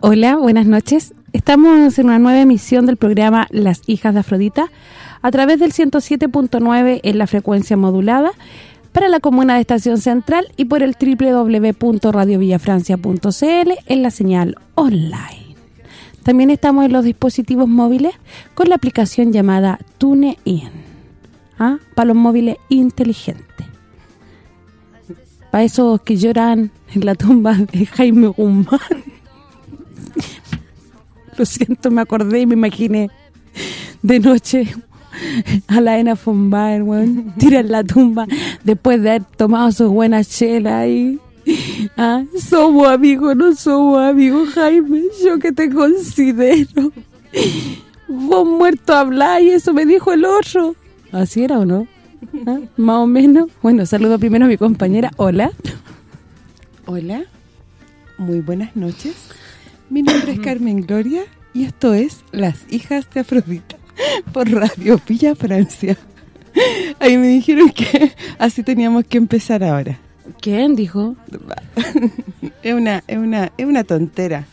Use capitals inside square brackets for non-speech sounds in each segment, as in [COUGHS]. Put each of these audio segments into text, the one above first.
Hola, buenas noches. Estamos en una nueva emisión del programa Las Hijas de Afrodita a través del 107.9 en la frecuencia modulada para la comuna de Estación Central y por el www.radiovillafrancia.cl en la señal online. También estamos en los dispositivos móviles con la aplicación llamada TuneIn, ¿ah? para los móviles inteligentes. Para esos que lloran en la tumba de Jaime Guzmán. [LAUGHS] Lo siento, me acordé y me imaginé de noche a la Ena von Baer, tira en la tumba después de haber tomado sus buenas chelas y... Ah, somos amigos, no somos amigos, Jaime, yo que te considero. Vos muerto hablar y eso me dijo el otro. ¿Así era o no? ¿Ah? Más o menos. Bueno, saludo primero a mi compañera. Hola. Hola. Muy buenas noches. Mi nombre es Carmen Gloria y esto es Las Hijas de Afrodita por Radio Villa Francia. Ahí me dijeron que así teníamos que empezar ahora. ¿Quién dijo? [LAUGHS] es una es una es una tontera.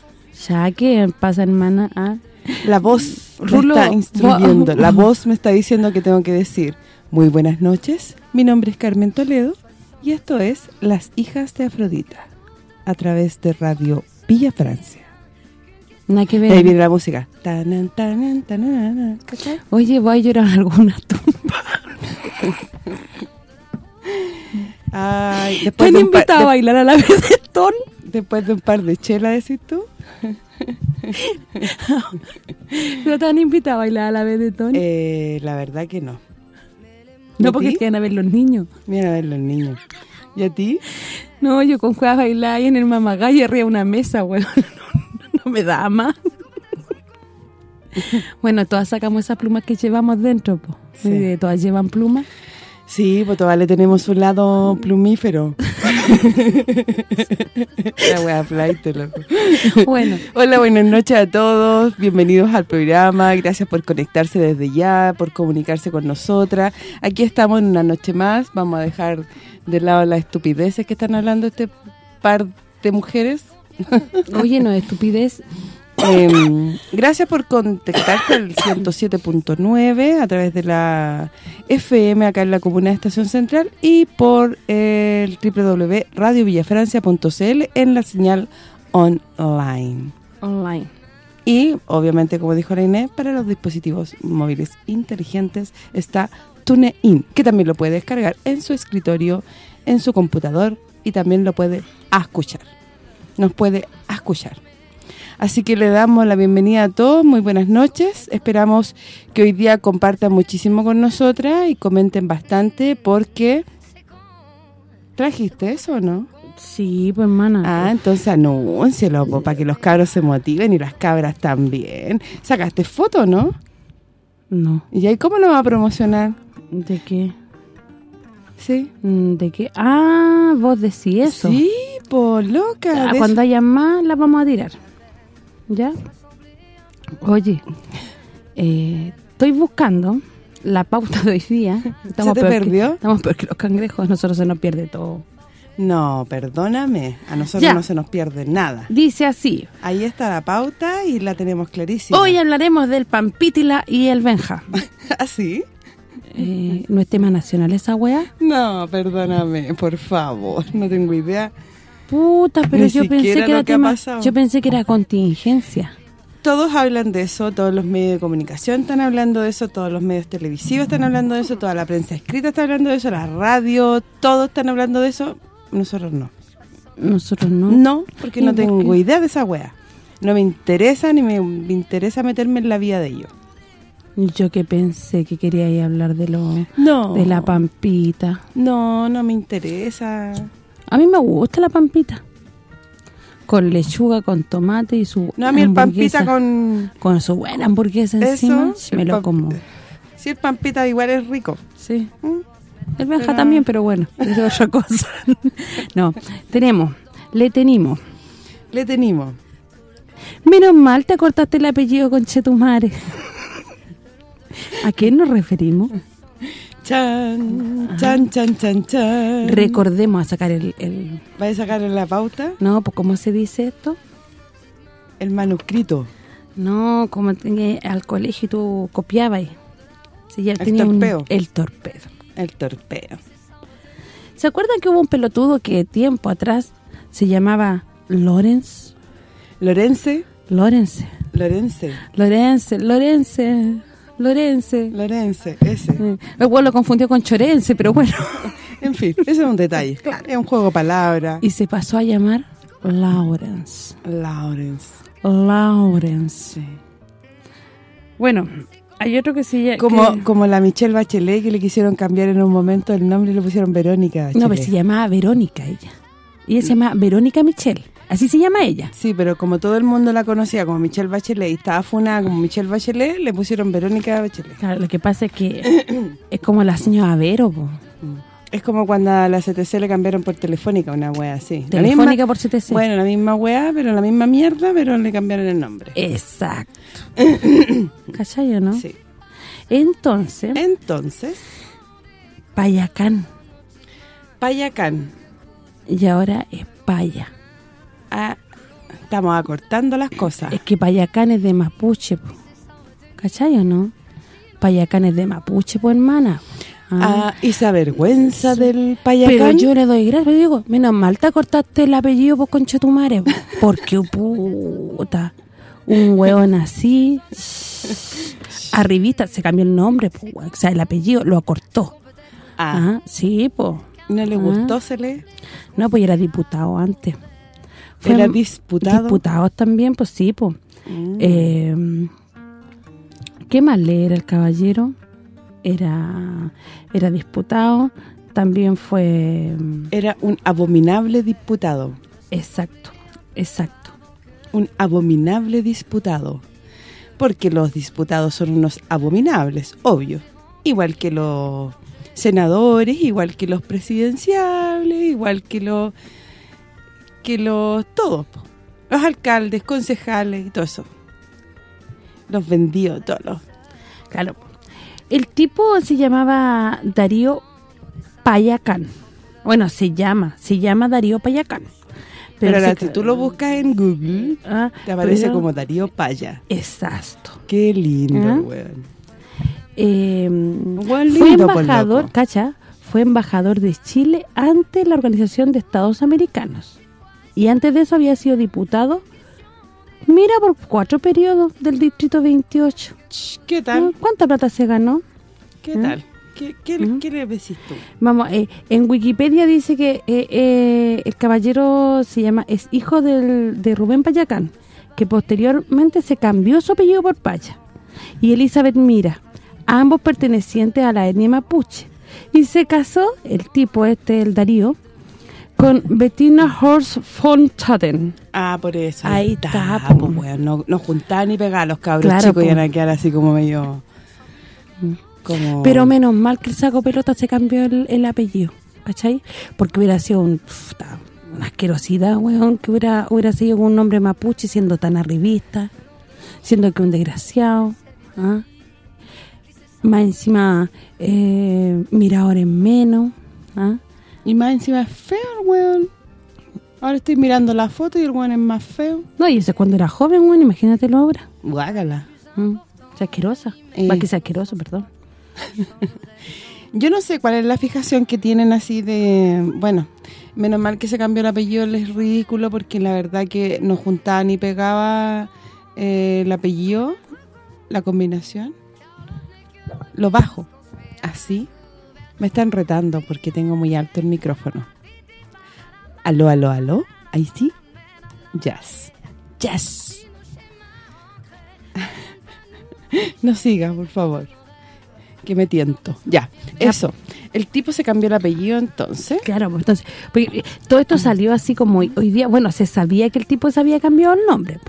Ya que pasa, hermana. ¿ah? La voz Rulo, me está instruyendo. La voz me está diciendo que tengo que decir muy buenas noches. Mi nombre es Carmen Toledo y esto es Las Hijas de Afrodita a través de Radio Villa Francia. Nada que ver. Ahí viene la música. Oye, voy a llorar alguna tumba. [LAUGHS] Ay, después de invitado a bailar a la vez de ton? Después de un par de chelas, decís tú. [LAUGHS] ¿No te han invitado a bailar a la vez de ton? Eh, la verdad que no. No, porque quieren a ver los niños. Vienen a ver los niños. ¿Y a ti? No, yo con juegas bailar ahí en el mamagay arriba de una mesa, güey. [LAUGHS] No, me da más. [LAUGHS] bueno, todas sacamos esas plumas que llevamos dentro, pues. Todas llevan plumas. Sí, pues todavía le tenemos un lado plumífero. [LAUGHS] La wea flight, loco. Bueno. Hola, buenas noches a todos. Bienvenidos al programa. Gracias por conectarse desde ya, por comunicarse con nosotras. Aquí estamos en una noche más. Vamos a dejar de lado las estupideces que están hablando este par de mujeres. Oye, no, estupidez Em, gracias por contactarte al 107.9 a través de la FM acá en la Comuna de Estación Central y por el www.radiovillafrancia.cl en la señal online. Online. Y, obviamente, como dijo la Inés, para los dispositivos móviles inteligentes está TuneIn, que también lo puede descargar en su escritorio, en su computador y también lo puede escuchar. Nos puede escuchar. Así que le damos la bienvenida a todos, muy buenas noches. Esperamos que hoy día compartan muchísimo con nosotras y comenten bastante porque... ¿Trajiste eso o no? Sí, pues, hermana. Ah, entonces anúncielo, para que los cabros se motiven y las cabras también. ¿Sacaste foto, no? No. ¿Y ahí cómo lo va a promocionar? ¿De qué? ¿Sí? Mm, ¿De qué? Ah, vos decís eso. Sí, pues loca. Ah, cuando haya más, la vamos a tirar. ¿Ya? Oye, eh, estoy buscando la pauta de hoy día. Estamos [LAUGHS] ¿Se te perdió? estamos peor que los cangrejos, a nosotros se nos pierde todo. No, perdóname, a nosotros no se nos pierde nada. Dice así. Ahí está la pauta y la tenemos clarísima. Hoy hablaremos del Pampítila y el Benja. ¿Así? [LAUGHS] ¿Ah, eh, ¿No es tema nacional esa wea? No, perdóname, por favor, no tengo idea. Puta, pero yo pensé que era tema, yo pensé que era contingencia. Todos hablan de eso, todos los medios de comunicación están hablando de eso, todos los medios televisivos están hablando de eso, toda la prensa escrita está hablando de eso, la radio, todos están hablando de eso, nosotros no. Nosotros no. No, porque no tengo idea de esa wea. No me interesa ni me, interesa meterme en la vida de ellos. Yo que pensé que quería hablar de lo No. de la pampita. No, no me interesa. A mí me gusta la pampita. Con lechuga, con tomate y su No, a mí el pampita con... Con su buena hamburguesa encima, me lo como. Sí, el pampita igual es rico. Sí. Mm. El Benja Pero- también, pero bueno, [LAUGHS] es otra cosa. [LAUGHS] no, tenemos, le tenemos. Le tenemos. Menos mal te cortaste el apellido con Chetumare. [LAUGHS] ¿A quién nos referimos? Chan, chan, chan, chan, chan. Recordemos a sacar el, el... ¿Vas a sacar la pauta No, pues ¿cómo se dice esto? el manuscrito? No, como tenía al colegio tú copiabas. Sí, ya El tenía un- torpeo. el torpedo. El torpeo. ¿Se acuerdan que hubo un pelotudo que tiempo atrás se llamaba Lorenz? Lorense, Lorenz. Lorense, Lorenz, Lorenz, Lorenz. Lorense, ese. El güey lo confundió con Chorense, pero bueno. [LAUGHS] En fin, ese es un detalle. [LAUGHS] Es un juego de palabras. Y se pasó a llamar Lawrence. Lawrence. Lawrence. Bueno, hay otro que se llama... Como, como la Michelle Bachelet que le quisieron cambiar en un momento el nombre y le pusieron Verónica Bachelet. No, pero se llamaba Verónica ella. Ella se llama Verónica Michelle. Así se llama ella. Sí, pero como todo el mundo la conocía como Michelle Bachelet y estaba funada como Michelle Bachelet, le pusieron Verónica Bachelet. Claro, lo que pasa es que [COUGHS] es como la señora Vero, po. Es como cuando a la CTC le cambiaron por Telefónica, una wea así. Telefónica misma- por CTC. Bueno, la misma wea, pero la misma mierda, pero le cambiaron el nombre. Exacto. [COUGHS] ¿Cachai no? Sí. Entonces, Entonces, Payacán. Payacán. Y ahora es Paya. Ah, estamos acortando las cosas. Es que Payacán es de Mapuche, po. ¿cachai o no? Payacán es de Mapuche, pues hermana. Ah, y se avergüenza del Payacán. Pero yo le doy gracias, pero digo, menos mal te cortaste el apellido por conchetumare, po. porque puta, un hueón así, arribita, se cambió el nombre, po, o sea, el apellido lo acortó. Ah, Ajá, sí, pues. ¿No le gustó, se le? No, pues era diputado antes. ¿Era disputado? Diputados también, pues sí, pues. Mm. Eh, ¿Qué más le era el caballero? Era era disputado, también fue... mm, Era un abominable diputado. Exacto, exacto. Un abominable disputado. Porque los disputados son unos abominables, obvio. Igual que los senadores, igual que los presidenciables, igual que los... Que los... Todos. Los alcaldes, concejales y todo eso. Los vendidos, todos los... Claro. El tipo se llamaba Darío Payacán. Bueno, se llama, se llama Darío Payacán. Pero, ahora, se- si tú lo buscas en Google, Ah, te aparece pero- como Darío Paya. Exacto. Qué lindo, ¿Ah? weón. Eh, Buen fue pues, embajador, cacha, fue embajador de Chile ante la Organización de Estados Americanos. Y antes de eso había sido diputado, mira, por cuatro periodos del Distrito 28. Ch, ¿Qué tal? ¿Cuánta plata se ganó? ¿Qué ¿Mm? tal? ¿Qué, qué, ¿Mm? qué le decís tú? Vamos, eh, en Wikipedia dice que eh, eh, el caballero se llama es hijo del, de Rubén Payacán, que posteriormente se cambió su apellido por Paya. Y Elizabeth Mira, ambos pertenecientes a la etnia mapuche. Y se casó, el tipo este, el Darío, con Bettina Horst von Taden. Ah, por eso. Ahí está, pues, po. weón. No, no juntaban ni pegaban los cabros Claro, chicos po. y a quedar así como medio... Como... Pero menos mal que el saco pelota se cambió el, el apellido, ¿cachai? Porque hubiera sido un, una asquerosidad, weón, que hubiera hubiera sido un nombre mapuche siendo tan arribista, siendo que un desgraciado, ¿ah? Más encima, eh, mira ahora en menos, ¿ah? Y más encima es feo el weón. Ahora estoy mirando la foto y el weón es más feo. No, y eso es cuando era joven, weón, imagínatelo ahora. Guácala. ¿Mm? Es asquerosa. Eh. Va que sea asqueroso, perdón. [LAUGHS] Yo no sé cuál es la fijación que tienen así de... Bueno, menos mal que se cambió el apellido, es ridículo porque la verdad que no juntaba ni pegaba eh, el apellido, la combinación. Lo bajo. Así. Me están retando porque tengo muy alto el micrófono. Aló, aló, aló. Ahí sí. Jazz. Jazz. [LAUGHS] No siga, por favor. Que me tiento. Ya, eso. El tipo se cambió el apellido entonces. Claro, pues entonces, porque, eh, todo esto salió así como hoy, hoy día, bueno, se sabía que el tipo se había cambiado el nombre,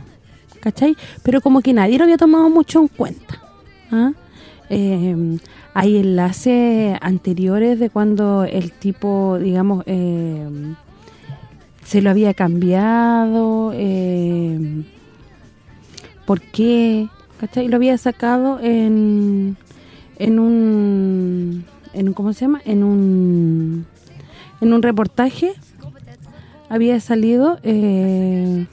¿cachai? Pero como que nadie lo había tomado mucho en cuenta. ¿ah? Eh, hay enlaces anteriores de cuando el tipo, digamos, eh, se lo había cambiado, eh, ¿por qué? ¿Cachai? Lo había sacado en en un en ¿cómo se llama? En un en un reportaje había salido eh,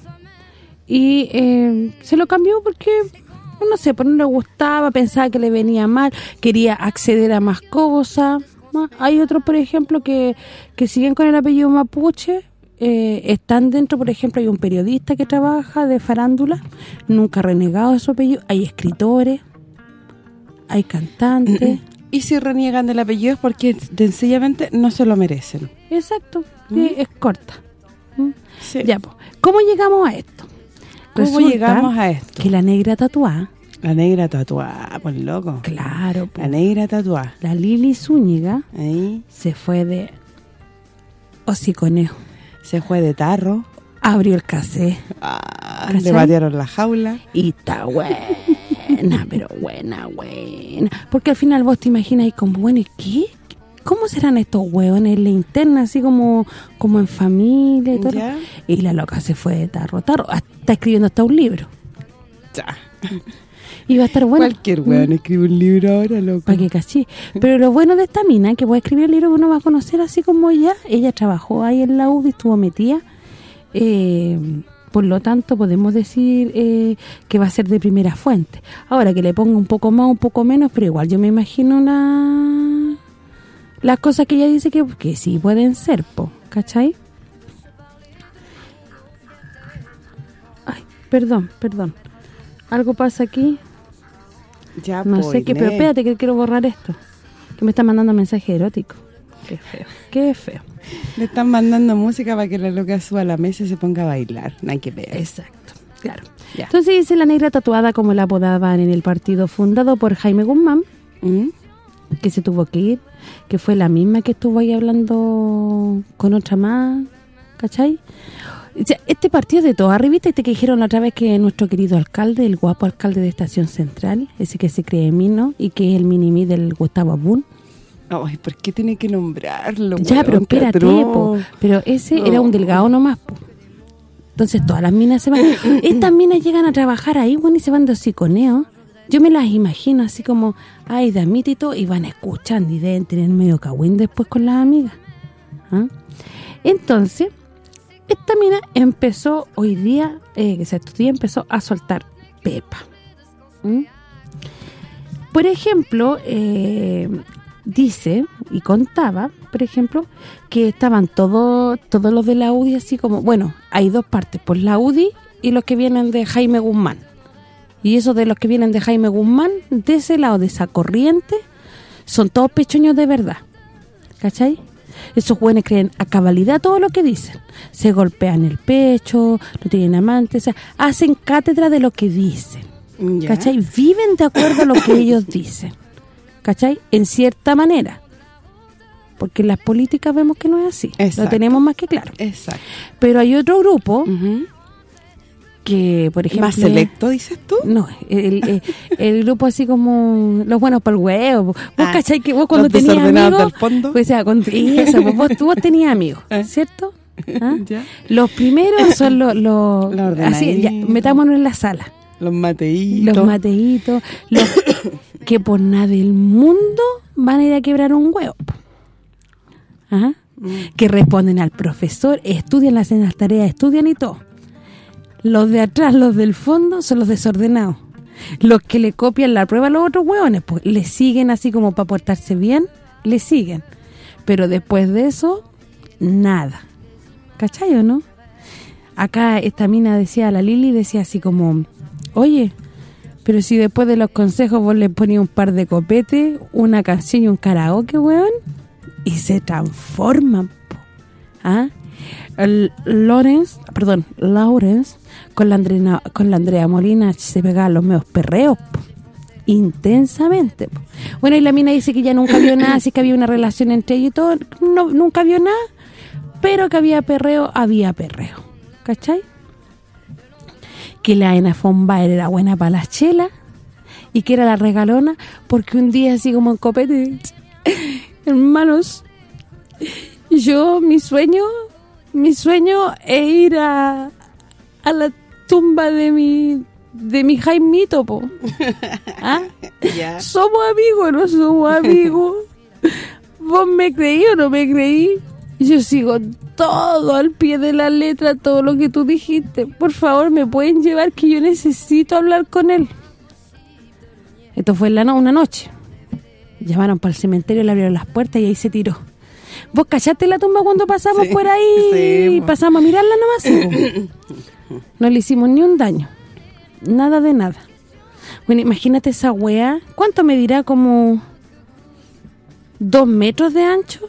y se lo cambió porque no sé, pues no le gustaba, pensaba que le venía mal, quería acceder a más cosas. Hay otros, por ejemplo, que, que siguen con el apellido mapuche, eh, están dentro, por ejemplo, hay un periodista que trabaja de farándula, nunca ha renegado de su apellido, hay escritores, hay cantantes, Y si reniegan del apellido es porque sencillamente no se lo merecen. exacto, sí, es corta. ¿Mm? Sí. Ya, pues, ¿cómo llegamos a esto? ¿Cómo Resulta llegamos a esto? Que la negra tatuada, La negra tatuada, por loco. claro, po, La negra tatuada. la Lili Zúñiga Ahí se fue de hociconeo. se fue de tarro. Abrió el casé Ah, le batearon la jaula. y está buena, pero buena, buena. Porque al final vos te imaginas y como, bueno, ¿y qué? ¿Cómo serán estos hueones en la interna, así como como en familia y todo? Ya. Y la loca se fue de tarro, tarro. Ah, Está escribiendo hasta un libro. Ya. Y va a estar bueno. Cualquier weón escribe un libro ahora, loco. Para que cachí. Pero lo bueno de esta mina, que puede escribir el libro que uno va a conocer así como ella. Ella trabajó ahí en la UDI, estuvo metida. Eh, por lo tanto, podemos decir eh, que va a ser de primera fuente. Ahora, que le ponga un poco más, un poco menos, pero igual yo me imagino una... Las cosas que ella dice que, que sí pueden ser, po, ¿cachai? Ay, perdón, perdón. Algo pasa aquí. Ya, No po, sé qué, pero espérate que quiero borrar esto. Que me está mandando mensaje erótico. Qué feo, qué feo. Le están mandando música para que la loca suba a la mesa y se ponga a bailar. No hay que ver. Exacto, claro. Ya. Entonces dice la negra tatuada como la apodaban en el partido fundado por Jaime Guzmán, ¿Mm? Que se tuvo que ir, que fue la misma que estuvo ahí hablando con otra más, ¿cachai? O sea, este partido de toda revista, este que dijeron la otra vez que nuestro querido alcalde, el guapo alcalde de Estación Central, ese que se cree mino y que es el mini del Gustavo Abun, Ay, ¿por qué tiene que nombrarlo? Ya, pero espérate, po. Pero ese No. era un delgado nomás, po. Entonces todas las minas se van... [LAUGHS] Estas minas llegan a trabajar ahí, bueno, y se van de hociconeo. Yo me las imagino así como, ay, damita y todo, y van escuchando y deben tener medio cagüín después con las amigas. ¿Ah? Entonces, esta mina empezó hoy día, eh, que sea, estos días empezó a soltar pepa. Por ejemplo, eh, dice y contaba, por ejemplo, que estaban todos todos los de la UDI así como, bueno, hay dos partes, pues la UDI y los que vienen de Jaime Guzmán. Y esos de los que vienen de Jaime Guzmán, de ese lado, de esa corriente, son todos pechoños de verdad. ¿Cachai? Esos jóvenes creen a cabalidad todo lo que dicen. Se golpean el pecho, no tienen amantes, o sea, hacen cátedra de lo que dicen. Ya. ¿Cachai? Viven de acuerdo a lo que [COUGHS] ellos dicen. ¿Cachai? En cierta manera. Porque en las políticas vemos que no es así. Lo tenemos más que claro. Exacto. Pero hay otro grupo Ujú. Que, por ejemplo... ¿Más selecto, dices tú? No, el, el, el grupo así como los buenos para el huevo. Vos Ah, cachai que vos cuando tenías amigos... fondo. Pues, o sea, con, eso, pues, vos, tú vos tenías amigos, Eh. [LAUGHS] ¿cierto? ¿Ah? [LAUGHS] Los primeros son los... los [LAUGHS] así, ya, metámonos en la sala. Los mateitos. Los mateitos, los [COUGHS] que por nada del mundo van a ir a quebrar un huevo. Ajá. Mm. Que responden al profesor, estudian, hacen las tareas, estudian y todo. Los de atrás, los del fondo, son los desordenados. Los que le copian la prueba a los otros hueones, pues le siguen así como para portarse bien, le siguen. Pero después de eso, nada. ¿Cachai o no? Acá esta mina decía, la Lili decía así como, oye, pero si después de los consejos vos le ponías un par de copetes, una canción y un karaoke, weón, y se transforman. ¿ah? Lawrence, perdón, Lawrence, con la, Andrea, con la Andrea Molina se pegaban los meos perreos, intensamente. Bueno, y la mina dice que ya nunca vio nada, así que había una relación entre ellos y todo, no, nunca vio nada, pero que había perreo, había perreo. ¿Cachai? Que la Ena von Baer era buena para las chelas y que era la regalona, porque un día así como en copete, [LAUGHS] hermanos, yo, mi sueño, mi sueño es ir a, a la tumba de mi de mi Jaimito, po. [LAUGHS] ¿Ah? Somos amigos, no somos amigos. [LAUGHS] ¿Vos me creí o no me creí? Yo sigo todo al pie de la letra, todo lo que tú dijiste. Por favor, ¿me pueden llevar que yo necesito hablar con él? Esto fue la no- una noche. Llamaron para el cementerio, le abrieron las puertas y ahí se tiró. ¿Vos callaste la tumba cuando pasamos Sí, por ahí? sí, po. pasamos a mirarla nomás. [LAUGHS] no le hicimos ni un daño. Nada de nada. Bueno, imagínate esa wea. ¿Cuánto medirá? ¿Como dos metros de ancho?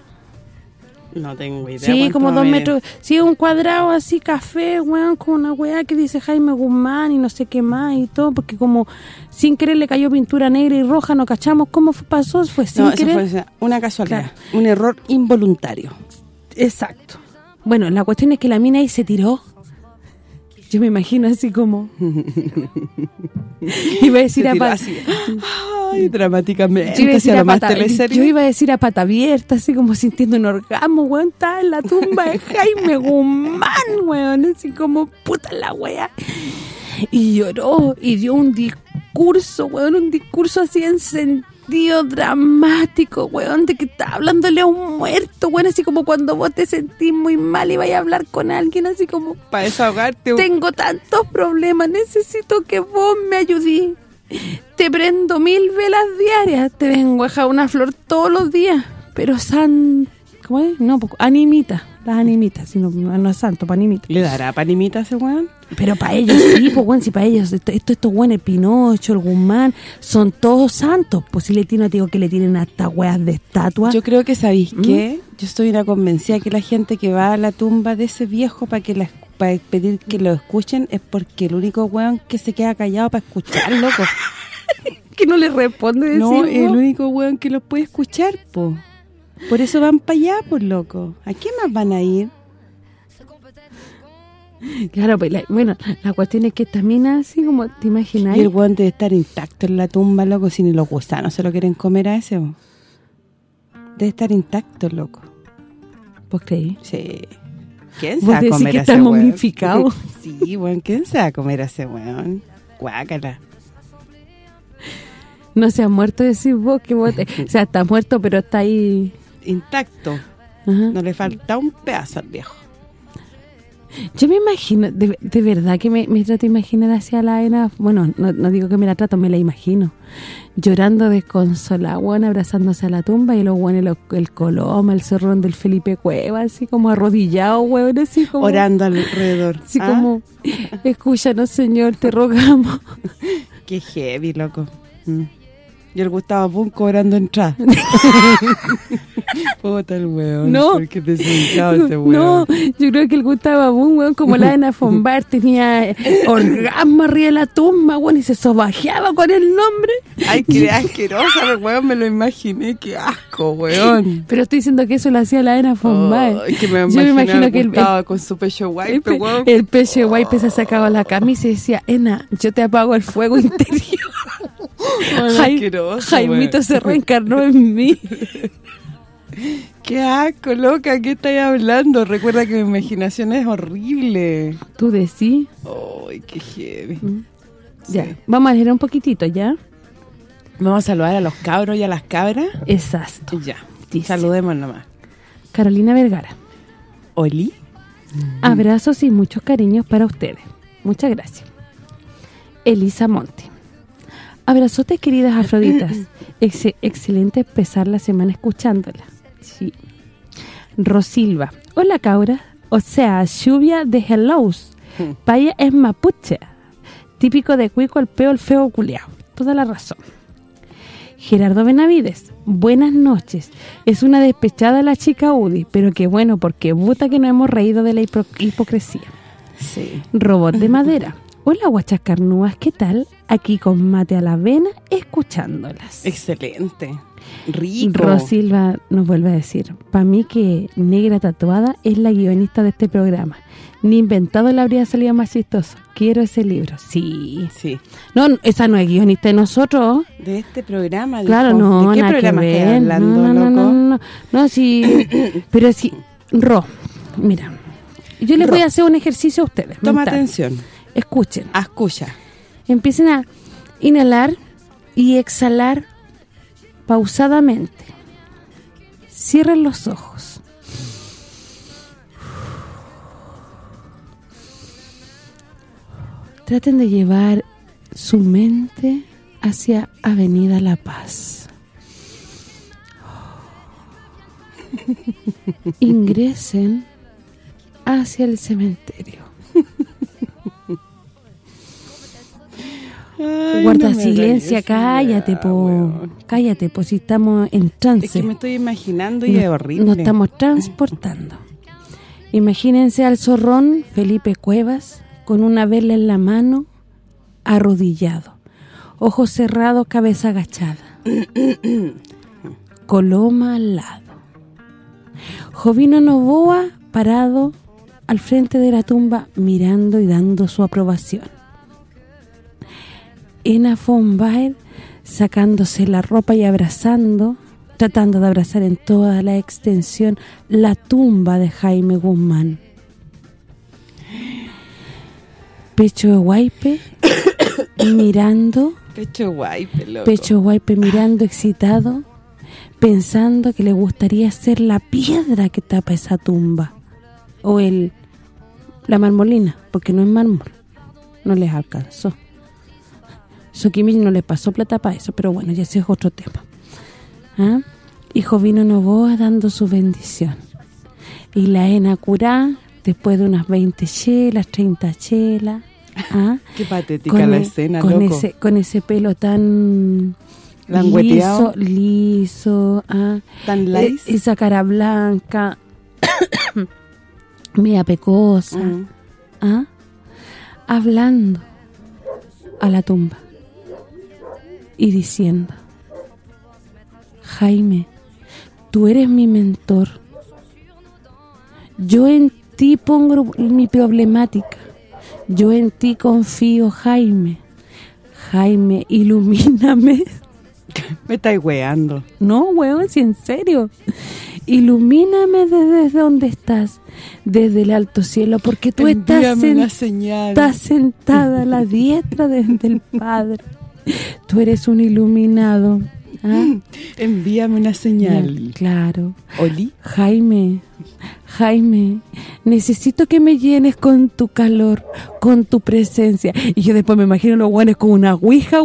No tengo idea. Sí, como dos metros. Sí, un cuadrado así, café, weón, con una weá que dice Jaime Guzmán y no sé qué más y todo, porque como sin querer le cayó pintura negra y roja, no cachamos cómo fue- pasó, fue sin No, eso querer. fue una casualidad. Un error involuntario. Exacto. Bueno, la cuestión es que la mina ahí se tiró. Yo me imagino así como... iba a decir a tiró pa- así. Ay, dramáticamente. Yo iba, a decir a pata, yo iba a decir a pata abierta, así como sintiendo un orgasmo, weón, estaba en la tumba de Jaime Guzmán, weón, así como puta la wea. Y lloró y dio un discurso, weón, un discurso así en sentido dramático, weón, de que está hablándole a un muerto, weón, así como cuando vos te sentís muy mal y vayas a hablar con alguien, así como Para desahogarte. tengo tantos problemas, necesito que vos me ayudís. Te prendo mil velas diarias, te vengo a dejar una flor todos los días, pero san... ¿Cómo es? No, pues, animita, las animitas, sino, no es santo, para animita. ¿Le dará panimita a ese weón? Pero para ellos sí, pues bueno, si para ellos, esto, esto, estos buenos, el Pinocho, el Guzmán, son todos santos. Pues si le tienen, digo que le tienen hasta weas de estatua. Yo creo que, ¿sabéis ¿Mm? qué? Yo estoy una convencida que la gente que va a la tumba de ese viejo para que la, para pedir que lo escuchen es porque el único weón que se queda callado para escuchar, loco. [LAUGHS] que no le responde decir, no, el único weón que los puede escuchar, po. Por eso van para allá, por loco. ¿A qué más van a ir? Claro, pues, la- bueno, la cuestión es que esta mina así como, ¿te imaginas? Y el weón debe estar intacto en la tumba, loco, si ni los gusanos se lo quieren comer a ese. Debe estar intacto, loco. ¿Vos creí? Sí. ¿Quién se va a comer que a ese está weón? momificado. [LAUGHS] sí, weón, ¿quién se va a comer a ese weón? Guácala. No se ha muerto, decís vos, que vos te- [LAUGHS] o sea, está muerto, pero está ahí... Intacto. Ajá. No le falta un pedazo al viejo. Yo me imagino, de, de verdad que me, me trato de imaginar hacia la Ena, bueno, no, no digo que me la trato, me la imagino, llorando desconsolada, bueno, abrazándose a la tumba y los buenos, el Coloma, el zorrón del Felipe Cueva, así como arrodillado, weón, así como... Orando alrededor. Así ¿Ah? como, escúchanos, Señor, te rogamos. Qué heavy, loco. Mm. Y el Gustavo Pum cobrando entrada. [LAUGHS] Puta el weón. No. Porque desubicado ese weón. No, yo creo que el Gustavo Abun, weón, como la Ana Fombar, tenía eh, orgasmo arriba de la tumba, weón, y se sobajeaba con el nombre. Ay, qué asquerosa, el weón. Me lo imaginé. Qué asco, weón. Pero estoy diciendo que eso lo hacía la Ana Fombar. Ay, que me Yo me imagino que el, Gustavo con su pecho el, guay, weón. el peche guaype se sacaba la camisa y decía, Ena, yo te apago el fuego interior. Jaimito se reencarnó en mí. [LAUGHS] Qué asco, loca. ¿Qué estáis hablando? Recuerda que mi imaginación es horrible. Tú decís, Ay, qué heavy. ya, Sí. vamos a leer un poquitito, ¿ya? Vamos a saludar a los cabros y a las cabras. Exacto. Ya. Dice. Saludemos nomás. Carolina Vergara. Oli. Abrazos y muchos cariños para ustedes. Muchas gracias. Elisa Monte. Abrazotes, queridas [CLEARS THROAT] afroditas. Ex- excelente empezar la semana escuchándola. Sí. Rosilva. Hola, cabra. O sea, lluvia de hellos. Paya es mapuche. Típico de cuico el peo, el feo culeado. Toda la razón. Gerardo Benavides, buenas noches. Es una despechada la chica Udi, pero qué bueno, porque puta que no hemos reído de la hipo- hipocresía. Sí. Robot de madera. [LAUGHS] Hola guachas carnúas, ¿qué tal? Aquí con mate a la avena, escuchándolas. Excelente. Rico. Rosilva nos vuelve a decir, para mí que Negra Tatuada es la guionista de este programa. Ni inventado le habría salido más chistoso. Quiero ese libro. Sí. Sí. No, esa no es guionista de nosotros. De este programa. Claro, dijo. no, ¿De qué que programa estás hablando, no, no, no, loco? no, no, no, sí, [COUGHS] pero sí, Ro, mira, yo les Ro. voy a hacer un ejercicio a ustedes. Toma mental. atención. Escuchen, Escucha. empiecen a inhalar y exhalar pausadamente. Cierren los ojos. Traten de llevar su mente hacia Avenida La Paz. [LAUGHS] Ingresen hacia el cementerio. Ay, Guarda no silencio, cállate, po. Cállate, po, si estamos en trance. Es que me estoy imaginando y No- es horrible. Nos estamos transportando. Imagínense al zorrón Felipe Cuevas con una vela en la mano, arrodillado, ojos cerrados, cabeza agachada. Coloma al lado. Jovino Novoa parado al frente de la tumba mirando y dando su aprobación. Ena von Baer sacándose la ropa y abrazando, tratando de abrazar en toda la extensión la tumba de Jaime Guzmán. Pecho de Guaype [COUGHS] mirando, Pecho guay, loco. Pecho Guaype mirando excitado, pensando que le gustaría ser la piedra que tapa esa tumba. O el la marmolina, porque no es mármol. No les alcanzó. Sokimich no le pasó plata para eso, pero bueno, ya ese es otro tema. ¿Ah? Y Jovino Novoa dando su bendición. Y la Ena curá, después de unas 20 chelas, 30 chelas. ¿ah? [LAUGHS] Qué patética la el- escena, con loco. ese con ese pelo tan Langueteado. liso, liso, ah, Tan e- lice. esa cara blanca, [COUGHS] media pecosa, Mm. ¿ah? hablando a la tumba y diciendo, Jaime, tú eres mi mentor. Yo en ti pongo mi problemática. Yo en ti confío, Jaime. Jaime, ilumíname. Me estáis weando. No, weón, si en serio. Ilumíname desde donde estás, desde el alto cielo, porque tú estás, Envíame sen- señal. estás sentada a la diestra desde el Padre. Tú eres un iluminado. ¿ah? Envíame una señal. Claro. Oli. Jaime, Jaime, necesito que me llenes con tu calor, con tu presencia. Y yo después me imagino los guanes con una ouija.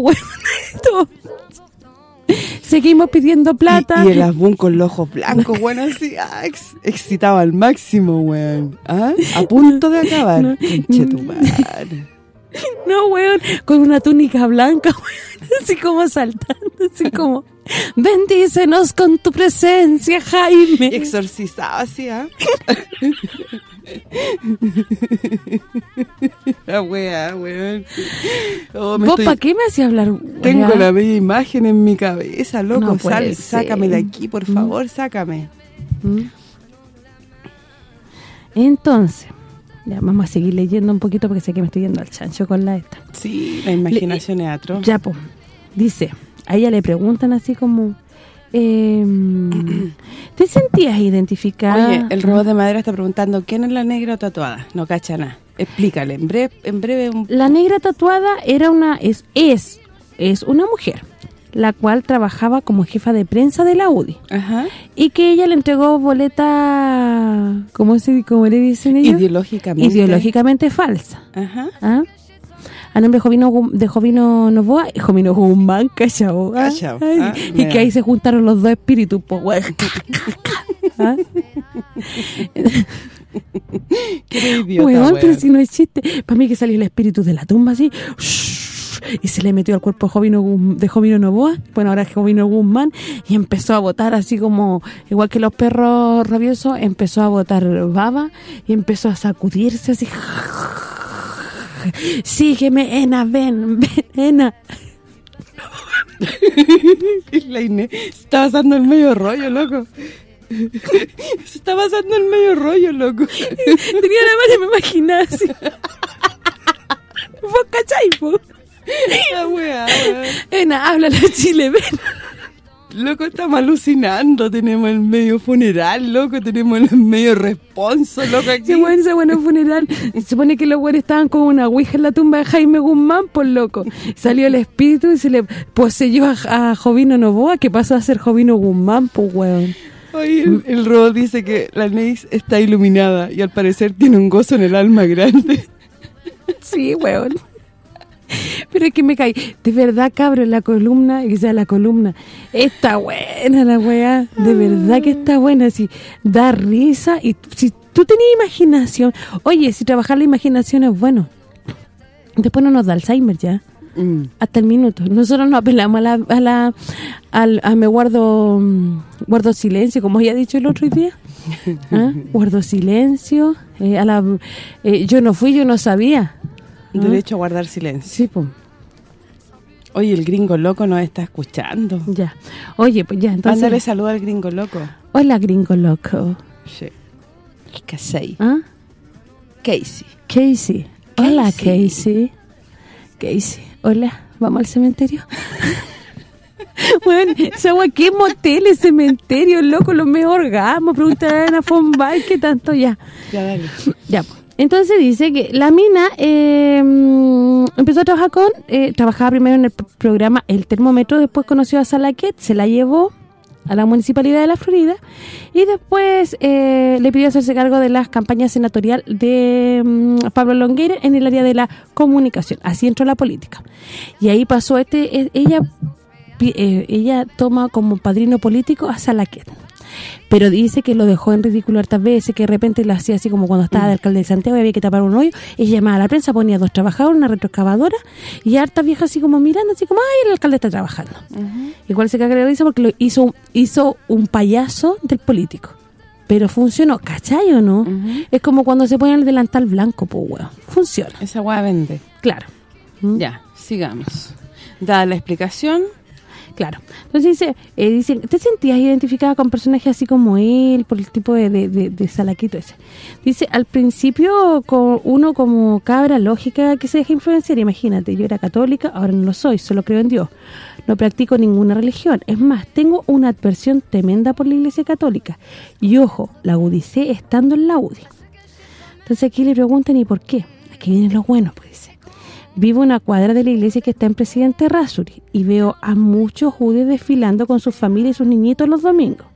Todo. [LAUGHS] Seguimos pidiendo plata. Y, y el Asbun con los ojos blancos, bueno, así, ah, ex- excitado al máximo, weón. ¿Ah? A punto de acabar. [LAUGHS] No. Conche tu madre. [LAUGHS] No, weón, con una túnica blanca, [LAUGHS] weón, así como saltando, así como, bendícenos con tu presencia, Y Jaime. exorcizado así, ¿ah? [LAUGHS] La wea, weón. Oh, ¿Vos estoy- para qué me hacía hablar? Tengo weá? la bella imagen en mi cabeza, loco. No Sal, sácame de aquí, por favor, sácame. ¿Mm? Entonces, ya vamos a seguir leyendo un poquito porque sé que me estoy yendo al chancho con la esta. Sí, la imaginación es atro. Ya, pues, dice, a ella le preguntan así como, em, [CLEARS THROAT] ¿te sentías identificada? Oye, el robot de madera está preguntando ¿quién es la negra tatuada? No cacha nada. Explícale, en breve, en breve un... La negra tatuada era una es es es una mujer, la cual trabajaba como jefa de prensa de la UDI Ajá. y que ella le entregó boleta, ¿cómo se cómo le dicen ellos? Ideológicamente. Ideológicamente falsa. Ajá. ¿ah? A nombre de Jovino, de Jovino Novoa y Jovino Guzmán, cachao. ¿ah? Ah, y mira. que ahí se juntaron los dos espíritus, pues. [LAUGHS] Qué idiota, Weón, pero si no es chiste. Para mí que salió el espíritu de la tumba así, y se le metió al cuerpo de Jovino, Guz- de Jovino Novoa, bueno, ahora es Jovino Guzmán, y empezó a botar así como, igual que los perros rabiosos, empezó a botar baba y empezó a sacudirse así. sígueme, Ena, ven, ven, Ena. [LAUGHS] la Inés está pasando el medio rollo, loco. [LAUGHS] Se está pasando el medio rollo, loco. Tenía la mano y me imaginaba así. [LAUGHS] ¿Vos cachai? La weá. Ena, háblale a Chile, ven. Loco, estamos alucinando. Tenemos el medio funeral, loco. Tenemos el medio responso, loco, aquí. Qué bueno ese bueno funeral. Se supone que los güeyes estaban con una ouija en la tumba de Jaime Guzmán, por loco. Salió el espíritu y se le poseyó a, a Jovino Novoa, que pasó a ser Jovino Guzmán, pues weón. Oye, el, el robot dice que la Neis está iluminada y al parecer tiene un gozo en el alma grande. Sí, weón. Pero es que me caí. De verdad, cabrón, la columna, que sea la columna, está buena la weá. De verdad que está buena. Si da risa y si tú tenías imaginación. Oye, si trabajar la imaginación es bueno. Después no nos da Alzheimer ya. Mm. Hasta el minuto. Nosotros nos apelamos a la... A la a me guardo guardo silencio, como ya he dicho el otro día. ¿Ah? [LAUGHS] Guardo silencio. eh, a la eh, Yo no fui, yo no sabía. ¿Ah? Derecho a guardar silencio. Sí, pues. Oye, el gringo loco nos está escuchando. Ya. Oye, pues ya, entonces... Mándale saludo al gringo loco. Hola, gringo loco. Sí. Casey. ¿Ah? Casey. Casey. Hola, Casey. Casey. Hola, ¿vamos al cementerio? [LAUGHS] bueno, esa ¿qué motel es cementerio, loco? Los mejor orgasmos. Pregúntale a Ana Fombay, ¿qué tanto ya? Ya, dale. Ya, pues. Entonces dice que la mina eh, mm, empezó a trabajar con, eh, trabajaba primero en el programa El Termómetro, después conoció a Salaquet, se la llevó a la Municipalidad de la Florida y después eh, le pidió hacerse cargo de las campañas senatorial de mm, Pablo Longueira en el área de la comunicación. Así entró la política. Y ahí pasó este, eh, ella eh, ella toma como padrino político a Salaquet pero dice que lo dejó en ridículo hartas veces, que de repente lo hacía así como cuando estaba de alcalde de Santiago y había que tapar un hoyo, ella llamaba a la prensa, ponía dos trabajadores, una retroexcavadora, y hartas viejas así como mirando, así como, ay, el alcalde está trabajando. Igual se caga de risa porque lo hizo, un- hizo un payaso del político. Pero funcionó, ¿cachai o no? Es como cuando se pone el delantal blanco, pues, weón. Funciona, Esa weá vende. claro. ¿Mm? Ya, sigamos. Da la explicación. Claro. Entonces dice, eh, dice, ¿te sentías identificada con personajes así como él por el tipo de, de, de- salaquito ese? Dice, al principio con uno como cabra lógica que se deja influenciar, imagínate, yo era católica, ahora no lo soy, solo creo en Dios. No practico ninguna religión. Es más, tengo una adversión tremenda por la iglesia católica. Y ojo, la agudicé estando en la UDI. Entonces aquí le preguntan, ¿y por qué? Aquí vienen los buenos, pues dice. Vivo en una cuadra de la iglesia que está en Presidente Rasuri y veo a muchos judíos desfilando con sus familias y sus niñitos los domingos.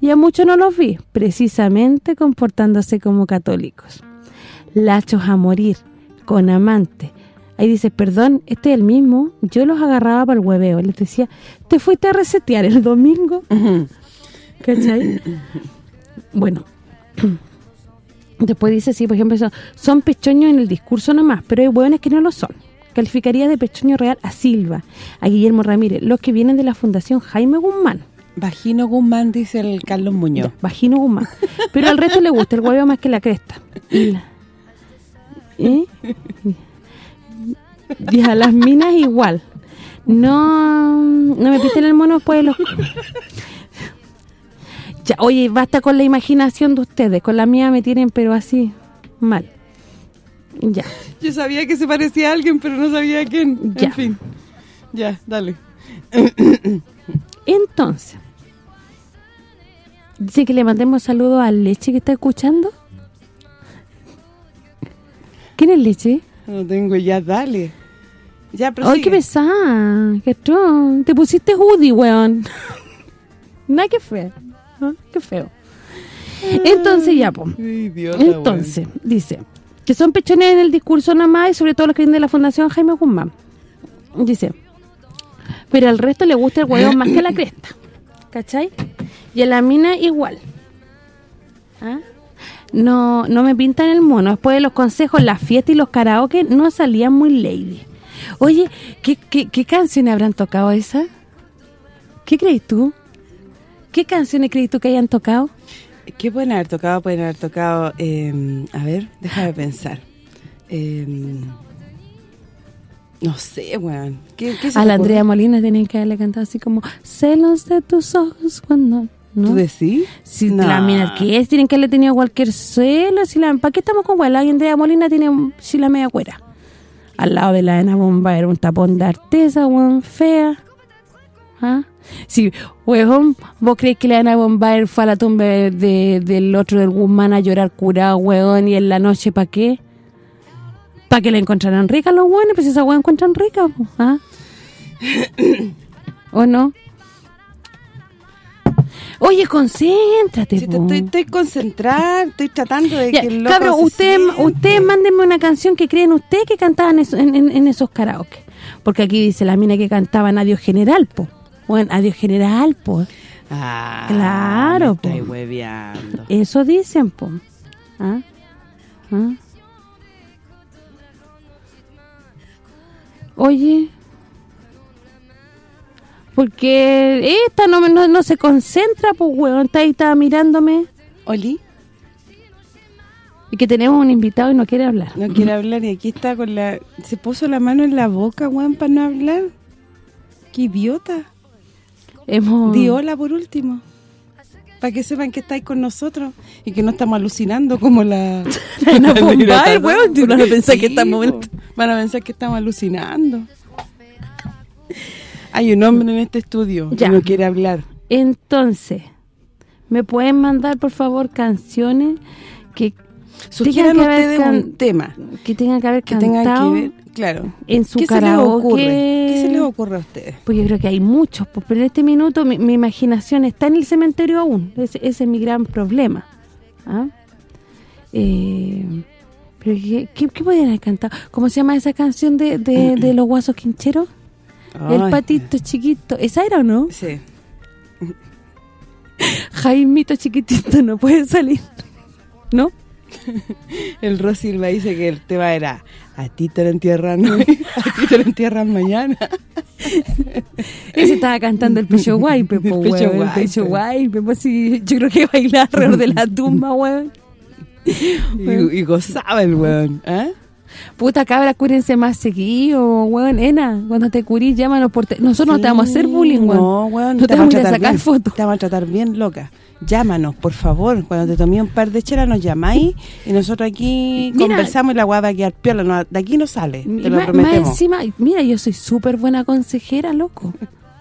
Y a muchos no los vi, precisamente comportándose como católicos. Lachos a morir, con amante. Ahí dice, perdón, este es el mismo. Yo los agarraba para el hueveo. Les decía, ¿te fuiste a resetear el domingo? ¿Cachai? [CLEARS THROAT] bueno. [CLEARS THROAT] Después dice, sí, por ejemplo, son, son pechoños en el discurso nomás, pero hay hueones que no lo son. Calificaría de pechoño real a Silva, a Guillermo Ramírez, los que vienen de la Fundación Jaime Guzmán. Vagino Guzmán, dice el Carlos Muñoz. Vagino Guzmán. Pero al resto le gusta el huevo más que la cresta. Y, la- ¿eh? y a las minas igual. No no me pisten el mono después de los... Ya, oye, basta con la imaginación de ustedes. Con la mía me tienen, pero así, mal. Ya. Yo sabía que se parecía a alguien, pero no sabía a quién. Ya. En fin. Ya, dale. Entonces, dice que le mandemos saludos a Leche que está escuchando. ¿Quién es Leche? No tengo, ya, dale. Ya, Ay, qué pesada. Qué tron. Te pusiste hoodie, weón. [LAUGHS] Nada, qué feo. Qué feo. Entonces ya, po. Qué idiota, weón. Entonces, dice que son pechones en el discurso nada más y sobre todo los que vienen de la Fundación Jaime Guzmán. Dice, pero al resto le gusta el huevo más que la cresta. ¿Cachai? Y a la mina igual. ¿Ah? No no me pintan el mono. Después de los consejos, la fiesta y los karaoke no salían muy lady. Oye, ¿qué, qué, qué canciones habrán tocado esas? ¿Qué crees tú? ¿Qué canciones crees tú que hayan tocado? ¿Qué pueden haber tocado? Pueden haber tocado, eh, a ver, déjame pensar. Eh, No sé, weón. ¿Qué, qué A la? Andrea Molina tenían que haberle cantado así como celos de tus ojos cuando... ¿no? ¿Tú decís? Si No. la mina que es, tienen que haberle tenido cualquier celo. Si la, ¿Para qué estamos con huela? Y Andrea Molina tiene si la media cuera. Al lado de la Ana Bomba era un tapón de artesa, weón, fea. ¿Ah? Si, weón, ¿vos crees que la Ana Bombaer fue a la tumba de- de- del otro del Guzmán a llorar curado, weón, y en la noche para qué? ¿Para que la encontraran rica los weones? Pues esa weón encuentran rica, ¿ah? ¿O no? Oye, concéntrate, po. estoy, estoy concentrada, estoy tratando de Ya, que el loco cabro, usted, usted mándenme una canción que creen usted que cantaban en, en- en esos karaoke. Porque aquí dice la mina que cantaban Adiós General, po. Bueno, Adiós General. Ah, Claro, me po. hueveando. Eso dicen, po. ¿Ah? ¿Ah? Oye, porque esta no, no, no se concentra, pues, weón, está ahí, está mirándome. Oli, Y que tenemos un invitado y no quiere hablar. no quiere hablar y aquí está con la... Se puso la mano en la boca, weón, para no hablar. Qué idiota. Hemos... Di hola por último. Para que sepan que estáis con nosotros y que no estamos alucinando como la... [LAUGHS] Ana Bombay, weón, tú no pensás que Sí, estamos... Van a pensar que estamos alucinando. Hay un hombre en este estudio Ya. que no quiere hablar. Entonces, ¿me pueden mandar, por favor, canciones que Sugieran ustedes can- un tema que tengan que haber que cantado tengan que ver, claro. en su ¿Qué se les ocurre? ¿Qué se les ocurre a ustedes? Pues yo creo que hay muchos, pues, pero en este minuto mi, mi imaginación está en el cementerio aún. Ese, ese es mi gran problema. ¿Ah? Eh, pero ¿qué, qué, qué podrían haber cantado? ¿Cómo se llama esa canción de, de, de los guasos quincheros? El patito chiquito. ¿Esa era o no? Sí. Jaimito chiquitito no puede salir. ¿No? [LAUGHS] El Ros Silva dice que el tema era a ti te lo entierran hoy, a ti te lo entierran mañana. [LAUGHS] Ese estaba cantando el pecho guaype, [LAUGHS] po, El pecho weón, El pecho guaype. guaype, pues sí, yo creo que bailar alrededor de la tumba, weón. Y, y gozaba el weón. ¿eh? Puta cabra, cúrense más seguido, weón, Ena. Cuando te curís, llámanos por... te- Nosotros no te vamos a hacer bullying, weón. No, weón. No te vamos vamos a sacar bien, fotos. Te vamos a tratar bien, loca. Llámanos, por favor. Cuando te tomé un par de chelas, nos llamáis y nosotros aquí Mira. conversamos y la weá va a quedar piola. No, de aquí no sale, te lo más, más prometemos. encima, mira, yo soy súper buena consejera, loco.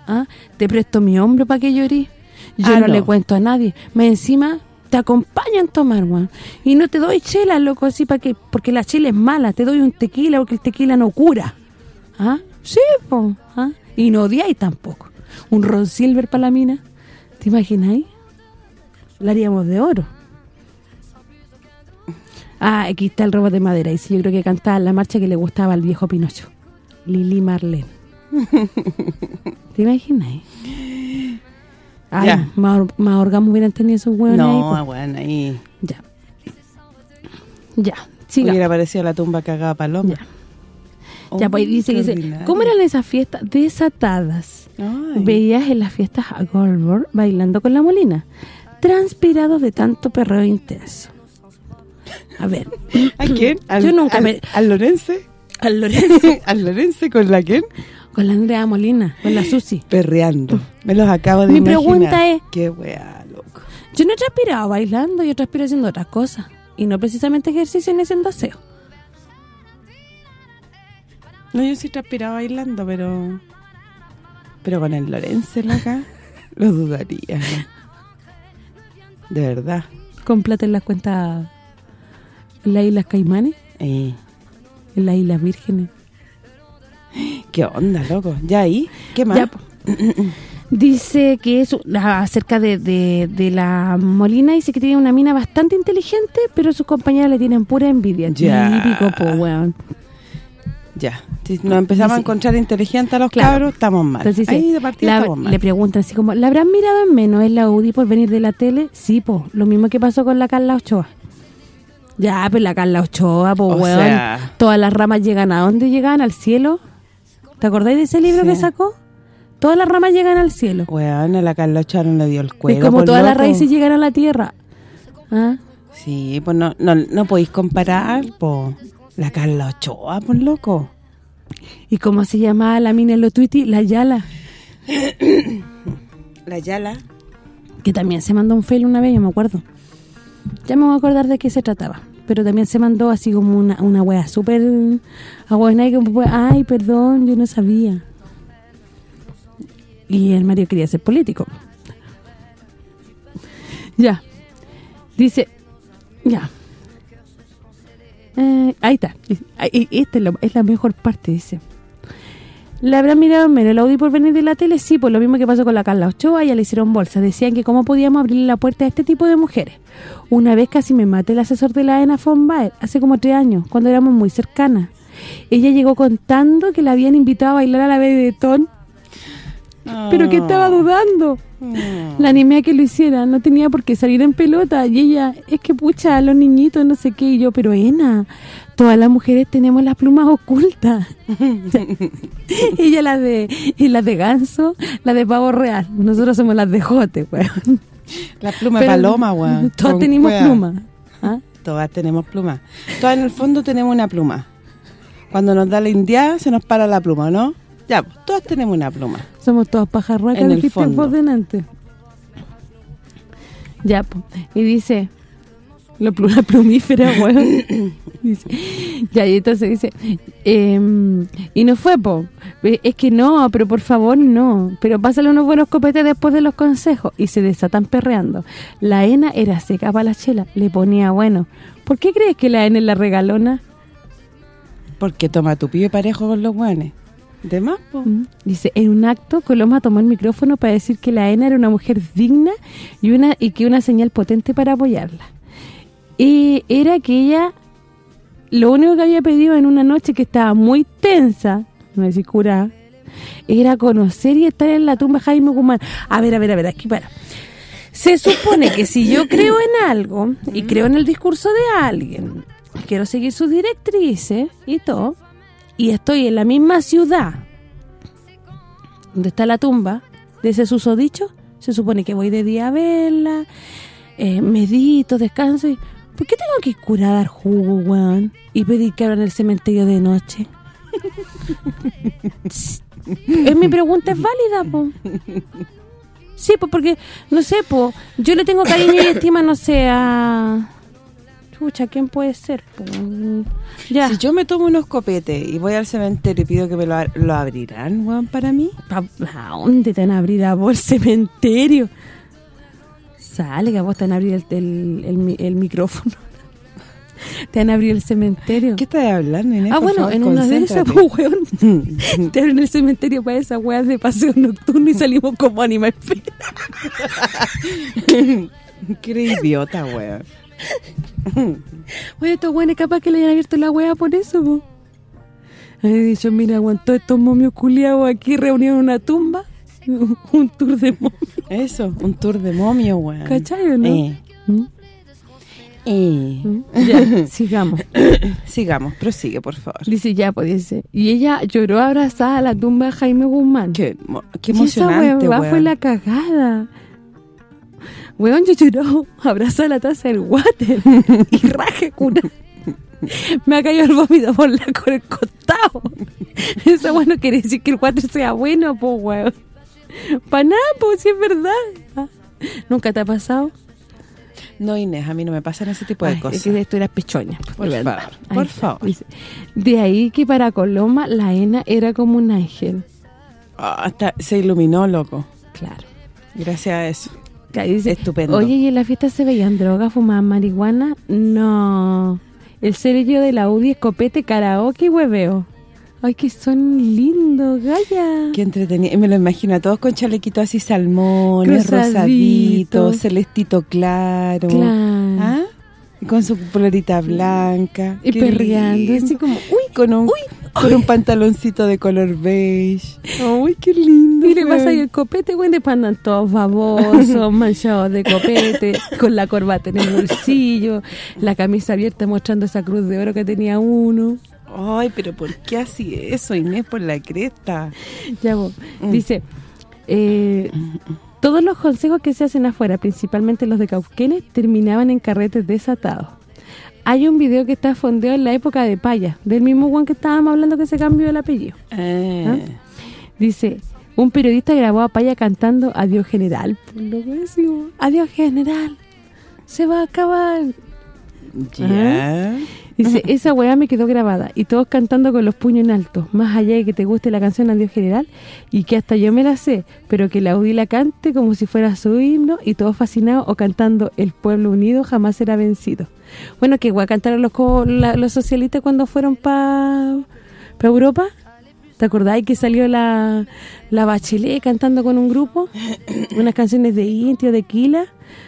¿Ah? Te presto mi hombro para que llorís. Yo Ah, no, no. le cuento a nadie. Más encima, te acompaño en tomar, weón. Y no te doy chela, loco, así para que... Porque la chela es mala. Te doy un tequila porque el tequila no cura. ¿Ah? Sí, po. ¿Ah? Y no odiáis tampoco. Un ron silver para la mina. ¿Te imagináis? La haríamos de oro. Ah, aquí está el robot de madera. Y sí, yo creo que cantaba la marcha que le gustaba al viejo Pinocho. Lili Marlene. [LAUGHS] ¿Te imaginas? Ay, Ya. más, más orgasmos hubieran tenido esos hueones ahí, No, po. weón, ahí Ya. Ya, siga. hubiera aparecido la tumba cagada paloma. Ya. Ya, pues dice, dice. ¿cómo eran esas fiestas desatadas? Ay. Veías en las fiestas a Goldberg bailando con la molina, transpirados de tanto perreo intenso. A ver, [LAUGHS] ¿A quién? ¿Al, Yo nunca al- me- ¿Al Lorense? [LAUGHS] al Lorenzo, ¿Al Lorense con la quién? con la Andrea Molina, con la [GASPS] Susi. Perreando. Me los acabo de Mi imaginar. pregunta es- Qué weá, loco. Yo no he transpirado bailando, yo transpiro haciendo otras cosas. Y no precisamente ejercicio ni haciendo aseo. No, yo sí transpiraba bailando, pero... Pero con el Lorense, loca, lo dudaría. De verdad. Con plata en las cuentas en las Islas Caimanes, Eh, en las Islas Vírgenes. ¿Qué onda, loco? ¿Ya ahí? ¿Qué más? Ya, dice que es acerca de, de, de la Molina, dice que tiene una mina bastante inteligente, pero sus compañeras le tienen pura envidia. Ya. Típico, po, weón. Ya. Si nos empezamos a encontrar inteligentes a los Claro. cabros, estamos mal. Entonces dice, ahí de partida la- estamos mal. le preguntan así como, ¿la habrán mirado en menos en la UDI por venir de la tele? Sí, po, lo mismo que pasó con la Carla Ochoa. Ya, pues la Carla Ochoa, po, O weón. sea- Todas las ramas llegan a dónde llegan, al cielo. ¿Te acordáis de ese libro Sí. que sacó? Todas las ramas llegan al cielo. Weón, a la Carla Ochoa no le dio el cuello. es como todas las raíces llegan a la tierra. ¿Ah? Sí, pues no, no, no podéis comparar, po. La Carla Ochoa, por loco. ¿Y cómo se llamaba la mina en los Twitty? La Yala. [COUGHS] La Yala. Que también se mandó un fail una vez, yo me acuerdo. Ya me voy a acordar de qué se trataba. Pero también se mandó así como una, una wea súper... Como, ay, perdón, yo no sabía. Y el Mario quería ser político. Ya. Dice... Ya. Eh, ahí está. Esta es, la mejor parte, dice. ¿Le habrán mirado en el Audi por venir de la tele? Sí, pues lo mismo que pasó con la Carla Ochoa, ya le hicieron bolsa. Decían que cómo podíamos abrirle la puerta a este tipo de mujeres. Una vez casi me maté el asesor de la ENA von Baer, hace como tres años, cuando éramos muy cercanas. Ella llegó contando que la habían invitado a bailar a la Benetton, pero que estaba dudando. La animé a que lo hiciera, no tenía por qué salir en pelota. Y ella, es que pucha, los niñitos, no sé qué. Y yo, pero Ena, todas las mujeres tenemos las plumas ocultas. [LAUGHS] [LAUGHS] ella las de y las de ganso, las de pavo real. Nosotros somos las de jote, weón. La pluma Pero de paloma, weón. [LAUGHS] Todas Con tenemos cueva. plumas. ¿ah? Todas tenemos plumas. Todas en el fondo tenemos una pluma. Cuando nos da la india se nos para la pluma, ¿no? Ya, todas tenemos una pluma. Somos todas pajarracas, En el dijiste fondo. vos delante. Ya, y dice, la, plu- la plumífera, [LAUGHS] weón. Dice, ya, y entonces dice, em, y no fue, po. Es que no, pero por favor, no. Pero pásale unos buenos copetes después de los consejos. Y se desatan perreando. La Ena era seca para la chela, le ponía bueno. ¿Por qué crees que la Ena es la regalona? Porque toma tu pibe parejo con los guanes. ¿De más? Mm. Dice, en un acto, Coloma tomó el micrófono para decir que la ENA era una mujer digna y una y que una señal potente para apoyarla. Y era que ella, lo único que había pedido en una noche que estaba muy tensa, no decir curada, era conocer y estar en la tumba Jaime Guzmán. A ver, a ver, a ver, aquí para. Se supone que si yo creo en algo y creo en el discurso de alguien, quiero seguir sus directrices y todo, y estoy en la misma ciudad donde está la tumba de ese susodicho, se supone que voy de día a verla, eh, medito, descanso y... ¿Por qué tengo que ir curar a dar jugo, weón? Y pedir que abran el cementerio de noche. [LAUGHS] es mi pregunta, es válida, po. Sí, pues porque, no sé, po, yo le tengo cariño y estima, no sé, a... ¿quién puede ser? Ya. Si yo me tomo unos copetes y voy al cementerio y pido que me lo, lo abrirán, weón, para mí. ¿A dónde te van a abrir a vos el cementerio? Sale que a vos te van a abrir el, el, el mi- el micrófono. [LAUGHS] te van a abrir el cementerio. ¿Qué estás hablando, Inés? ah, Por bueno, favor, en una de esas, pues, weón, [LAUGHS] te abren el cementerio para esas weas de paseo nocturno y salimos como animal [LAUGHS] Qué idiota, weón. [LAUGHS] Oye, estos weones capaz que le hayan abierto la wea por eso, po. He dicho, mira, aguantó estos momios culiados aquí reunidos en una tumba. [LAUGHS] Un tour de momios. Eso, un tour de momio, weón. ¿Cachai o no? Eh, ¿Mm? eh. [LAUGHS] Ya, sigamos. [COUGHS] Sigamos, prosigue, por favor. Dice, ya, pues dice. Y ella lloró abrazada a la tumba de Jaime Guzmán. Qué, qué Y esa emocionante, huevada weón. fue la cagada. Weón, yo lloró [LAUGHS] abrazada a la taza del water y raje cuna. Me ha caído el vómito por la con el costado. Eso bueno quiere decir que el water sea bueno, pues, weón. Para nada, pues, si es verdad. ¿Nunca te ha pasado? No, Inés, a mí no me pasan ese tipo de Ay, cosas. Es que esto era pechoña. Por verdad. favor, por favor. Dice, de ahí que para Coloma la Ena era como un ángel. Ah, hasta se iluminó, loco. Claro. Gracias a eso. Dice, Estupendo. Oye, ¿y en la fiesta se veían drogas, fumaban marihuana? No. El sello de la UDI, escopete, karaoke y hueveo. Ay, que son lindos, Gaya. Qué entretenido. Y me lo imagino a todos con chalequitos así salmones, rosaditos, celestito claro. Claro. ¿Ah? Y con su polorita blanca. Y perreando, lindo. así como, uy, con un con un pantaloncito de color beige. Ay, qué lindo. Y le pasa ahí el copete, güey, después andan todos babosos, [LAUGHS] manchados de copete, con la corbata en el bolsillo, la camisa abierta mostrando esa cruz de oro que tenía uno. Ay, pero ¿por qué así eso, Inés? Por la cresta. Ya vos. Mm. Dice, eh, todos los consejos que se hacen afuera, principalmente los de Cauquenes, terminaban en carretes desatados. hay un video que está fondeado en la época de Paya, del mismo Juan que estábamos hablando que se cambió el apellido. Eh, Dice, un periodista grabó a Paya cantando Adiós General. Por lo Adiós General, se va a acabar. Ya. Dice, esa weá me quedó grabada y todos cantando con los puños en alto, más allá de que te guste la canción Adiós General y que hasta yo me la sé, pero que la Audi la cante como si fuera su himno y todos fascinados o cantando El pueblo unido jamás será vencido. Bueno, que weá cantaron los, los socialistas cuando fueron para pa Europa. ¿Te acordáis que salió la, la Bachelet cantando con un grupo? [COUGHS] Unas canciones de Inti o de Kila.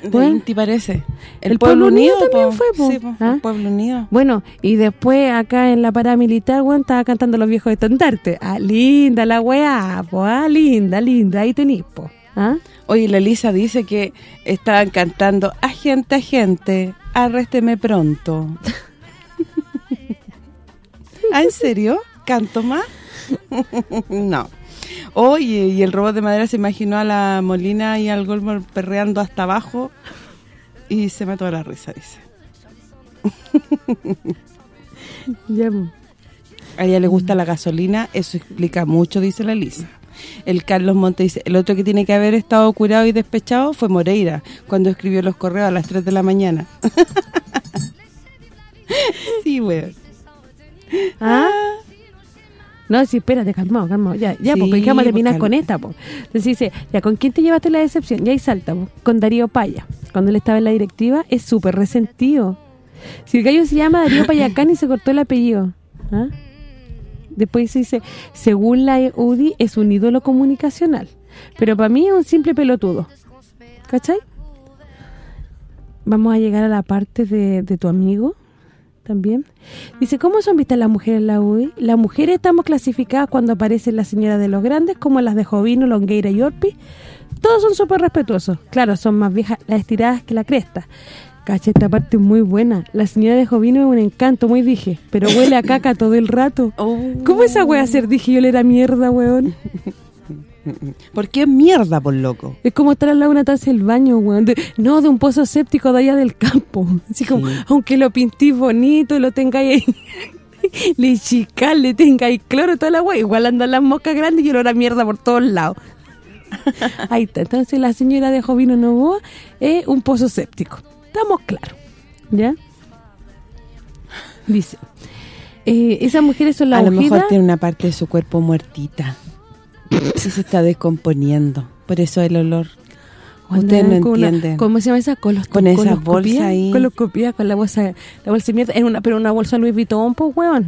Bueno, Inti parece. El Pueblo Unido también fue, po. Sí, po, ¿Ah? el Pueblo Unido. Bueno, y después acá en la parada militar, weón, estaba cantando los viejos estandartes. Ah, linda la weá, po, ah, linda, linda, ahí tenís, po. ¿Ah? Oye, la Elisa dice que estaban cantando Agente, agente, arrésteme pronto. [LAUGHS] ¿Ah, en serio? ¿Canto más? [LAUGHS] no. Oye, y el robot de madera se imaginó a la Molina y al Goldberg perreando hasta abajo y se mató a la risa, dice. [LAUGHS] Ya. A ella le gusta la gasolina, eso explica mucho, dice la Elisa. El Carlos Monte dice, el otro que tiene que haber estado curado y despechado fue Moreira, cuando escribió los correos a las 3 de la mañana. [LAUGHS] sí, weón. ¿Ah? No, sí, espérate, calmado, calmado. Ya, ya, Sí, porque vamos a pues, terminar con esta, po. Entonces dice, ya, ¿con quién te llevaste la decepción? Y ahí salta, po, con Darío Paya. Cuando él estaba en la directiva, es súper resentido. Si el gallo se llama Darío Payacán y se cortó el apellido. ¿Ah? Después dice, según la UDI, es un ídolo comunicacional. Pero para mí es un simple pelotudo. ¿Cachai? Vamos a llegar a la parte de, de tu amigo también. Dice, ¿cómo son vistas las mujeres en la UDI? Las mujeres estamos clasificadas cuando aparecen las señoras de los grandes, como las de Jovino, Longueira y Orpi. Todos son súper respetuosos. Claro, son más viejas las estiradas que la cresta. Cacha, esta parte es muy buena. La señora de Jovino es un encanto, muy dije, pero huele a caca todo el rato. [LAUGHS] ¿Cómo esa wea ser dije yo le era mierda, weón? [LAUGHS] [LAUGHS] ¿Por qué mierda, por loco? Es como estar al lado de una taza del baño, weón. De- no, de un pozo séptico de allá del campo. [LAUGHS] Así como, Sí. aunque lo pintís bonito, lo tengáis ahí... [LAUGHS] le chicás, le tengáis cloro, toda la weá. Igual andan las moscas grandes y olor a mierda por todos lados. Ahí está. Entonces la señora de Jovino Novoa es un pozo séptico. Estamos claros. ¿Ya? Dice... eh, esas mujeres son la a lo mejor tiene una parte de su cuerpo muertita. Y se está descomponiendo. Por eso el olor. Andan no entienden. ¿Cómo se llama esa? Colos, Con esas bolsas ahí. Coloscopía, con la bolsa, la bolsa de mierda. En una, pero una bolsa Louis Vuitton, pues, weón.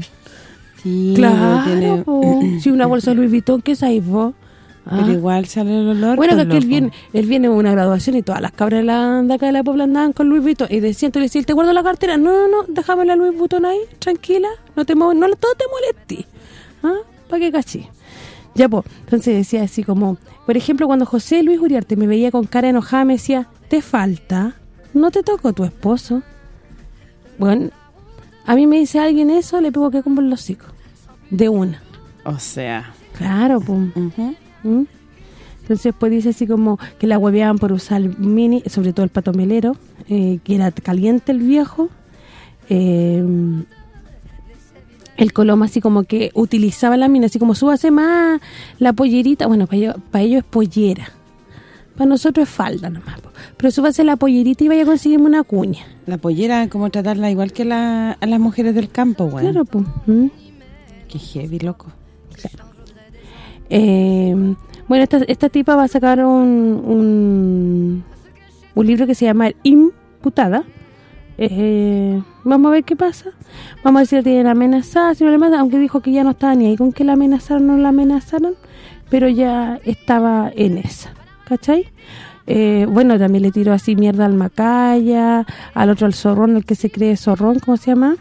Sí, claro, tiene- po. [CLEARS THROAT] Si una bolsa Louis Vuitton, ¿qué sabes vos? Ah. Pero igual sale el olor. Bueno, que aquí él viene, él viene de una graduación y todas las cabras de, la, de acá de la Puebla andaban con Louis Vuitton. Y decían, tú le decías, ¿te guardo la cartera? No, no, no, déjame la Louis Vuitton ahí, tranquila. No te no todo te molestes. ¿Ah? ¿Para qué cachí? Ya, pues, entonces decía así como, por ejemplo, cuando José Luis Uriarte me veía con cara enojada, me decía, te falta, no te tocó tu esposo. Bueno, a mí me dice alguien eso, le pego que como el hocico. De una. O sea. Claro, pues. ujú. ¿Mm? Entonces pues dice así como que la hueveaban por usar mini, sobre todo el pato melero, eh, que era caliente el viejo. Eh, el coloma así como que utilizaba la mina, así como súbase más la pollerita. Bueno, para ellos, para ellos es pollera. Para nosotros es falda nomás. Pero súbase la pollerita y vaya a conseguirme una cuña. La pollera, como tratarla igual que la, a las mujeres del campo, güey. Claro, pues. ¿Mm? Qué heavy, loco. Eh, bueno, esta, esta tipa va a sacar un, un, un libro que se llama Imputada. Eh, vamos a ver qué pasa. Vamos a ver si la tienen amenazada, si no le matan, aunque dijo que ya no estaba ni ahí con que la amenazaron o no la amenazaron, pero ya estaba en esa, ¿cachai? Eh, bueno, también le tiró así mierda al Macaya, al otro al Zorrón, el que se cree Zorrón, ¿cómo se llama?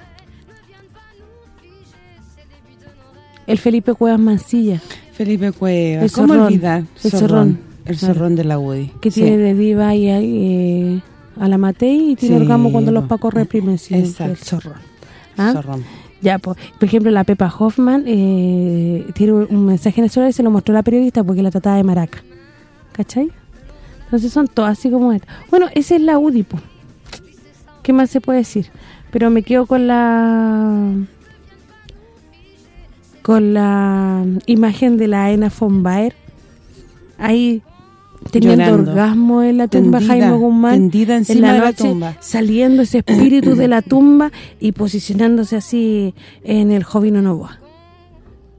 El Felipe Cuevas Mancilla. Felipe Cuevas. El ¿Cómo zorrón. olvidar? El zorrón. El zorrón de la UDI. que Sí. tiene de diva y eh, a la Matei y tiene Sí, orgasmo cuando los pacos reprimen sí, Exacto. el zorrón. ¿Ah? Zorrón. Ya, pues, por ejemplo, la Pepa Hoffman eh, tiene un mensaje en el celular y se lo mostró la periodista porque la trataba de maraca. ¿Cachai? Entonces son todas así como esta. Bueno, esa es la UDI, po. ¿Qué más se puede decir? Pero me quedo con la con la imagen de la Ena von Baer ahí teniendo Llorando. orgasmo en la tumba Tendida, Jaime Guzmán tendida en la de la noche tumba. saliendo ese espíritu de la [CLEARS THROAT] tumba y posicionándose así en el Jovino Novoa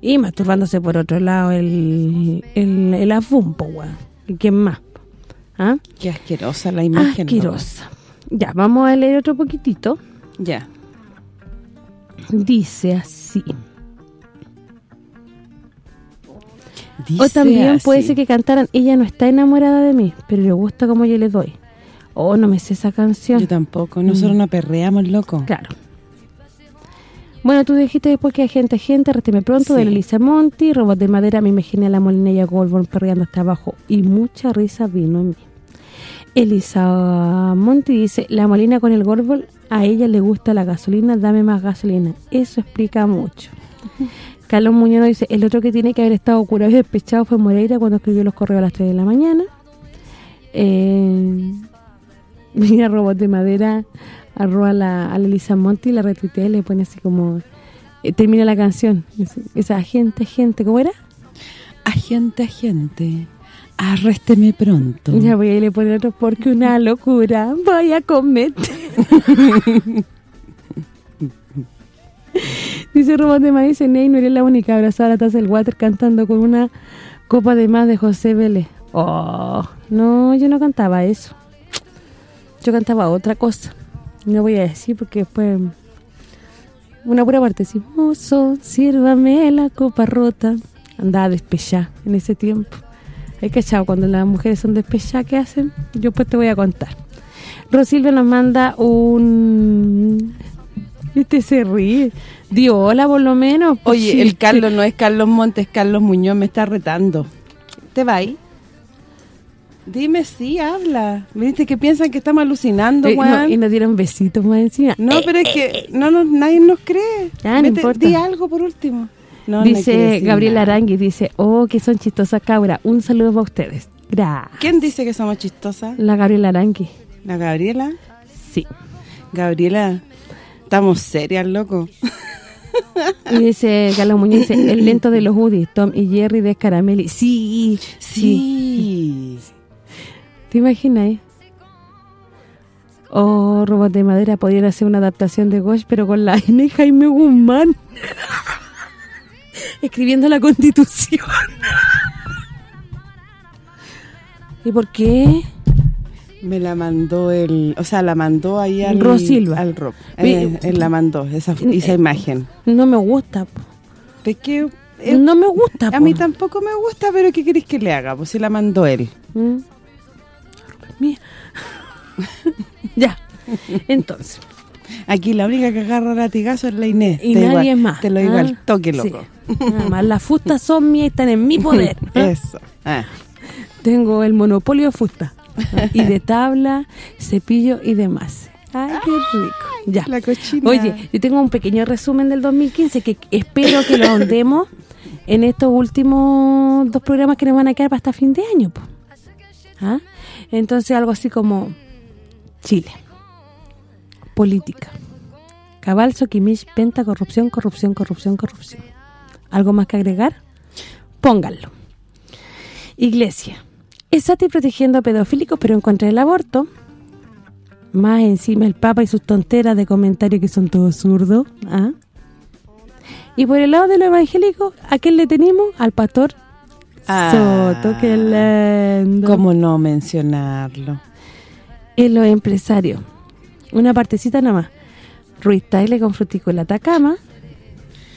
y masturbándose por otro lado el el, el Afum, po, weón. ¿Y quién más? ¿Ah? Qué asquerosa la imagen. ¿no? Asquerosa. Ya, vamos a leer otro poquitito. Ya. Dice así. Dice o también puede ser que cantaran Ella no está enamorada de mí, pero le gusta como yo le doy. Oh, no me sé esa canción. Yo tampoco. Nosotros no perreamos, loco. Claro. Bueno, tú dijiste después que hay gente, gente, Résteme Pronto, Sí. de Elisa Monti, Robot de Madera, me imaginé a la molinella Goldborn perreando hasta abajo y mucha risa vino en mí. Elisa Monti dice, la molina con el Goldborn, a ella le gusta la gasolina, dame más gasolina. Eso explica mucho. [LAUGHS] Carlos Muñoz dice, el otro que tiene que haber estado curado y despechado fue Moreira cuando escribió los correos a las 3 de la mañana. Eh, [LAUGHS] mira, Robot de Madera arroba la, a la Elisa Monti, la retuitea y le pone así como... eh, termina la canción. Esa gente, gente, ¿cómo era? Agente, agente, arrésteme pronto. Ya voy a le pone otro, porque una locura voy a cometer. [LAUGHS] [LAUGHS] Dice Robot de Maíz, Ney no eres la única abrazada a taza del water cantando con una copa de más de José Vélez. Oh, no, yo no cantaba eso. Yo cantaba otra cosa. No voy a decir porque después... Una pura parte, sí. Mozo, sírvame la copa rota. Andaba despechada en ese tiempo. Hay cachado, cuando las mujeres son despechadas, ¿qué hacen? Yo pues te voy a contar. Rosilvia nos manda un... [LAUGHS] Este se ríe. Dio hola por lo menos. pues, Oye, sí. el Carlos no es Carlos Montes, Carlos Muñoz me está retando. ¿Te va ahí? Dime sí, habla. ¿Viste que piensan que estamos alucinando, Eh, no, Juan? y no, nos dieron besitos más encima. pero es que no nos, nadie nos cree. No Vete, importa. Di algo por último. No, no dice Gabriel. Arangui, dice, oh, que son chistosas cabra. Un saludo para ustedes. Gracias. ¿Quién dice que somos chistosas? La Gabriela Arangui. ¿La Gabriela? Sí. Gabriela, estamos serias, loco. [LAUGHS] Y dice Carlos Muñoz, dice, el lento de los Woody, Tom y Jerry de Caramelli. Sí, sí. Sí. ¿Te imaginas? eh? O Robot de Madera podrían hacer una adaptación de Ghost, pero con la [LAUGHS] N y Jaime Guzmán. [LAUGHS] Escribiendo la Constitución. ¿Y por qué? Me la mandó el... O sea, la mandó ahí al... Ro Silva. Al Rob. Eh, él la mandó, esa, esa Eh, imagen. No me gusta. Es que... eh, No me gusta. a po. mí tampoco me gusta, pero ¿qué querés que le haga? Pues si la mandó él. ¿Mm? Mía. [LAUGHS] ya. Entonces. Aquí la única que agarra latigazo es la Inés. Y nadie más. Te lo digo Ah, al toque, sí. loco. Nada más, las fustas son mías y están en mi [LAUGHS] poder. ¿ah? Eso. Ah. Tengo el monopolio de fusta. Y de tabla, cepillo y demás. Ay, qué rico. Ya. La cochina. Oye, yo tengo un pequeño resumen del 2015 que espero que lo ahondemos en estos últimos dos programas que nos van a quedar para hasta fin de año. ¿Ah? Entonces algo así como Chile, política, cabal, soquimich, penta, corrupción, corrupción, corrupción, corrupción. ¿Algo más que agregar? Pónganlo. Iglesia. Sati protegiendo a pedofílicos, pero en contra del aborto. Más encima el Papa y sus tonteras de comentarios que son todos zurdos. ¿ah? Y por el lado de lo evangélico, ¿a quién le tenemos? Al pastor Ah. Soto, qué lindo. ¿Cómo no mencionarlo? En los empresarios. Una partecita nada más. Ruiz Tagle con Frutico en la Atacama.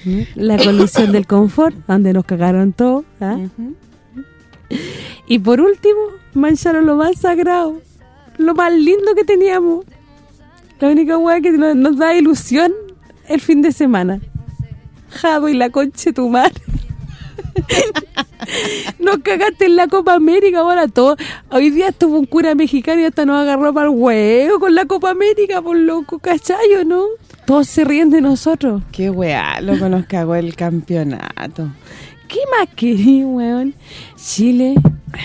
¿Mm? La [LAUGHS] colusión del confort, donde nos cagaron todos. ¿ah? Y por último, mancharon lo más sagrado, lo más lindo que teníamos. La única hueá que nos, da ilusión el fin de semana. Jado y la concha de tu madre. [LAUGHS] nos cagaste en la Copa América, ahora todo. Hoy día estuvo un cura mexicano y hasta nos agarró para el huevo con la Copa América, por loco, ¿cachayo, no? Todos se ríen de nosotros. Qué weá, loco, nos cagó el campeonato. ¿Qué más querí, weón? Chile,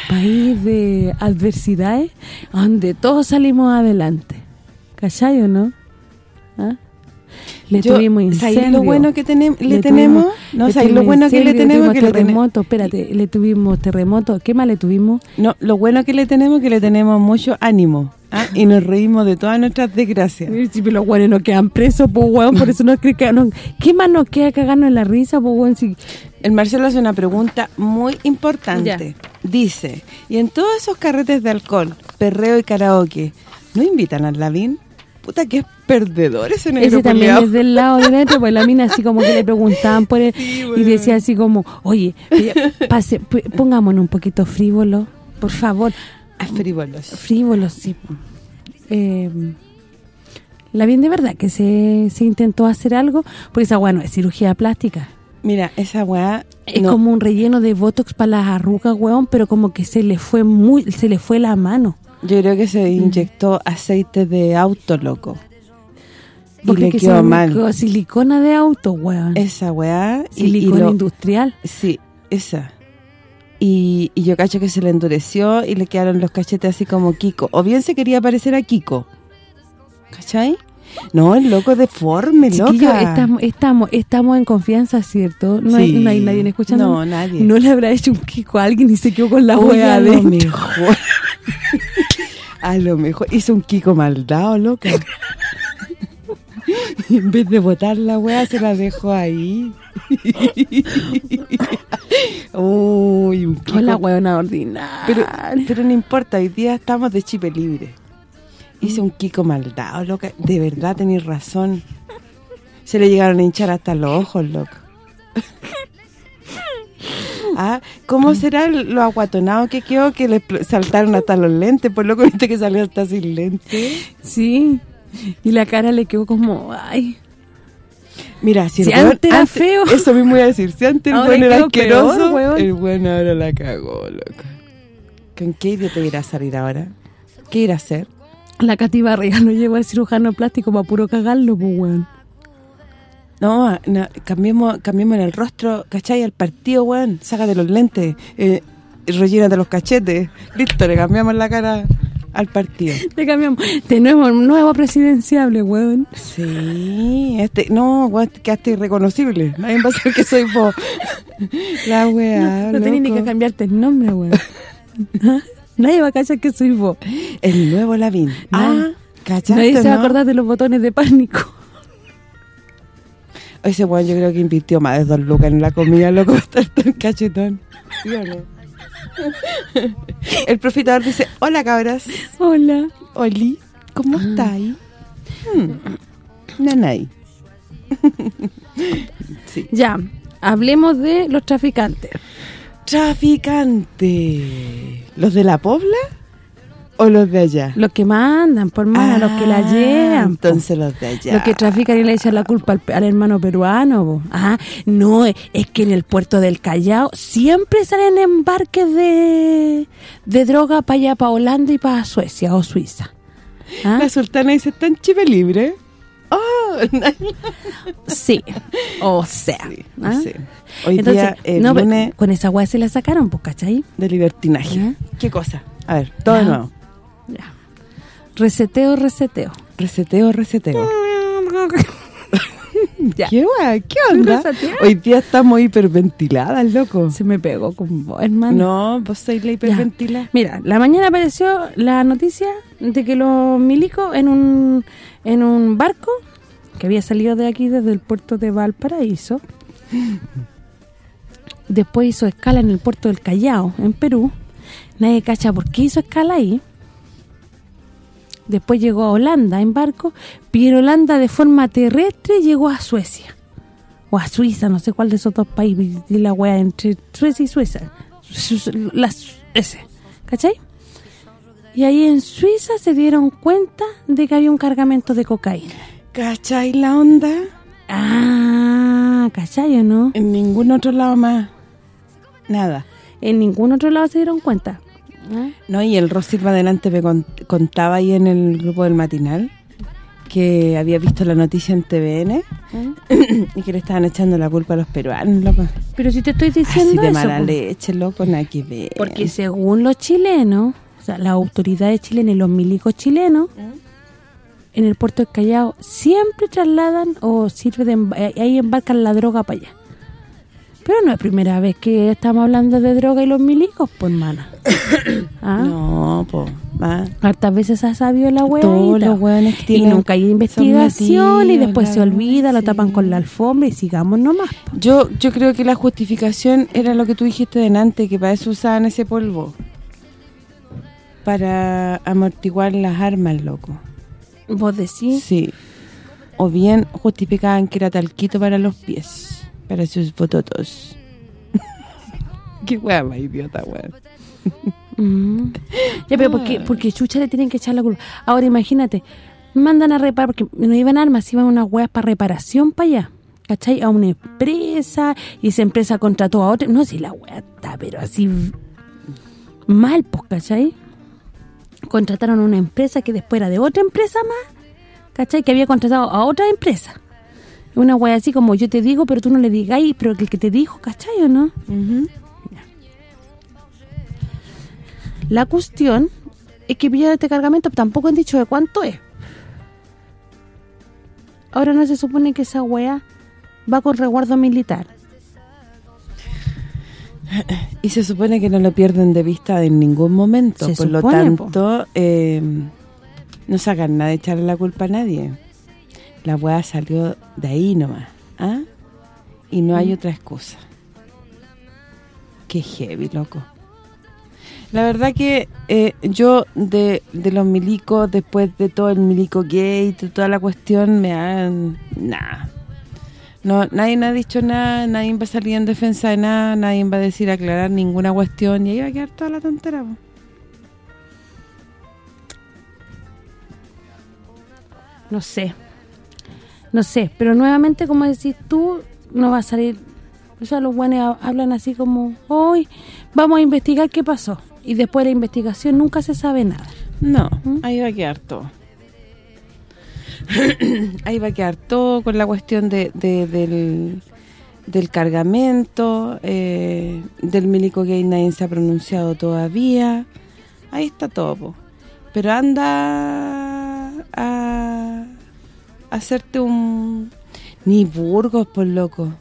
país de adversidades, donde todos salimos adelante. ¿Cachai o no? ¿Ah? le Yo, tuvimos ¿sabéis incendio. lo bueno que tenem- le, Le tenemos? tuvimos- No, le ¿sabéis lo bueno que le incendio, tenemos? Que le tenemos terremoto, espérate, le tuvimos terremoto. ¿Qué más le tuvimos? No, lo bueno que le tenemos es que le tenemos mucho ánimo. ¿Ah? Y nos reímos de todas nuestras desgracias. Sí, pero los guanes no quedan presos, weón, por eso no creo que... no- ¿Qué más nos queda cagarnos en la risa? Si, El Marcelo hace una pregunta muy importante. Dice, y en todos esos carretes de alcohol, perreo y karaoke, ¿no invitan al Lavín? Puta, que es perdedor ese negro ese también culiao. es del lado de dentro, pues la mina así como que le preguntaban por él Sí, y decía así como, oye, oye, pase, pongámonos un poquito frívolo, por favor. Frívolos. Frívolo, sí. Eh, la bien de verdad que se, se intentó hacer algo, porque esa weá no es cirugía plástica. Mira, esa weá... Es no, como un relleno de botox para las arrugas, weón, pero como que se le fue muy se le fue la mano. Yo creo que se inyectó aceite de auto, loco. Y Porque le que quedó mal. silicona de auto, weón. Esa weá... y- y silicona lo- industrial. Sí, esa. Y, y yo cacho que se le endureció y le quedaron los cachetes así como Kiko. O bien se quería parecer a Kiko. ¿Cachai? No, el loco deforme, loca. estamos, estamos, estamos en confianza, ¿cierto? No, hay, no hay nadie escuchando. No, nadie. No le habrá hecho un kiko a alguien y se quedó con la wea a lo mejor. a lo mejor hizo un Kiko maldado, loca. En vez de botar la weá, se la dejó ahí. Uy, un Kiko. Hola, weona ordinaria. Pero, pero no importa, hoy día estamos de chipe libre. Hice un Kiko maldado, loca. De verdad tenéis razón. Se le llegaron a hinchar hasta los ojos, loco. [LAUGHS] ah, ¿cómo será lo aguatonado que quedó que le saltaron hasta los lentes? Por loco, viste que salió hasta sin lentes. Sí. Y la cara le quedó como, ay. Mira, si, Si weón antes era feo. [LAUGHS] Eso mismo iba a decir. Si antes el weón era peor, asqueroso, weón. el weón ahora la cagó, loco. ¿Con qué idiota irá a salir ahora? ¿Qué irá a hacer? La Cati Barriga [LAUGHS] lo llevó al cirujano plástico para puro cagarlo, pues, weón. No, no, cambiemos, cambiemos en el rostro, ¿cachai? Al partido, weón. Sácate los lentes, eh, rellínate los cachetes. Listo, le cambiamos la cara al partido. [LAUGHS] Le cambiamos. Tenemos un nuevo presidenciable, weón. Sí, este, no, weón, quedaste irreconocible. Nadie va a saber que soy vos. [LAUGHS] La weá, No tenés ni que cambiarte el nombre, weón. ¿Ah? Nadie va a cachar que soy vos. El nuevo Lavín. Ah, ¿cachaste, Nadie se va a no? acordar de los botones de pánico. Ese weón yo creo que invirtió más de dos lucas en la comida, loco, [LAUGHS] estar tan cachetón. ¿Sí o no? [LAUGHS] El profitador dice, hola cabras. Hola. Oli, ¿cómo estáis? Hmm. Nanay. [LAUGHS] sí. Ya, hablemos de los traficantes. Traficante. ¿Los de la Pobla o los de allá? Los que mandan, por mano, los que la Ah, llevan. po. Entonces los de allá. Los que trafican y le echan la culpa al, al hermano peruano. po. Ah, no, es que en el puerto del Callao siempre salen embarques de, de droga para allá, para Holanda y para Suecia o Suiza. Ah, La sultana dice, ¿está en Chive libre? Oh, [LAUGHS] Sí, o sea. sí, ¿ah? sí. Hoy Entonces, día, el no, pero lunes con esa weá se la sacaron, pues, ¿cachai? de libertinaje. ¿Qué cosa? A ver, todo de nuevo. Ya. Reseteo, reseteo. Reseteo, reseteo. [LAUGHS] Ya. ¿Qué, guay? ¿Qué onda? Hoy día estamos hiperventiladas, loco. Se me pegó con vos, hermano. No, vos sois la hiperventilada. Mira, la mañana apareció la noticia de que los milicos en un en un barco que había salido de aquí desde el puerto de Valparaíso, después hizo escala en el puerto del Callao, en Perú. Nadie cacha por qué hizo escala ahí. Después llegó a Holanda en barco, en Holanda de forma terrestre llegó a Suecia. O a Suiza, no sé cuál de esos dos países, y la wea entre Suecia y Suiza. Su- Las, ese, ¿cachai? Y ahí en Suiza se dieron cuenta de que había un cargamento de cocaína. ¿Cachai la onda? Ah, ¿cachai o no? En ningún otro lado más. Nada. En ningún otro lado se dieron cuenta. ¿Ah? No, y el Ros Silva adelante me con- contaba ahí en el grupo del matinal que había visto la noticia en TVN [CLEARS THROAT] y que le estaban echando la culpa a los peruanos, loco. Pero si te estoy Así diciendo de eso, mala leche, loco, nada que ver. porque según los chilenos, o sea, las autoridades chilenas y los milicos chilenos, en el puerto del Callao siempre trasladan o sirve de eh, ahí embarcan la droga para allá. Pero no es primera vez que estamos hablando de droga y los milicos, pues, hermana. [COUGHS] ¿Ah? No, po. ah. Hartas veces ha sabido la hueá Todos los hueones que Y tienen- nunca hay investigación y después se olvida, lo sí. tapan con la alfombra y sigamos nomás. po. Yo yo creo que la justificación era lo que tú dijiste delante, que para eso usaban ese polvo. Para amortiguar las armas, loco. Vos decís, Sí. O bien justificaban que era talquito para los pies, para sus bototos. [LAUGHS] Qué hueá más idiota, weón. Mm. Ya, pero porque, porque chucha le tienen que echar la culpa. Ahora imagínate, mandan a reparar, porque no iban armas, iban unas hueas para reparación para allá. ¿Cachai? A una empresa, y esa empresa contrató a otra. No, si la hueá está, pero así mal, pues, ¿cachai? Contrataron a una empresa que después era de otra empresa más, ¿cachai? Que había contratado a otra empresa. Una hueá así como yo te digo, pero tú no le digáis, pero el que te dijo, ¿cachai o no? La cuestión es que pillan este cargamento, tampoco han dicho de cuánto es. Ahora no se supone que esa wea va con resguardo militar. Y se supone que no lo pierden de vista en ningún momento. Se Por lo supone, tanto, eh, no sacan nada de echarle la culpa a nadie. La weá salió de ahí nomás. ¿ah? Y no Mm. hay otra excusa. Qué heavy, loco. La verdad que eh, yo de, de los milicos, después de todo el milico gate, de toda la cuestión, me han... Nada. No, nadie me ha dicho nada, nadie va a salir en defensa de nada, nadie va a decir aclarar ninguna cuestión y ahí va a quedar toda la tontera. po. No sé. No sé, pero nuevamente, como decís tú, no va a salir... O sea, los buenos ha- hablan así como, hoy vamos a investigar qué pasó. Y después de la investigación nunca se sabe nada. No, ¿Mm? ahí va a quedar todo. [CLEARS THROAT] ahí va a quedar todo con la cuestión de, de- del, del cargamento, eh, del milico gay nadie se ha pronunciado todavía. Ahí está todo, po. Pero anda a hacerte un... Ni Burgos, por loco.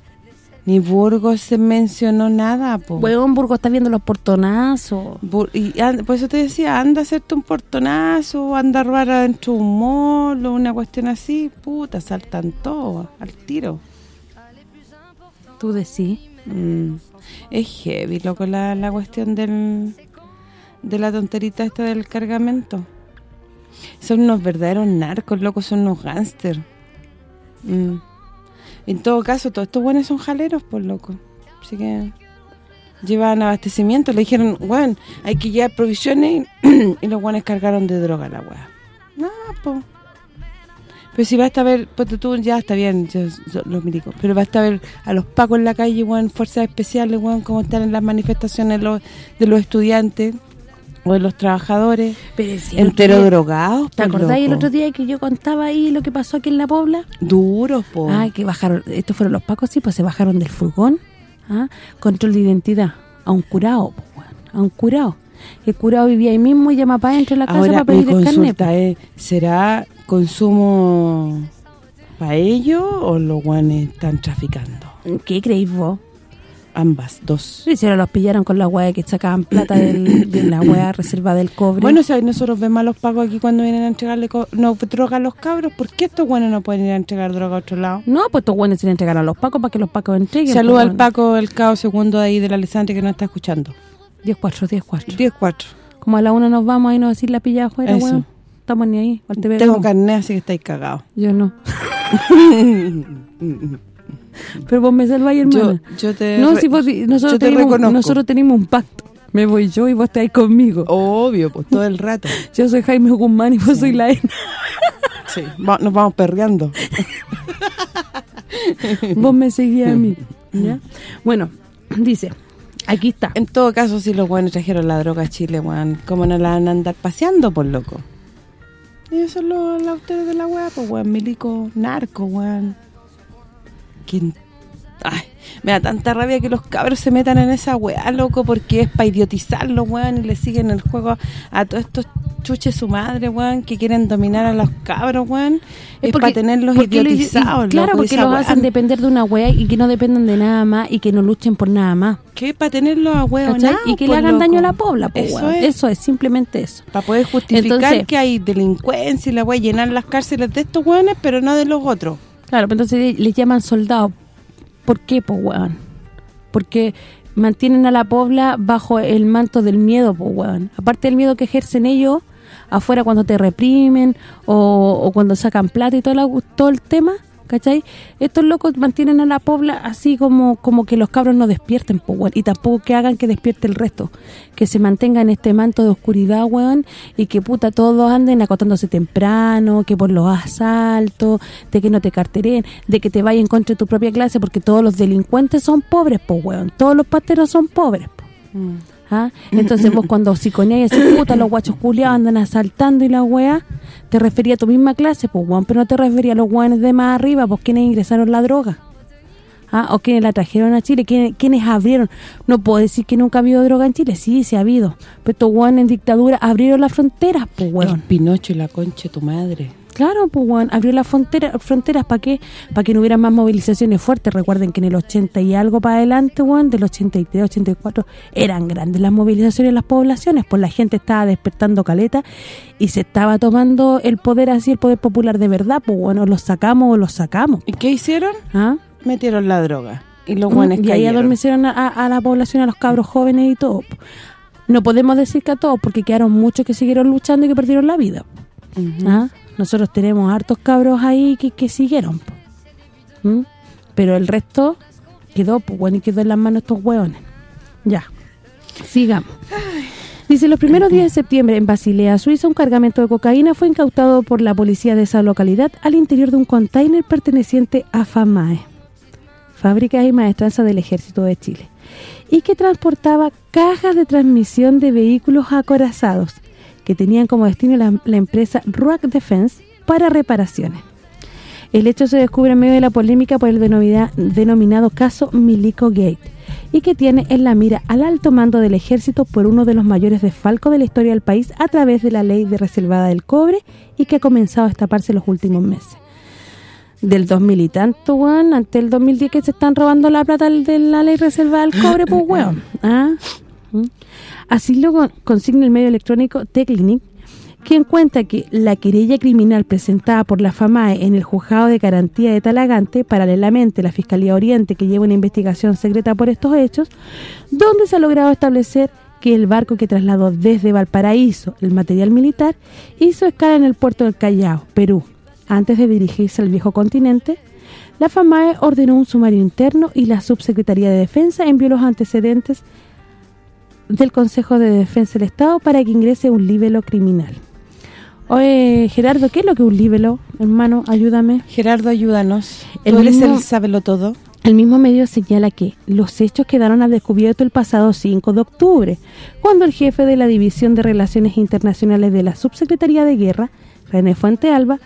Ni Burgos se mencionó nada, po. Huevón Burgos está viendo los portonazos. Bu- Y por eso te decía, anda a hacerte un portonazo, anda a robar adentro de un molo, una cuestión así, puta, saltan todos al tiro. Tú decís. Mm. Es heavy, loco, la, la cuestión del de la tonterita esta del cargamento. Son unos verdaderos narcos, locos, son unos gángster. Mm. En todo caso, todos estos buenos son jaleros, por loco. Así que llevaban abastecimiento, le dijeron, bueno, hay que llevar provisiones [CLEARS THROAT] y, los buenos cargaron de droga la weá. No, po. Pero si basta ver, pues tú ya está bien, yo- yo- los milicos, pero basta ver a los pacos en la calle, weón, fuerzas especiales, weón, como están en las manifestaciones de los estudiantes o de los trabajadores, si entero día- drogados, ¿Te po, acordáis el otro día que yo contaba ahí lo que pasó aquí en La Pobla? Duros, po. Ah, que bajaron, estos fueron los pacos, sí, pues se bajaron del furgón, ¿ah? control de identidad, a un curado, po, a un curado. El curado vivía ahí mismo y llama para dentro de la casa Ahora, para mi pedir el carnet. consulta es, ¿será consumo para ellos o los guanes están traficando? ¿Qué creéis vos? Ambas, dos. Si se los pillaron con la hueá que sacaban plata del- [COUGHS] de la hueá reserva del cobre. Bueno, si nosotros vemos a los pagos aquí cuando vienen a entregarle no droga a los cabros, ¿por qué estos guanes no pueden ir a entregar droga a otro lado? no, pues estos buenos se le entregaron a los pacos para que los pacos entreguen. Saluda pues, al Paco, el cao segundo de ahí de la Alessandra que no está escuchando. 10-4, 10-4. 10-4. Como a la una nos vamos ahí nos decir la pilla afuera, weón. Estamos ni ahí. Tengo carnet, así que estáis cagados. Yo no. [LAUGHS] Pero vos me salváis, Yo, hermana. yo te No, si vos, nosotros, yo te tenemos, reconozco. nosotros tenemos un pacto. Me voy yo y vos estáis conmigo. Obvio, pues todo el rato. [LAUGHS] Yo soy Jaime Guzmán y vos soy la Ena. [LAUGHS] Sí, va- nos vamos perreando. [LAUGHS] Vos me seguís a mí. ¿ya? Bueno, dice, aquí está. En todo caso, si los buenos trajeron la droga a Chile, weón, ¿cómo no la van a andar paseando, por loco? Y eso son los, los autores de la weá, pues, weón, milico, narco, weón. ¿Quién Ay, me da tanta rabia que los cabros se metan en esa weá, loco, porque es para idiotizarlos, weón, y le siguen el juego a todos estos chuches su madre, weón, que quieren dominar a los cabros, weón. Es, para tenerlos porque lo- y- idiotizados, Claro, loco, porque los weá. hacen depender de una wea y que no dependan de nada más y que no luchen por nada más. ¿Qué? Para tenerlos a weón. Y que le hagan daño a la pobla, pues, Eso es. Eso es, simplemente eso. Para poder justificar Entonces- que hay delincuencia y la weá, llenar las cárceles de estos weones, pero no de los otros. Claro, pero entonces les llaman soldados. ¿Por qué, weón? Porque mantienen a la pobla bajo el manto del miedo, pues, weón. Aparte del miedo que ejercen ellos afuera cuando te reprimen o, cuando sacan plata y todo, todo el tema, ¿cachai? Estos locos mantienen a la pobla así como como que los cabros no despierten, pues, weón. Y tampoco que hagan que despierte el resto. Que se mantenga en este manto de oscuridad, weón, y que puta todos anden acostándose temprano, que por los asaltos, de que no te carteren, de que te vaya en contra tu propia clase, porque todos los delincuentes son pobres, pues, weón. Todos los pateros son pobres, po. ¿Ah? Entonces vos cuando psiconeas y decís, puta, los guachos culiados andan asaltando y la weá, te refería a tu misma clase, pues, weón, pero no te refería a los weones de más arriba, pues, quienes ingresaron la droga. ¿Ah? O quienes la trajeron a Chile, quienes, abrieron. No puedo decir que nunca ha habido droga en Chile, sí, sí ha habido. Pero estos weones en dictadura abrieron las fronteras, pues, El weón. Pinocho y la concha tu madre. Claro, pues, weón, abrió las frontera, fronteras, ¿para qué? Para que no hubiera más movilizaciones fuertes. Recuerden que en el 80 y algo para adelante, weón, del 83, 84, eran grandes las movilizaciones en las poblaciones, pues la gente estaba despertando caleta y se estaba tomando el poder así, el poder popular de verdad, pues, bueno, los sacamos o los sacamos. ¿Y qué hicieron? ¿Ah? Metieron la droga. Y los buenos y ahí adormecieron a, a- a la población, a los cabros jóvenes y todo. No podemos decir que a todos, porque quedaron muchos que siguieron luchando y que perdieron la vida. Ujú. ¿Ah? Nosotros tenemos hartos cabros ahí que, que siguieron. ¿Mm? Pero el resto quedó, pues bueno, y quedó en las manos estos hueones. Ya, sigamos. Dice, los primeros días de septiembre en Basilea, Suiza, un cargamento de cocaína fue incautado por la policía de esa localidad al interior de un container perteneciente a FAMAE, Fábrica y Maestranza del Ejército de Chile, y que transportaba cajas de transmisión de vehículos acorazados que tenían como destino la, la empresa Rock Defense para reparaciones. El hecho se descubre en medio de la polémica por el denomina- denominado caso Milico Gate y que tiene en la mira al alto mando del ejército por uno de los mayores desfalcos de la historia del país a través de la ley de reservada del cobre y que ha comenzado a destaparse los últimos meses. Del 2000 y tanto, weón, ante el 2010 que se están robando la plata de la ley reservada del cobre, pues, weón. [LAUGHS] ¿Ah? Así lo con- consigna el medio electrónico Teclinic, quien cuenta que la querella criminal presentada por la FAMAE en el juzgado de garantía de Talagante, paralelamente la Fiscalía Oriente que lleva una investigación secreta por estos hechos, donde se ha logrado establecer que el barco que trasladó desde Valparaíso el material militar hizo escala en el puerto del Callao, Perú. Antes de dirigirse al viejo continente, la FAMAE ordenó un sumario interno y la Subsecretaría de Defensa envió los antecedentes del Consejo de Defensa del Estado para que ingrese un líbelo criminal. Oye, Gerardo, ¿qué es lo que es un líbelo? Hermano, ayúdame. Gerardo, ayúdanos. El Tú eres mismo- el sábelo todo. El mismo medio señala que los hechos quedaron al descubierto el pasado 5 de octubre, cuando el jefe de la División de Relaciones Internacionales de la Subsecretaría de Guerra, René Fuente Alba,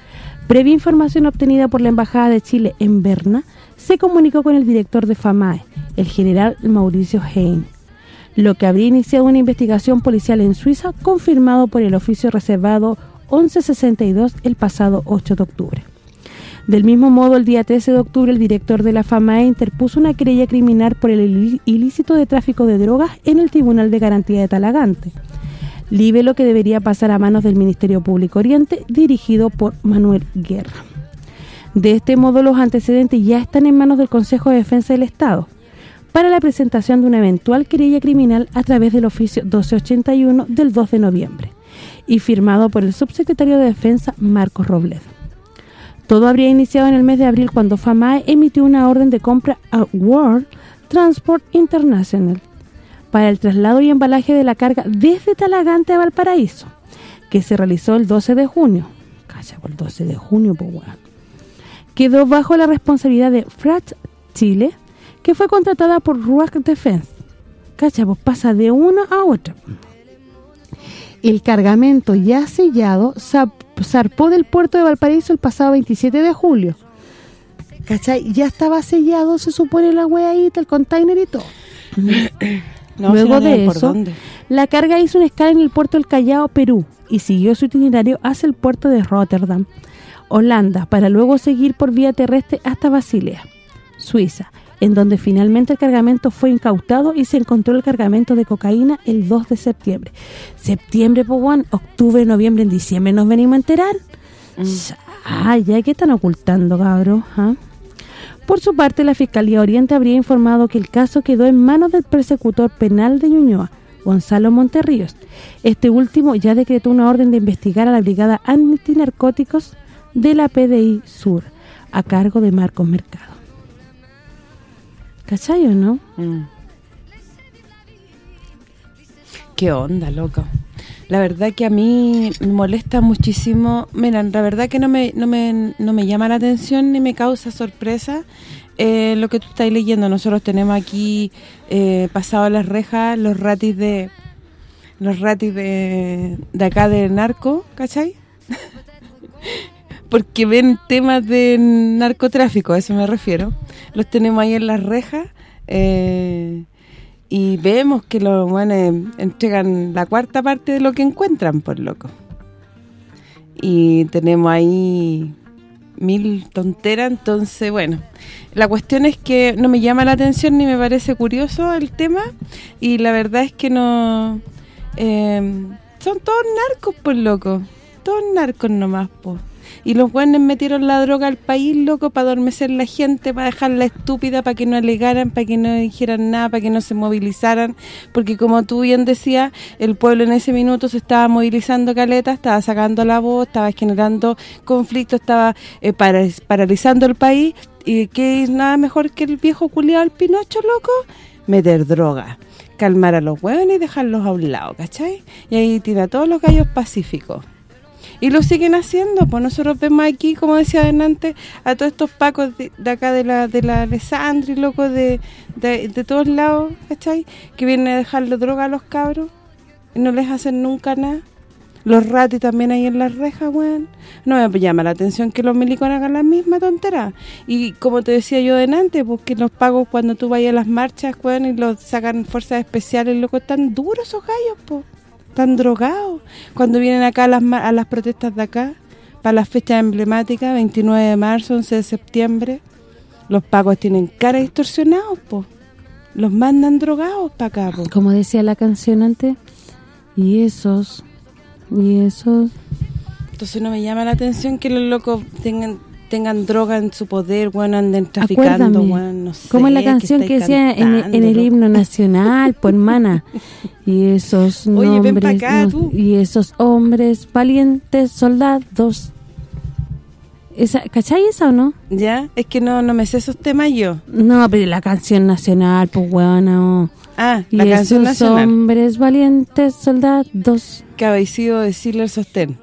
previa información obtenida por la Embajada de Chile en Berna, se comunicó con el director de FAMAE, el general Mauricio Hein, lo que habría iniciado una investigación policial en Suiza confirmado por el oficio reservado 1162 el pasado 8 de octubre. Del mismo modo, el día 13 de octubre, el director de la FAMAE interpuso una querella criminal por el ilí- ilícito de tráfico de drogas en el Tribunal de Garantía de Talagante. Libelo que debería pasar a manos del Ministerio Público Oriente, dirigido por Manuel Guerra. De este modo, los antecedentes ya están en manos del Consejo de Defensa del Estado para la presentación de una eventual querella criminal a través del oficio 1281 del 2 de noviembre y firmado por el subsecretario de Defensa Marcos Robledo. Todo habría iniciado en el mes de abril cuando FAMAE emitió una orden de compra a World Transport International para el traslado y embalaje de la carga desde Talagante a Valparaíso, que se realizó el 12 de junio. Calla, por el 12 de junio, pues weón. Quedó bajo la responsabilidad de Frat Chile, que fue contratada por Ruach Defense. Cacha, pues pasa de una a otra. El cargamento ya sellado zarpó del puerto de Valparaíso el pasado 27 de julio. ¿cachai? Ya estaba sellado, se supone, la weadita, el container y todo. [COUGHS] No, Luego si no de eso. La carga hizo una escala en el puerto del Callao, Perú, y siguió su itinerario hacia el puerto de Rotterdam, Holanda, para luego seguir por vía terrestre hasta Basilea, Suiza, en donde finalmente el cargamento fue incautado y se encontró el cargamento de cocaína el 2 de septiembre. Septiembre, po, weón, octubre, noviembre, en diciembre nos venimos a enterar. Ay, ya, ¿qué están ocultando, cabros? ah? Por su parte, la Fiscalía Oriente habría informado que el caso quedó en manos del persecutor penal de Ñuñoa, Gonzalo Monterríos. Este último ya decretó una orden de investigar a la Brigada Antinarcóticos de la PDI Sur, a cargo de Marcos Mercado. ¿Cachai o no? Mm. Qué onda, loco. La verdad que a mí me molesta muchísimo. Mira, la verdad que no me, no me, no me llama la atención ni me causa sorpresa eh, lo que tú estás leyendo. Nosotros tenemos aquí eh, pasado las rejas los ratis de los ratis de, de acá de narco, ¿cachai? [LAUGHS] Porque ven temas de narcotráfico, a eso me refiero. Los tenemos ahí en las rejas eh, y vemos que los buenos entregan la cuarta parte de lo que encuentran, por loco. Y tenemos ahí mil tonteras, entonces, bueno, la cuestión es que no me llama la atención ni me parece curioso el tema y la verdad es que no... eh, son todos narcos, por loco, todos narcos nomás, pues. Y los buenos metieron la droga al país, loco, para adormecer la gente, para dejarla estúpida, para que no alegaran, para que no dijeran nada, para que no se movilizaran. Porque como tú bien decías, el pueblo en ese minuto se estaba movilizando caleta, estaba sacando la voz, estaba generando conflicto, estaba eh, para- paralizando el país. Y que es nada mejor que el viejo culiado al Pinocho, loco, meter droga. Calmar a los hueones y dejarlos a un lado, ¿cachai? Y ahí tiene a todos los gallos pacíficos. Y lo siguen haciendo, pues nosotros vemos aquí, como decía adelante, a todos estos pacos de, acá de la de la Alessandri, loco, de, de, todos lados, ¿cachai? Que vienen a dejarle droga a los cabros y no les hacen nunca nada. Los ratis también ahí en las rejas, weón. No me llama la atención que los milicos hagan la misma tontera. Y como te decía yo delante, pues que los pagos cuando tú vayas a las marchas, weón, y los sacan fuerzas especiales, loco, están duros esos gallos, pues están drogados. Cuando vienen acá a las, a las protestas de acá, para las fechas emblemáticas, 29 de marzo, 11 de septiembre, los pagos tienen cara distorsionados, po. Los mandan drogados para acá, po. Como decía la canción antes, y esos, y esos... Entonces no me llama la atención que los locos tengan tengan droga en su poder, bueno, anden traficando, bueno, no sé. como en la canción que estáis decía en, cantando, en el loco. himno nacional, pues hermana. [LAUGHS] Y esos Oye, ven nombres, acá, no- tú. y esos hombres valientes soldados. Esa, ¿Cachai esa o no? ¿Ya? Es que no no me sé esos temas yo. No, pero la canción nacional, pues weona. Ah, Y la canción esos nacional. hombres valientes soldados. Que habéis sido decirle el sostén.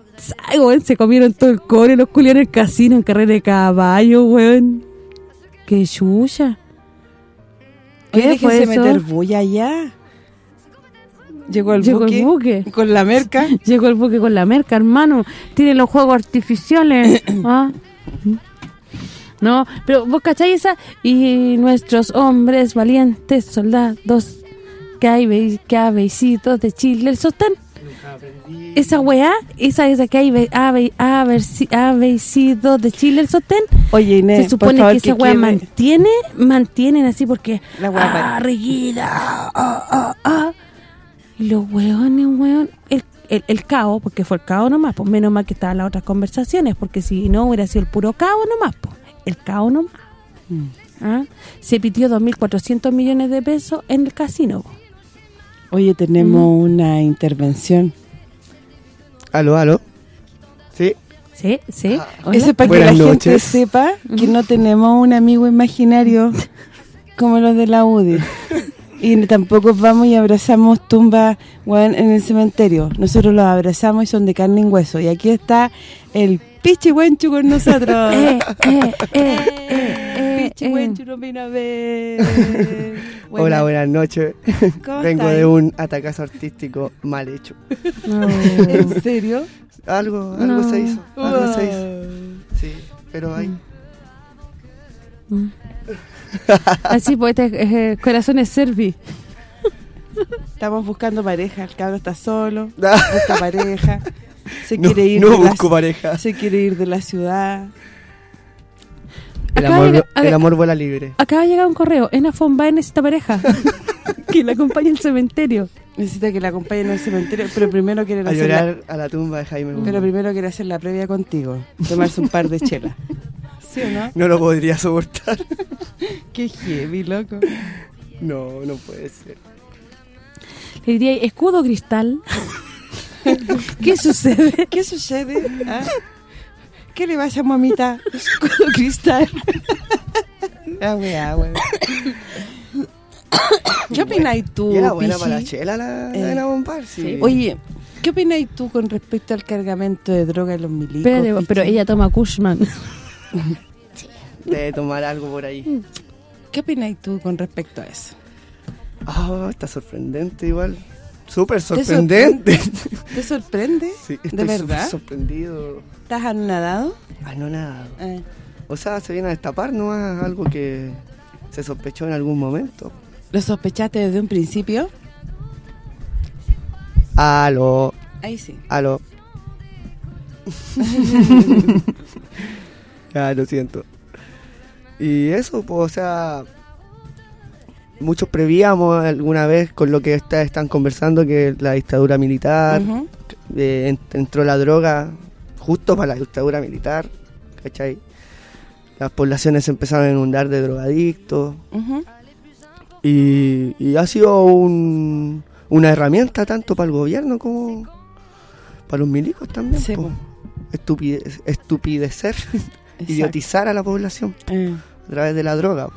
Ay, weón, se comieron todo el cobre los culiados en el casino en carrera de caballo, weón. Qué chucha. Oye, ¿Qué fue déjense eso? meter bulla ya. Llegó el Llegó buque. el buque. Con la merca. [LAUGHS] Llegó el buque con la merca, hermano. Tiene los juegos artificiales. [COUGHS] ¿ah? No, pero vos cachai esa y nuestros hombres valientes soldados que hay que de Chile el sostén. Esa weá, esa esa que hay be- habe- habersi- habéisitos de Chile el sostén. Oye, Inés, Se supone por favor, que esa weá mantiene, mantienen así porque La weá ah, reguida, ah, ah, ah. Y los weones, weón, el, el, el cao, porque fue el cao nomás, pues menos mal que estaban las otras conversaciones, porque si no hubiera sido el puro cao nomás, pues, el cao nomás. Mm. ¿ah? Se pitió 2.400 millones de pesos en el casino. Oye, tenemos una intervención. Aló, aló. Sí, ¿Sí? ¿Sí? Hola. Ese para que la gente sepa que no tenemos un amigo imaginario como los de la UDI. Y tampoco vamos y abrazamos tumbas en el cementerio. Nosotros los abrazamos y son de carne y hueso. Y aquí está el Pichi con nosotros. [LAUGHS] Eh, eh, eh, eh, Pichi. Wenchu nos vino a ver. [LAUGHS] hola, Buena- buenas noches. ¿Cómo Vengo de un atacazo artístico mal hecho. No. [LAUGHS] ¿En serio? Algo, algo No. se hizo, algo se hizo. Wow. Sí, pero ahí. Mm. Así, pues, este es, eh, corazones servi. [LAUGHS] Estamos buscando pareja, el cabro está solo, busca pareja, se No, quiere ir no de la- busco pareja. se quiere ir de la ciudad. El amor, ver, el amor vuela libre. Acaba de llegar un correo. Ena Fonbae necesita pareja. [LAUGHS] que la acompañe al cementerio. Necesita que la acompañen al cementerio, pero primero quiere A hacer la, a la tumba de Jaime. pero primero quiere hacer la previa contigo, tomarse un par de chelas. [LAUGHS] ¿Sí o no? No lo podría soportar. [LAUGHS] Qué heavy, loco. No, no puede ser. Le diría, escudo cristal. ¿Qué sucede? ¿Qué sucede? ¿Ah? ¿Qué le pasa, mamita? Escudo cristal. ah, weá, weá. ¿Qué opináis tú, Y era buena para la chela la, la Eh, Ana Bompar, sí. Oye, ¿qué opináis tú con respecto al cargamento de droga en los milicos? Pero ella toma Cushman. [LAUGHS] Debe tomar algo por ahí. ¿Qué opináis tú con respecto a eso? Ah, está sorprendente igual. Súper ¿Te sorprendente. ¿Te sorprende? [LAUGHS] Sí, ¿De estoy verdad? súper sorprendido. ¿Estás anonadado? Ah, no, nada. Eh, O sea, se viene a destapar nomás algo que se sospechó en algún momento. ¿Lo sospechaste desde un principio? Aló, Ahí sí. aló. ya, [LAUGHS] lo siento. Y eso, pues, o sea, muchos prevíamos alguna vez con lo que está- están conversando que la dictadura militar, eh, en- entró la droga justo para la dictadura militar, ¿cachai? Las poblaciones se empezaron a inundar de drogadictos y, y ha sido un- una herramienta tanto para el gobierno como para los milicos también. Sí, po. po. Estupide- estupidecer, [LAUGHS] idiotizar a la población Eh, a través de la droga.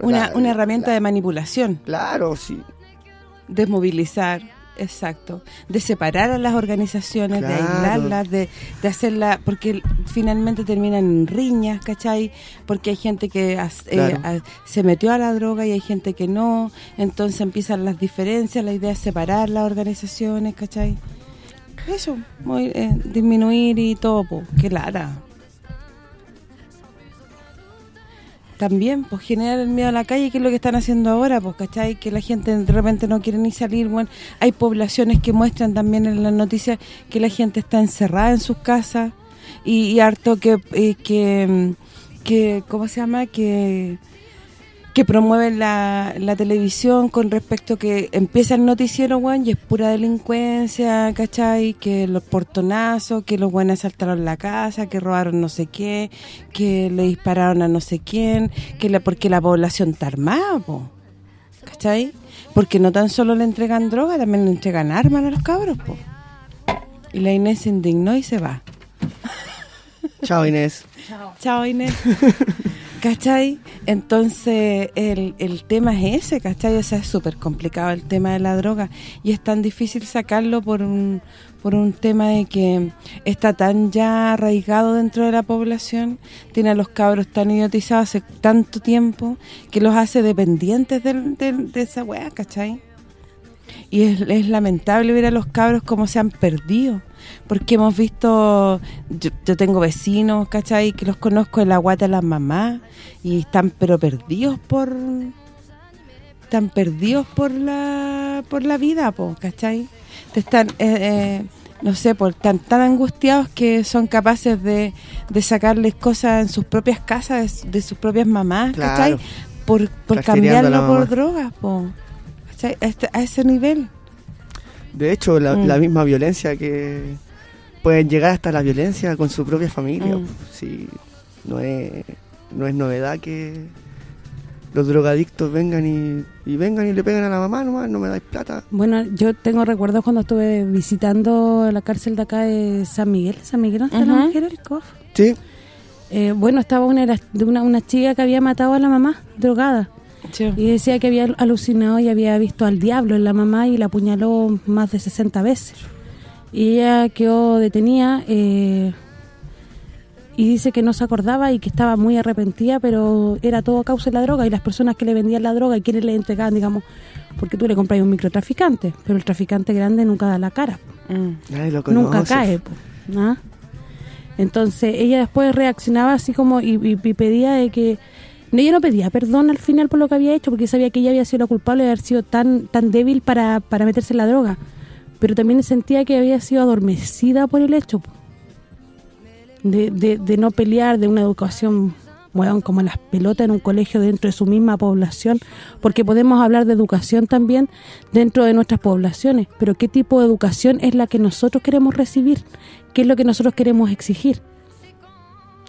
Una, La- una herramienta la- de manipulación, Claro, sí. desmovilizar, exacto, de separar a las organizaciones, de aislarlas, de, de hacerla, porque finalmente terminan en riñas, ¿cachai? Porque hay gente que as- eh, a- se metió a la droga y hay gente que no, entonces empiezan las diferencias, la idea es separar las organizaciones, ¿cachai? Eso, muy, eh, disminuir y todo, po, qué lara. También, pues generar el miedo a la calle, que es lo que están haciendo ahora, pues, ¿cachai? Que la gente de repente no quiere ni salir, bueno, hay poblaciones que muestran también en las noticias que la gente está encerrada en sus casas y, y harto que, eh, que, mm, que, ¿cómo se llama? Que que promueven la, la televisión con respecto que empieza el noticiero, weón, y es pura delincuencia, ¿cachai? Que los portonazos, que los buenos asaltaron la casa, que robaron no sé qué, que le dispararon a no sé quién, que la porque la población está armada, po, ¿cachai? Porque no tan solo le entregan droga, también le entregan armas a los cabros, po. Y la Inés se indignó y se va. Chao Inés. Chao, Inés. [LAUGHS] ¿Cachai? Entonces, el, el tema es ese, ¿cachai? O sea, es súper complicado el tema de la droga y es tan difícil sacarlo por un, por un tema de que está tan ya arraigado dentro de la población, tiene a los cabros tan idiotizados hace tanto tiempo que los hace dependientes del- del- de esa weá, ¿cachai? Y es, es lamentable ver a los cabros como se han perdido. Porque hemos visto, yo, yo tengo vecinos, ¿cachai? Que los conozco en la guata de las mamás y están pero perdidos por... Están perdidos por la por la vida, po, ¿cachai? Te están, eh, eh, no sé, por están tan angustiados que son capaces de, de sacarles cosas en sus propias casas, de, de sus propias mamás, ¿cachai? Claro. Por, por la cambiarlo por drogas, po. ¿Cachai? A, este- a ese nivel. De hecho, la, Mm. la misma violencia que pueden llegar hasta la violencia con su propia familia. Mm. Sí, no es no es novedad que los drogadictos vengan y, y vengan y le pegan a la mamá nomás, no me dais plata. Bueno, yo tengo recuerdos cuando estuve visitando la cárcel de acá de San Miguel. San Miguel, ¿dónde está la mujer del COF? Sí, Eh, bueno, estaba una de una, una chica que había matado a la mamá, drogada. Y decía que había alucinado y había visto al diablo en la mamá y la apuñaló más de 60 veces. Y ella quedó detenida eh, y dice que no se acordaba y que estaba muy arrepentida, pero era todo a causa de la droga y las personas que le vendían la droga y quienes le entregaban, digamos, porque tú le compras a un microtraficante, pero el traficante grande nunca da la cara Mm. lo nunca cae entonces ella después reaccionaba así como y, y- y pedía de que No, ella no pedía perdón al final por lo que había hecho, porque sabía que ella había sido la culpable de haber sido tan tan débil para, para meterse en la droga. Pero también sentía que había sido adormecida por el hecho. De, de, de no pelear, de una educación, bueno, como las pelotas en un colegio dentro de su misma población, porque podemos hablar de educación también dentro de nuestras poblaciones, pero ¿qué tipo de educación es la que nosotros queremos recibir? ¿Qué es lo que nosotros queremos exigir?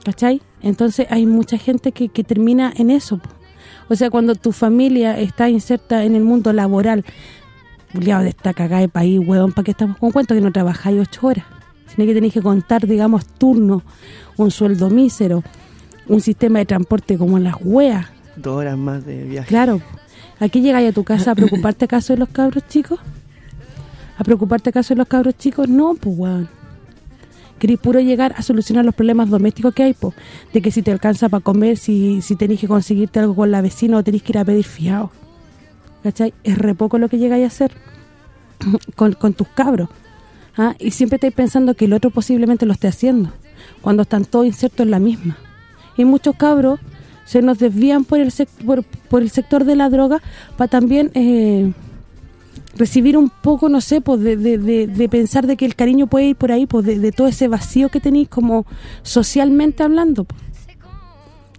¿Cachai? Entonces hay mucha gente que, que termina en eso. po. O sea, cuando tu familia está inserta en el mundo laboral, Juliado de esta cagada de país, huevón, ¿para qué estamos con cuento que no trabajáis ocho horas? Sino que tenéis que contar, digamos, turnos, un sueldo mísero, un sistema de transporte como las weas. Dos horas más de viaje. Claro. ¿Aquí llegáis a tu casa a preocuparte acaso de los cabros chicos? ¿A preocuparte acaso de los cabros chicos? No, pues weón. Querís puro llegar a solucionar los problemas domésticos que hay, pues. De que si te alcanza para comer, si, si tenéis que conseguirte algo con la vecina o tenéis que ir a pedir fiado. ¿Cachai? Es re poco lo que llegáis a hacer [CLEARS THROAT] con, con tus cabros. ¿ah? Y siempre estáis pensando que el otro posiblemente lo esté haciendo, cuando están todos insertos en la misma. Y muchos cabros se nos desvían por el sec- por, por el sector de la droga para también eh, recibir un poco, no sé, pues de, de, de- de pensar de que el cariño puede ir por ahí, pues de, de todo ese vacío que tenéis como socialmente hablando. pues.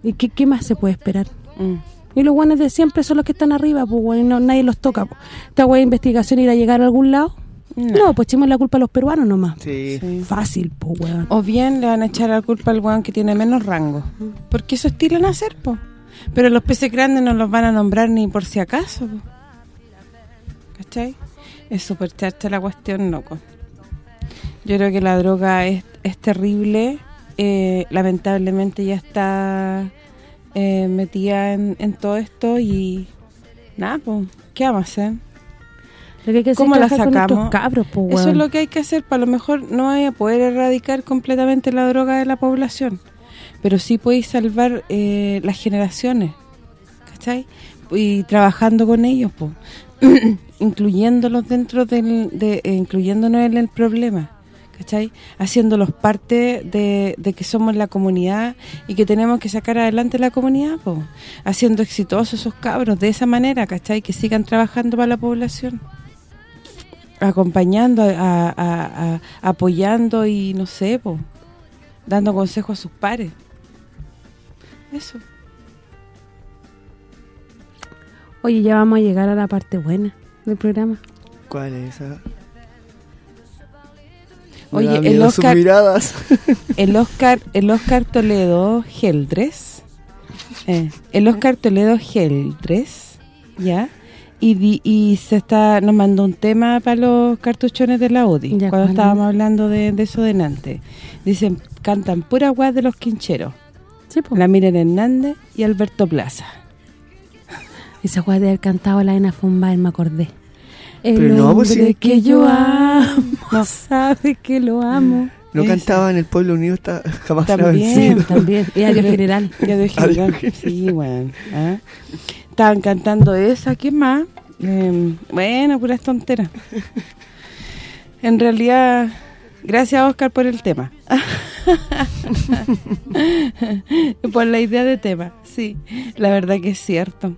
¿Y qué, qué más se puede esperar? Mm. Y los guanes de siempre son los que están arriba, pues bueno, no, nadie los toca. Pues. Esta guay de investigación ir a llegar a algún lado. No, pues echemos la culpa a los peruanos nomás. Sí. Sí. Fácil, pues weón. O bien le van a echar la culpa al weón que tiene menos rango. Porque eso estilan a hacer, po. Pero los peces grandes no los van a nombrar ni por si acaso, po. ¿Cachai? Es súper charcha la cuestión, loco. Yo creo que la droga es, es terrible. eh, lamentablemente ya está eh, metida en, en todo esto y... Nada, pues, ¿qué vamos a hacer? Lo que hay que hacer ¿Cómo la sacamos? cabros, weón. Eso es lo que hay que hacer. Para lo mejor no vaya a poder erradicar completamente la droga de la población. Pero sí podéis salvar eh, las generaciones. ¿Cachai? Y trabajando con ellos, pues. [CLEARS THROAT] incluyéndolos dentro del... De, eh, incluyéndonos en el problema. ¿Cachai? Haciéndolos parte de, de que somos la comunidad y que tenemos que sacar adelante la comunidad, pues. Haciendo exitosos esos cabros de esa manera, ¿cachai? Que sigan trabajando para la población acompañando, a- apoyando y no sé, po, dando consejos a sus pares. Eso. Oye, ya vamos a llegar a la parte buena del programa. ¿Cuál es esa? Oye, Me el Oscar- miradas. [LAUGHS] El Oscar el Oscar Toledo Geldres. eh, el Oscar Toledo Geldres, ¿ya? Y, di- y se está nos mandó un tema para los cartuchones de la UDI, Ya, cuando ¿cuál? estábamos hablando de, de eso delante. Dicen, cantan pura guas de los quincheros. Sí. La Miren Hernández y Alberto Plaza. Esa weá de haber cantado la Ena Fumbaer, me acordé. El Pero no, pues hombre que yo amo, [LAUGHS] sabe que lo amo. No cantaba en el Pueblo Unido está, jamás También. vencido. También, y adiós general. [LAUGHS] Ya de general. Sí, bueno. ¿ah? Estaban cantando esa, ¿qué más? Eh, bueno, puras tonteras. [LAUGHS] En realidad, gracias Oscar por el tema. por la idea de tema, sí. La verdad que es cierto.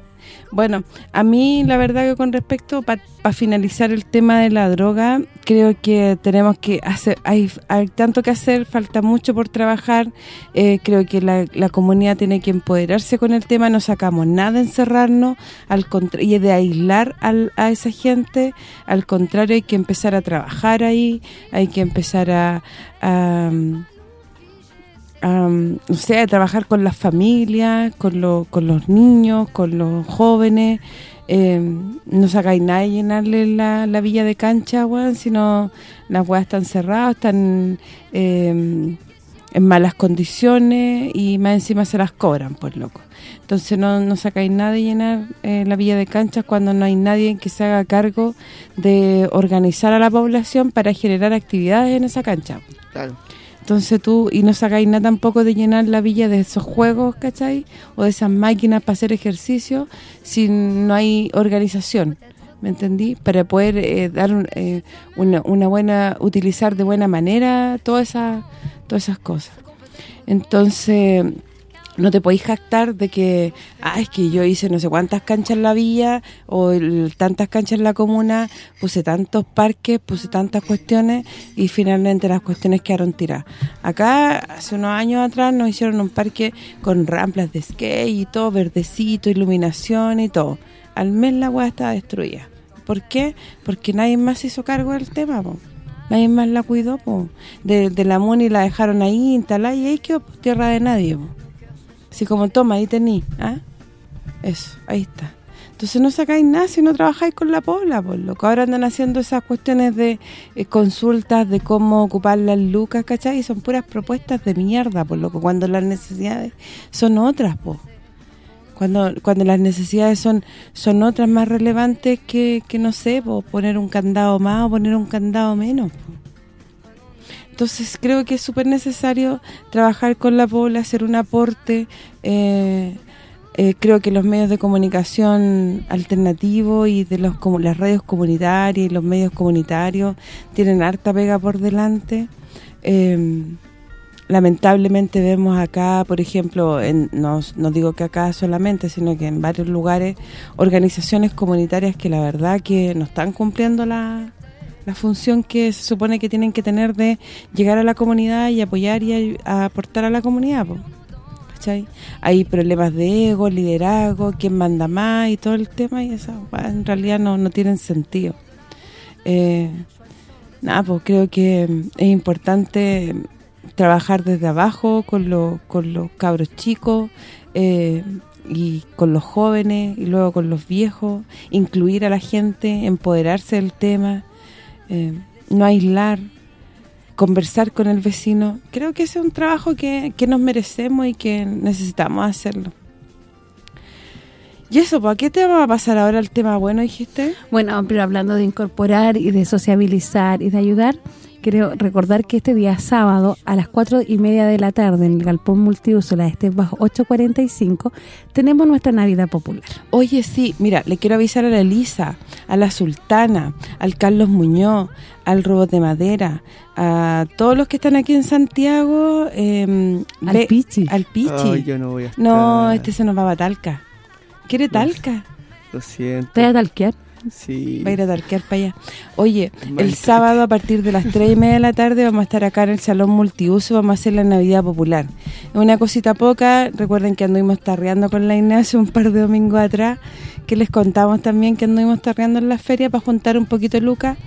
Bueno, a mí la verdad que con respecto, para finalizar el tema de la droga, creo que tenemos que hacer, hay, hay tanto que hacer, falta mucho por trabajar, eh, creo que la, la comunidad tiene que empoderarse con el tema, no sacamos nada encerrarnos al y de aislar al- a esa gente, al contrario hay que empezar a trabajar ahí, hay que empezar a am, o sea, trabajar con las familias, con, lo- con los niños, con los jóvenes. eh, no sacáis nada de llenarle la, la villa de cancha, weón, sino las weas están cerradas, están eh, en malas condiciones y más encima se las cobran, pues loco. Entonces no, no sacáis nada de llenar eh, la villa de canchas cuando no hay nadie que se haga cargo de organizar a la población para generar actividades en esa cancha. Claro. Entonces tú, y no sacáis nada tampoco de llenar la villa de esos juegos, ¿cachai? O de esas máquinas para hacer ejercicio si no hay organización, ¿me entendí? Para poder eh, dar eh, una, una buena, utilizar de buena manera todas esas todas esas cosas. Entonces, no te podéis jactar de que, ah, es que yo hice no sé cuántas canchas en la villa o tantas canchas en la comuna, puse tantos parques, puse tantas cuestiones y finalmente las cuestiones quedaron tiradas. Acá, hace unos años atrás, nos hicieron un parque con ramplas de skate y todo, verdecito, iluminación y todo. Al mes la hueá estaba destruida. ¿Por qué? Porque nadie más se hizo cargo del tema, po. Nadie más la cuidó, po. De, de la MUNI la dejaron ahí instalada y ahí quedó tierra de nadie, po. Así como, toma, ahí tení, ¿ah? Eso, ahí está. Entonces no sacáis nada si no trabajáis con la pobla, por lo que ahora andan haciendo esas cuestiones de eh, consultas de cómo ocupar las lucas, ¿cachai? Y son puras propuestas de mierda, por lo que cuando las necesidades son otras, po. Cuando cuando las necesidades son son otras más relevantes que, que no sé, po, poner un candado más o poner un candado menos, po. Entonces creo que es súper necesario trabajar con la pobla, hacer un aporte. eh, eh, creo que los medios de comunicación alternativos y de los como las radios comunitarias y los medios comunitarios tienen harta pega por delante. Eh, lamentablemente vemos acá, por ejemplo, en, no, no digo que acá solamente, sino que en varios lugares, organizaciones comunitarias que la verdad que no están cumpliendo la, la función que se supone que tienen que tener de llegar a la comunidad y apoyar y aportar a la comunidad. Hay problemas de ego, liderazgo, quién manda más y todo el tema y eso en realidad no, no tienen sentido. Eh, nada, pues creo que es importante trabajar desde abajo con, los con los cabros chicos eh, y con los jóvenes y luego con los viejos, incluir a la gente, empoderarse del tema, eh, no aislar, conversar con el vecino. Creo que ese es un trabajo que, que nos merecemos y que necesitamos hacerlo. Y eso, ¿para qué te va a pasar ahora el tema bueno, dijiste? Bueno, pero hablando de incorporar y de sociabilizar y de ayudar, quiero recordar que este día sábado a las cuatro y media de la tarde en el Galpón Multiuso, la este bajo 845, tenemos nuestra Navidad Popular. Oye, sí, mira, le quiero avisar a la Elisa, a la Sultana, al Carlos Muñoz, al Robot de Madera, a todos los que están aquí en Santiago. eh, Al ve- Pichi. Al Pichi. Ay, yo no voy a estar. no, este se nos va a Talca. ¿Quiere Talca? Lo siento. ¿Te vas a talquear? Sí. Va a ir a talquear para allá. Oye, el sábado a partir de las 3 y media de la tarde vamos a estar acá en el Salón Multiuso, vamos a hacer la Navidad Popular. Es una cosita poca, recuerden que anduvimos tarreando con la Inés un par de domingos atrás, que les contamos también que anduvimos tarreando en la feria para juntar un poquito lucas.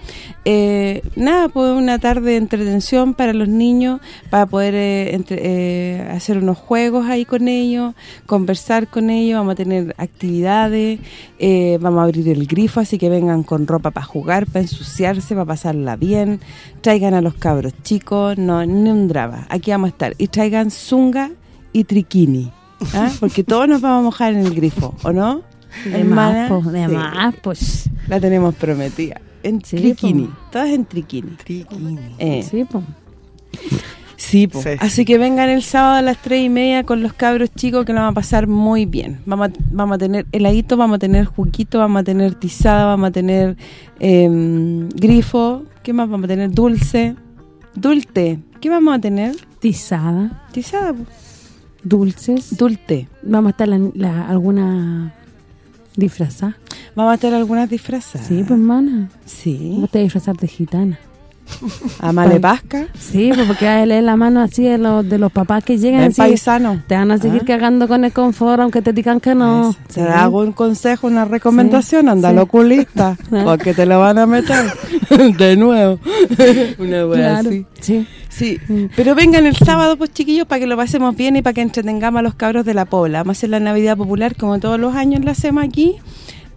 Eh, nada, pues una tarde de entretención para los niños, para poder eh, entre- eh, hacer unos juegos ahí con ellos, conversar con ellos, vamos a tener actividades, eh, vamos a abrir el grifo, así que vengan con ropa para jugar, para ensuciarse, para pasarla bien, traigan a los cabros chicos, no, ni un drama, aquí vamos a estar, y traigan zunga y triquini, ¿ah? porque todos nos vamos a mojar en el grifo, ¿o no? De Hermana, más, pues, de sí, más, pues. La tenemos prometida, en Sí, triquini, po. todas en triquini. Triquini. Eh, Sí, pues. Sí, po. Sí. así que vengan el sábado a las tres y media con los cabros chicos que lo van a pasar muy bien. Vamos a, vamos a tener heladito, vamos a tener juguito, vamos a tener tizada, vamos a tener em, grifo, ¿qué más vamos a tener? Dulce, dulce, ¿qué vamos a tener? Tizada, Tizada, po. dulces. dulce. Vamos a estar la, la- alguna disfrazada. Vamos a tener algunas disfrazas. Sí, pues, hermana. Sí. Vas a disfrazar de gitana. A Malepasca, Sí, pues porque vas a leer la mano así de los, de los papás que llegan. en así, paisano. te van a seguir Ah. cagando con el confort, aunque te digan que no. Eso. Te Sí. hago un consejo, una recomendación, Sí, anda sí. oculista, [LAUGHS] Ah. porque te lo van a meter [LAUGHS] de nuevo. [LAUGHS] una wea Claro, así. sí. Sí, Mm. pero vengan el sábado, pues chiquillos, para que lo pasemos bien y para que entretengamos a los cabros de la Pobla. Vamos a hacer la Navidad Popular como todos los años la hacemos aquí,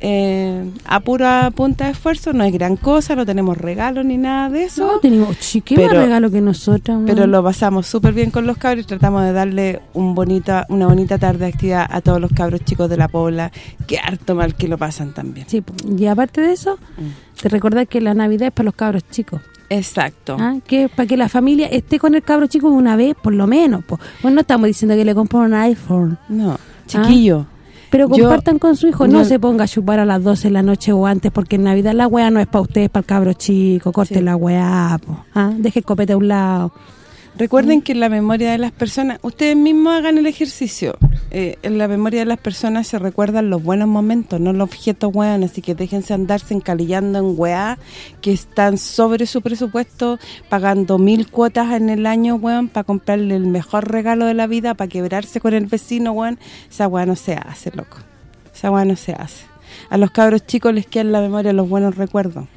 eh, a pura punta de esfuerzo, no es gran cosa, no tenemos regalos ni nada de eso. No, tenemos chique más regalo que nosotras. Pero lo pasamos súper bien con los cabros y tratamos de darle un bonita una bonita tarde de actividad a todos los cabros chicos de la Pobla, que harto mal que lo pasan también. Sí, y aparte de eso, Mm. te recordar que la Navidad es para los cabros chicos. Exacto. ¿ah? Que para que la familia esté con el cabro chico una vez, por lo menos. pues. Bueno, no estamos diciendo que le compren un iPhone. No, chiquillo. Pero Yo- compartan con su hijo, no yo- se ponga a chupar a las 12 de la noche o antes, porque en Navidad la weá no es para ustedes, para el cabro chico, corte Sí. la weá, po, ¿ah? deje el copete a un lado. Recuerden que en la memoria de las personas, ustedes mismos hagan el ejercicio. Eh, en la memoria de las personas se recuerdan los buenos momentos, no los objetos weón, así que déjense andarse encalillando en weá que están sobre su presupuesto, pagando mil cuotas en el año, weón, para comprarle el mejor regalo de la vida, para quebrarse con el vecino, weón. Esa weá no se hace, loco. Esa weá no se hace. A los cabros chicos les quedan en la memoria los buenos recuerdos.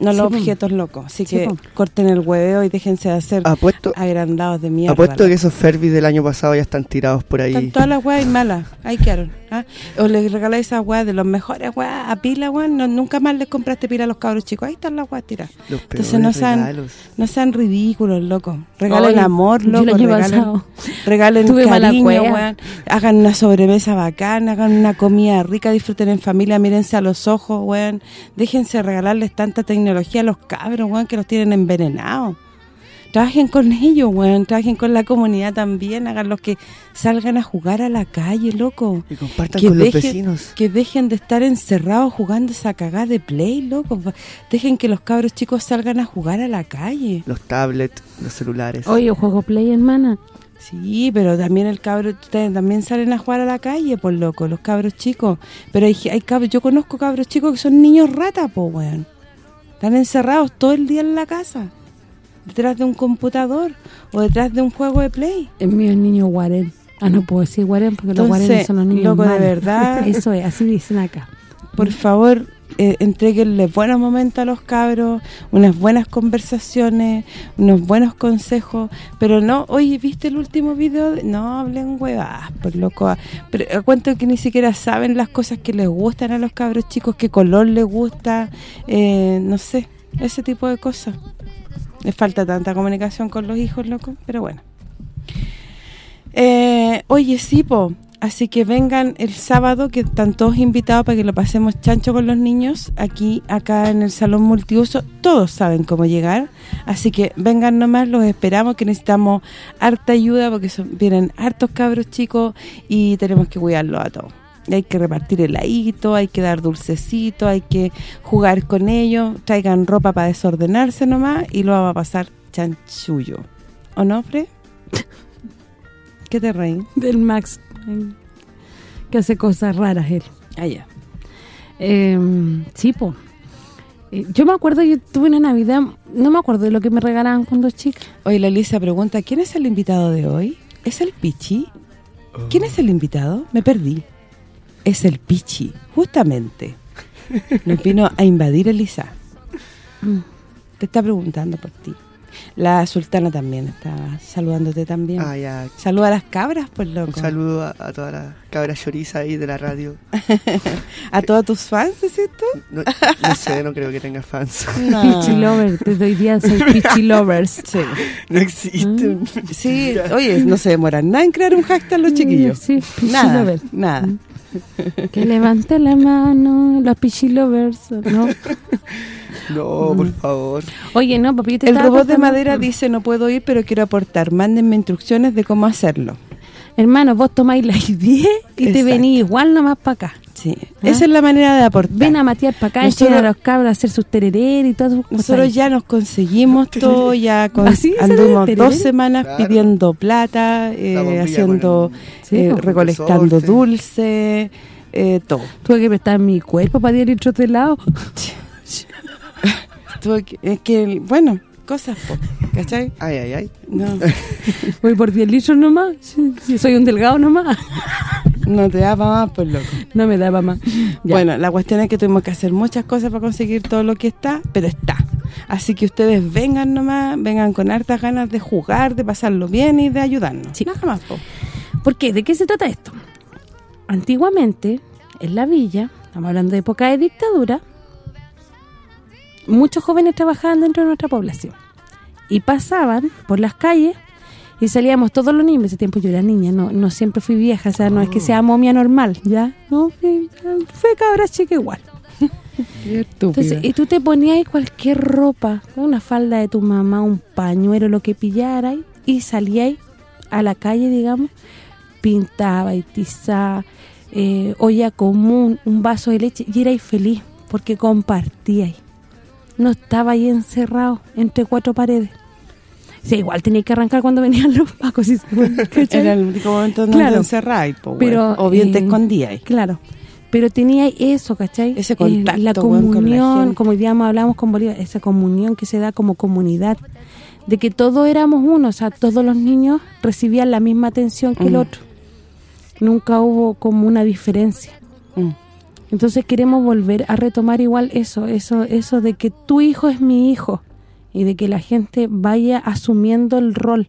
No los Sí, objetos locos. Así Sí, que po. corten el hueveo y déjense de hacer Apuesto, agrandados de mierda. apuesto que esos Fervis del año pasado ya están tirados por ahí. Están todas las weas malas, ahí quedaron. ¿Ah? O les regaláis esas weas de los mejores weas a pila, weón. No, nunca más les compraste pila a los cabros chicos. Ahí están las weas tiradas. Los Entonces no sean, regalos. no sean ridículos, loco. Regalen amor, loco. regalen, regalen tuve cariño, weón. Hagan una sobremesa bacana, hagan una comida rica, disfruten en familia, mírense a los ojos, weón. Déjense regalarles tanta tecnología a los cabros, weón, que los tienen envenenados. Trabajen con [LAUGHS] ellos, weón. Trabajen con la comunidad también. Hagan los que salgan a jugar a la calle, loco. Y compartan Que con los dejen- vecinos. Que dejen de estar encerrados jugando esa cagada de play, loco. Dejen que los cabros chicos salgan a jugar a la calle. Los tablets, los celulares. Oye, yo juego Play, hermana. Sí, pero también el cabro, también salen a jugar a la calle, por loco, los cabros chicos. Pero hay, hay cabros, yo conozco cabros chicos que son niños rata, po, weón. Están encerrados todo el día en la casa. Detrás de un computador o detrás de un juego de play. El mío es niño guarén. Ah, no puedo decir guarén porque los guarenes son los niños loco, de malos. verdad. [LAUGHS] Eso es, así dicen acá. Por favor, eh, entreguenle buenos momentos a los cabros, unas buenas conversaciones, unos buenos consejos, pero no, oye, ¿viste el último video? de- No hablen huevas, por loco. Pero a cuento que ni siquiera saben las cosas que les gustan a los cabros chicos, qué color les gusta, eh, no sé, ese tipo de cosas. Les falta tanta comunicación con los hijos, loco, pero bueno. Eh, oye, sí, po. Así que vengan el sábado, que están todos invitados para que lo pasemos chancho con los niños, aquí, acá en el Salón Multiuso. Todos saben cómo llegar, así que vengan nomás, los esperamos, que necesitamos harta ayuda, porque son, vienen hartos cabros chicos y tenemos que cuidarlos a todos. Hay que repartir heladito, hay que dar dulcecito, hay que jugar con ellos, traigan ropa para desordenarse nomás y lo vamos a pasar chanchullo. ¿O no, Fre? ¿Qué te reí? Del Max, eh, que hace cosas raras él. Allá. Eh, sí, po. Eh, yo me acuerdo, yo tuve una Navidad, no me acuerdo de lo que me regalaban cuando chica. Hoy la Lisa pregunta, ¿quién es el invitado de hoy? ¿Es el Pichi? ¿Quién es el invitado? Me perdí. Es el Pichi, justamente. Nos vino a invadir Elisa. Te está preguntando por ti. La sultana también está saludándote también. Ah, ya. Saluda a las cabras, pues loco. Un saludo a, a todas las cabras chorizas ahí de la radio. [LAUGHS] A todos tus fans, ¿es esto? No, no sé, no creo que tenga fans. [LAUGHS] Pichi Lover, desde hoy día soy Pichi Lovers. [LAUGHS] Sí. No existen. Sí, oye, no se demoran nada en crear un hashtag los chiquillos. Sí, Pichi Nada, Lover. [LAUGHS] Que levante la mano, los Pichi Lovers, ¿no? [LAUGHS] No, por favor. Oye, no, papi, yo te El robot de madera dice, no puedo ir, pero quiero aportar. Mándenme instrucciones de cómo hacerlo. Hermano, vos tomáis la idea y te venís igual nomás para acá. Sí, ¿Ah? esa es la manera de aportar. Ven a matear para acá, Nosotros- enseñar a los cabros a hacer sus tererer y todas sus cosas. Nosotros ya nos conseguimos [LAUGHS] todo, ya [LAUGHS] con, ¿Así se anduvimos dos semanas Claro. pidiendo plata, eh, haciendo, eh, pues. recolectando dulce, eh, todo. Tuve que prestar mi cuerpo para 10 litros de helado. [LAUGHS] Tuve que- es que, bueno, cosas, po, ¿cachai? Ay, ay, ay. No, [LAUGHS] Voy por 10 litros nomás. Sí, soy un delgado nomás. no te da para más, pues loco. No me daba más. Ya. Bueno, la cuestión es que tuvimos que hacer muchas cosas para conseguir todo lo que está, pero está. Así que ustedes vengan nomás, vengan con hartas ganas de jugar, de pasarlo bien y de ayudarnos. Sí. Nada más, po. ¿Por qué? ¿De qué se trata esto? Antiguamente, en la villa, estamos hablando de época de dictadura, muchos jóvenes trabajaban dentro de nuestra población y pasaban por las calles y salíamos todos los niños, ese tiempo yo era niña, no no siempre fui vieja, o sea, no es que sea momia normal, ¿ya? No, fui, fue cabra chica igual. Entonces, y tú te ponías cualquier ropa, una falda de tu mamá, un pañuelo, lo que pillara y salías a la calle, digamos, pintaba y tizaba, eh, olla común, un vaso de leche y erais feliz porque compartíais. No estaba ahí encerrado entre cuatro paredes. Sí, igual tenía que arrancar cuando venían los pacos. [LAUGHS] Era el único momento donde Claro. encerráis, o bien te eh, escondíais. Claro. Pero tenía eso, ¿cachai? Ese Eh, contacto, la con la comunión, como hoy día hablamos con Bolívar, esa comunión que se da como comunidad, de que todos éramos uno, o sea, todos los niños recibían la misma atención que el otro. Nunca hubo como una diferencia. Mm. Entonces queremos volver a retomar igual eso, eso eso de que tu hijo es mi hijo y de que la gente vaya asumiendo el rol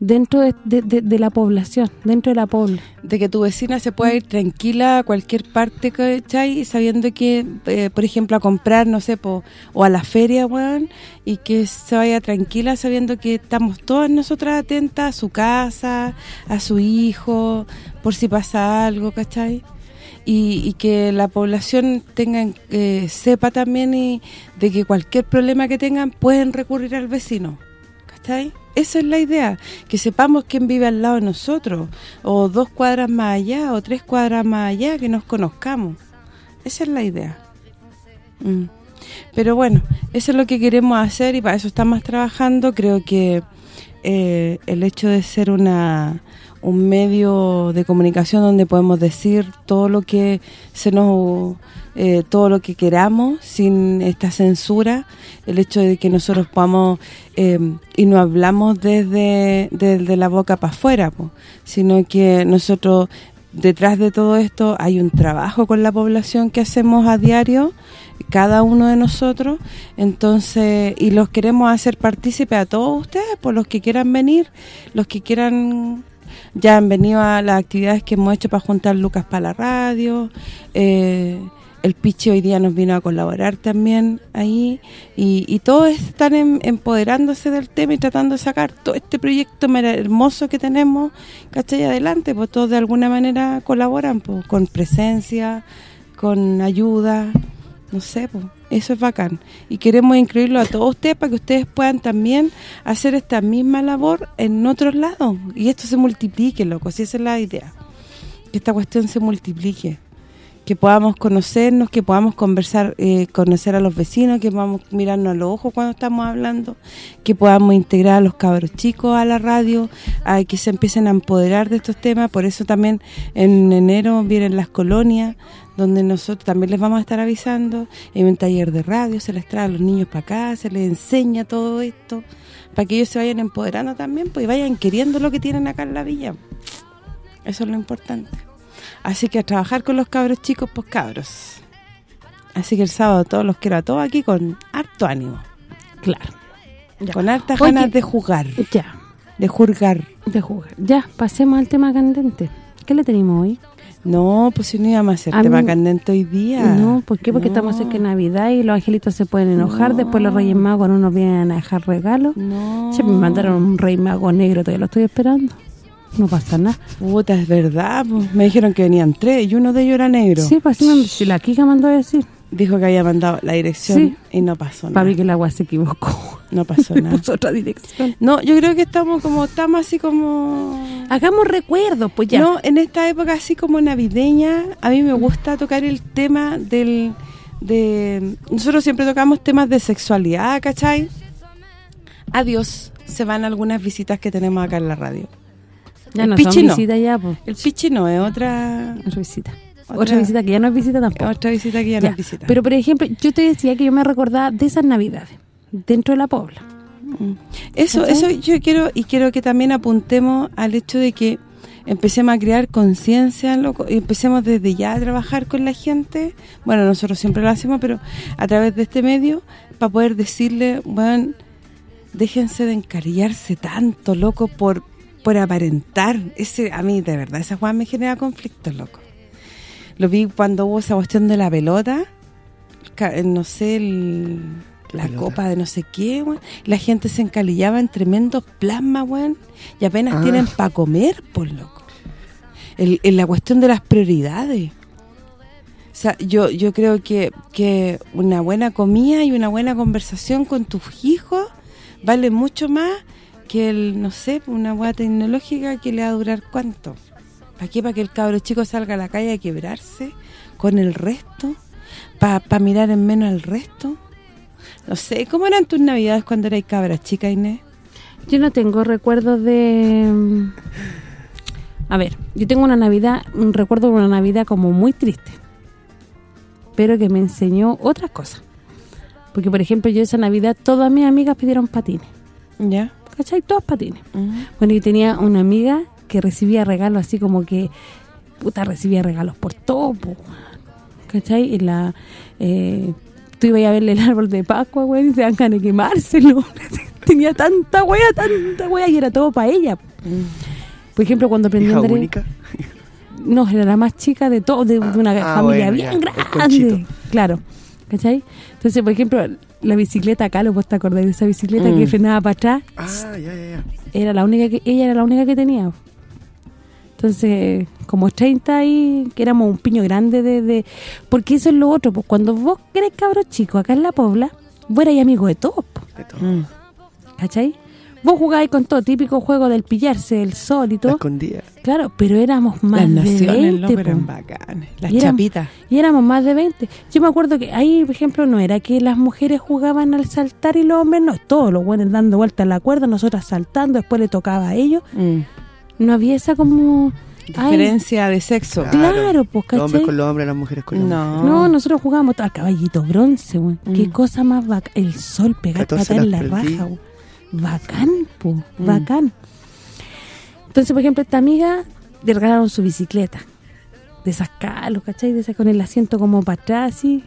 dentro de, la población, dentro de la pobla. de que tu vecina se pueda ir tranquila a cualquier parte, ¿cachai? Sabiendo que, eh, por ejemplo, a comprar, no sé, po, o a la feria, weón, y que se vaya tranquila sabiendo que estamos todas nosotras atentas a su casa, a su hijo, por si pasa algo, ¿cachai? Y, y que la población tenga eh, sepa también y de que cualquier problema que tengan pueden recurrir al vecino, ¿cachai? Esa es la idea, que sepamos quién vive al lado de nosotros, o dos cuadras más allá, o tres cuadras más allá, que nos conozcamos. Esa es la idea. Mm. Pero bueno, eso es lo que queremos hacer y para eso estamos trabajando. Creo que eh, el hecho de ser una un medio de comunicación donde podemos decir todo lo que se nos eh, todo lo que queramos sin esta censura. El hecho de que nosotros podamos eh, y no hablamos desde, desde la boca para afuera po, sino que nosotros detrás de todo esto hay un trabajo con la población que hacemos a diario cada uno de nosotros. Entonces y los queremos hacer partícipe a todos ustedes por los que quieran venir los que quieran ya han venido a las actividades que hemos hecho para juntar lucas para la radio. Eh, el Pichi hoy día nos vino a colaborar también ahí. Y, y todos están em- empoderándose del tema y tratando de sacar todo este proyecto hermoso que tenemos, ¿cachai? Adelante, pues todos de alguna manera colaboran, pues, con presencia, con ayuda, no sé, pues eso es bacán. Y queremos incluirlo a todos ustedes para que ustedes puedan también hacer esta misma labor en otros lados. Y esto se multiplique, loco, si esa es la idea. Que esta cuestión se multiplique que podamos conocernos, que podamos conversar, eh, conocer a los vecinos, que podamos mirarnos a los ojos cuando estamos hablando, que podamos integrar a los cabros chicos a la radio, a que se empiecen a empoderar de estos temas, por eso también en enero vienen las colonias, donde nosotros también les vamos a estar avisando, en un taller de radio, se les trae a los niños para acá, se les enseña todo esto, para que ellos se vayan empoderando también, pues y vayan queriendo lo que tienen acá en la villa. Eso es lo importante. Así que a trabajar con los cabros chicos, pues cabros. Así que el sábado todos los quiero a todos aquí con harto ánimo. Claro. Ya. Con hartas Oye. ganas de jugar, Ya, de juzgar. de jugar. Ya, pasemos al tema candente. ¿Qué le tenemos hoy? No, pues si no íbamos a hacer A tema mí- candente hoy día. No, ¿por qué? Porque No. estamos cerca de Navidad y los angelitos se pueden enojar. Después los Reyes Magos no nos vienen a dejar regalos. No. Se me mandaron un Rey Mago negro, todavía lo estoy esperando. No pasa nada. Puta, es verdad. pues. Me dijeron que venían tres y uno de ellos era negro. Sí, pues así si la Kika mandó a decir. Dijo que había mandado la dirección Sí. y no pasó nada. Para mí que el agua se equivocó. No pasó [LAUGHS] nada. puso otra dirección. No, yo creo que estamos como, estamos así como... Hagamos recuerdos, pues ya. No, en esta época así como navideña, a mí me gusta tocar el tema del... de Nosotros siempre tocamos temas de sexualidad, ¿cachai? Adiós, se van algunas visitas que tenemos acá en la radio. ya el no pichi son no. ya, pues. El pichi no, es otra Otra visita. Otra, Otra- visita que ya no es visita tampoco. otra visita que ya, no es visita. Pero, por ejemplo, yo te decía que yo me recordaba de esas navidades, dentro de la Pobla. Eso, ¿Cachai? eso yo quiero y quiero que también apuntemos al hecho de que empecemos a crear conciencia, loco, y empecemos desde ya a trabajar con la gente. Bueno, nosotros siempre lo hacemos, pero a través de este medio para poder decirle, bueno, déjense de encarillarse tanto, loco, por por aparentar. Ese a mí de verdad esa Juan me genera conflictos, loco. Lo vi cuando hubo esa cuestión de la pelota, no sé, el- la Pelota. copa de no sé qué, weón. La gente se encalillaba en tremendos plasmas, weón, y apenas Ah. tienen para comer, por loco. El, la cuestión de las prioridades. O sea, yo yo creo que, que una buena comida y una buena conversación con tus hijos vale mucho más que el, no sé, una hueá tecnológica que le va a durar cuánto. ¿Para qué? ¿Para que el cabro chico salga a la calle a quebrarse con el resto? ¿Para mirar en menos al resto? No sé, ¿cómo eran tus navidades cuando eras cabra chica, Inés? Yo no tengo recuerdos de... mm, A ver, yo tengo una Navidad, un recuerdo de una Navidad como muy triste. Pero que me enseñó otras cosas. Porque, por ejemplo, yo esa Navidad, todas mis amigas pidieron patines. ¿Ya? ¿Cachai? Todos patines. Bueno, y tenía una amiga que recibía regalos así como que... Puta, recibía regalos por todo, po, ¿cachai? Y la... Eh, tú ibas a verle el árbol de Pascua, güey, y se dan ganas de quemárselo. [LAUGHS] Tenía tanta wea, tanta wea, y era todo para ella. Por ejemplo, cuando aprendí a andar única. No, era la más chica de todo, de, una ah, familia bueno, bien grande. Claro, ¿cachai? Entonces, por ejemplo, la bicicleta acá, ¿lo vos te acordás de esa bicicleta Mm. que frenaba para atrás? Ah, ya, ya, ya. Era la única que ella era la única que tenía. Entonces, como 30 ahí, que éramos un piño grande de, de... Porque eso es lo otro, pues cuando vos eres cabro chico acá en La Pobla, vos erais amigo de todos, po, De todo. Mm. ¿cachai? Vos jugabais con todo, típico juego del pillarse, el sol y La todo. escondida. Claro, pero éramos más Las de naciones, 20, loco, po. eran bacanes. Las Y chapitas. Y éramos más de 20. Yo me acuerdo que ahí, por ejemplo, no era que las mujeres jugaban al saltar y los hombres no. Todos los buenos dando vueltas en la cuerda, nosotras saltando, después le tocaba a ellos. Mm. No había esa como... ay, Diferencia de sexo. Claro, pues, Los hombres ¿cachai? con los hombres, las mujeres con los No. No, nosotros jugábamos al caballito bronce, güey. Qué Mm. cosa más bacán. El sol pegar 14 patada en las la perdí. raja, güey. Bacán, po, Mm. bacán. Entonces, por ejemplo, esta amiga le regalaron su bicicleta. De esas calos, ¿cachai? De esas con el asiento como para atrás, así.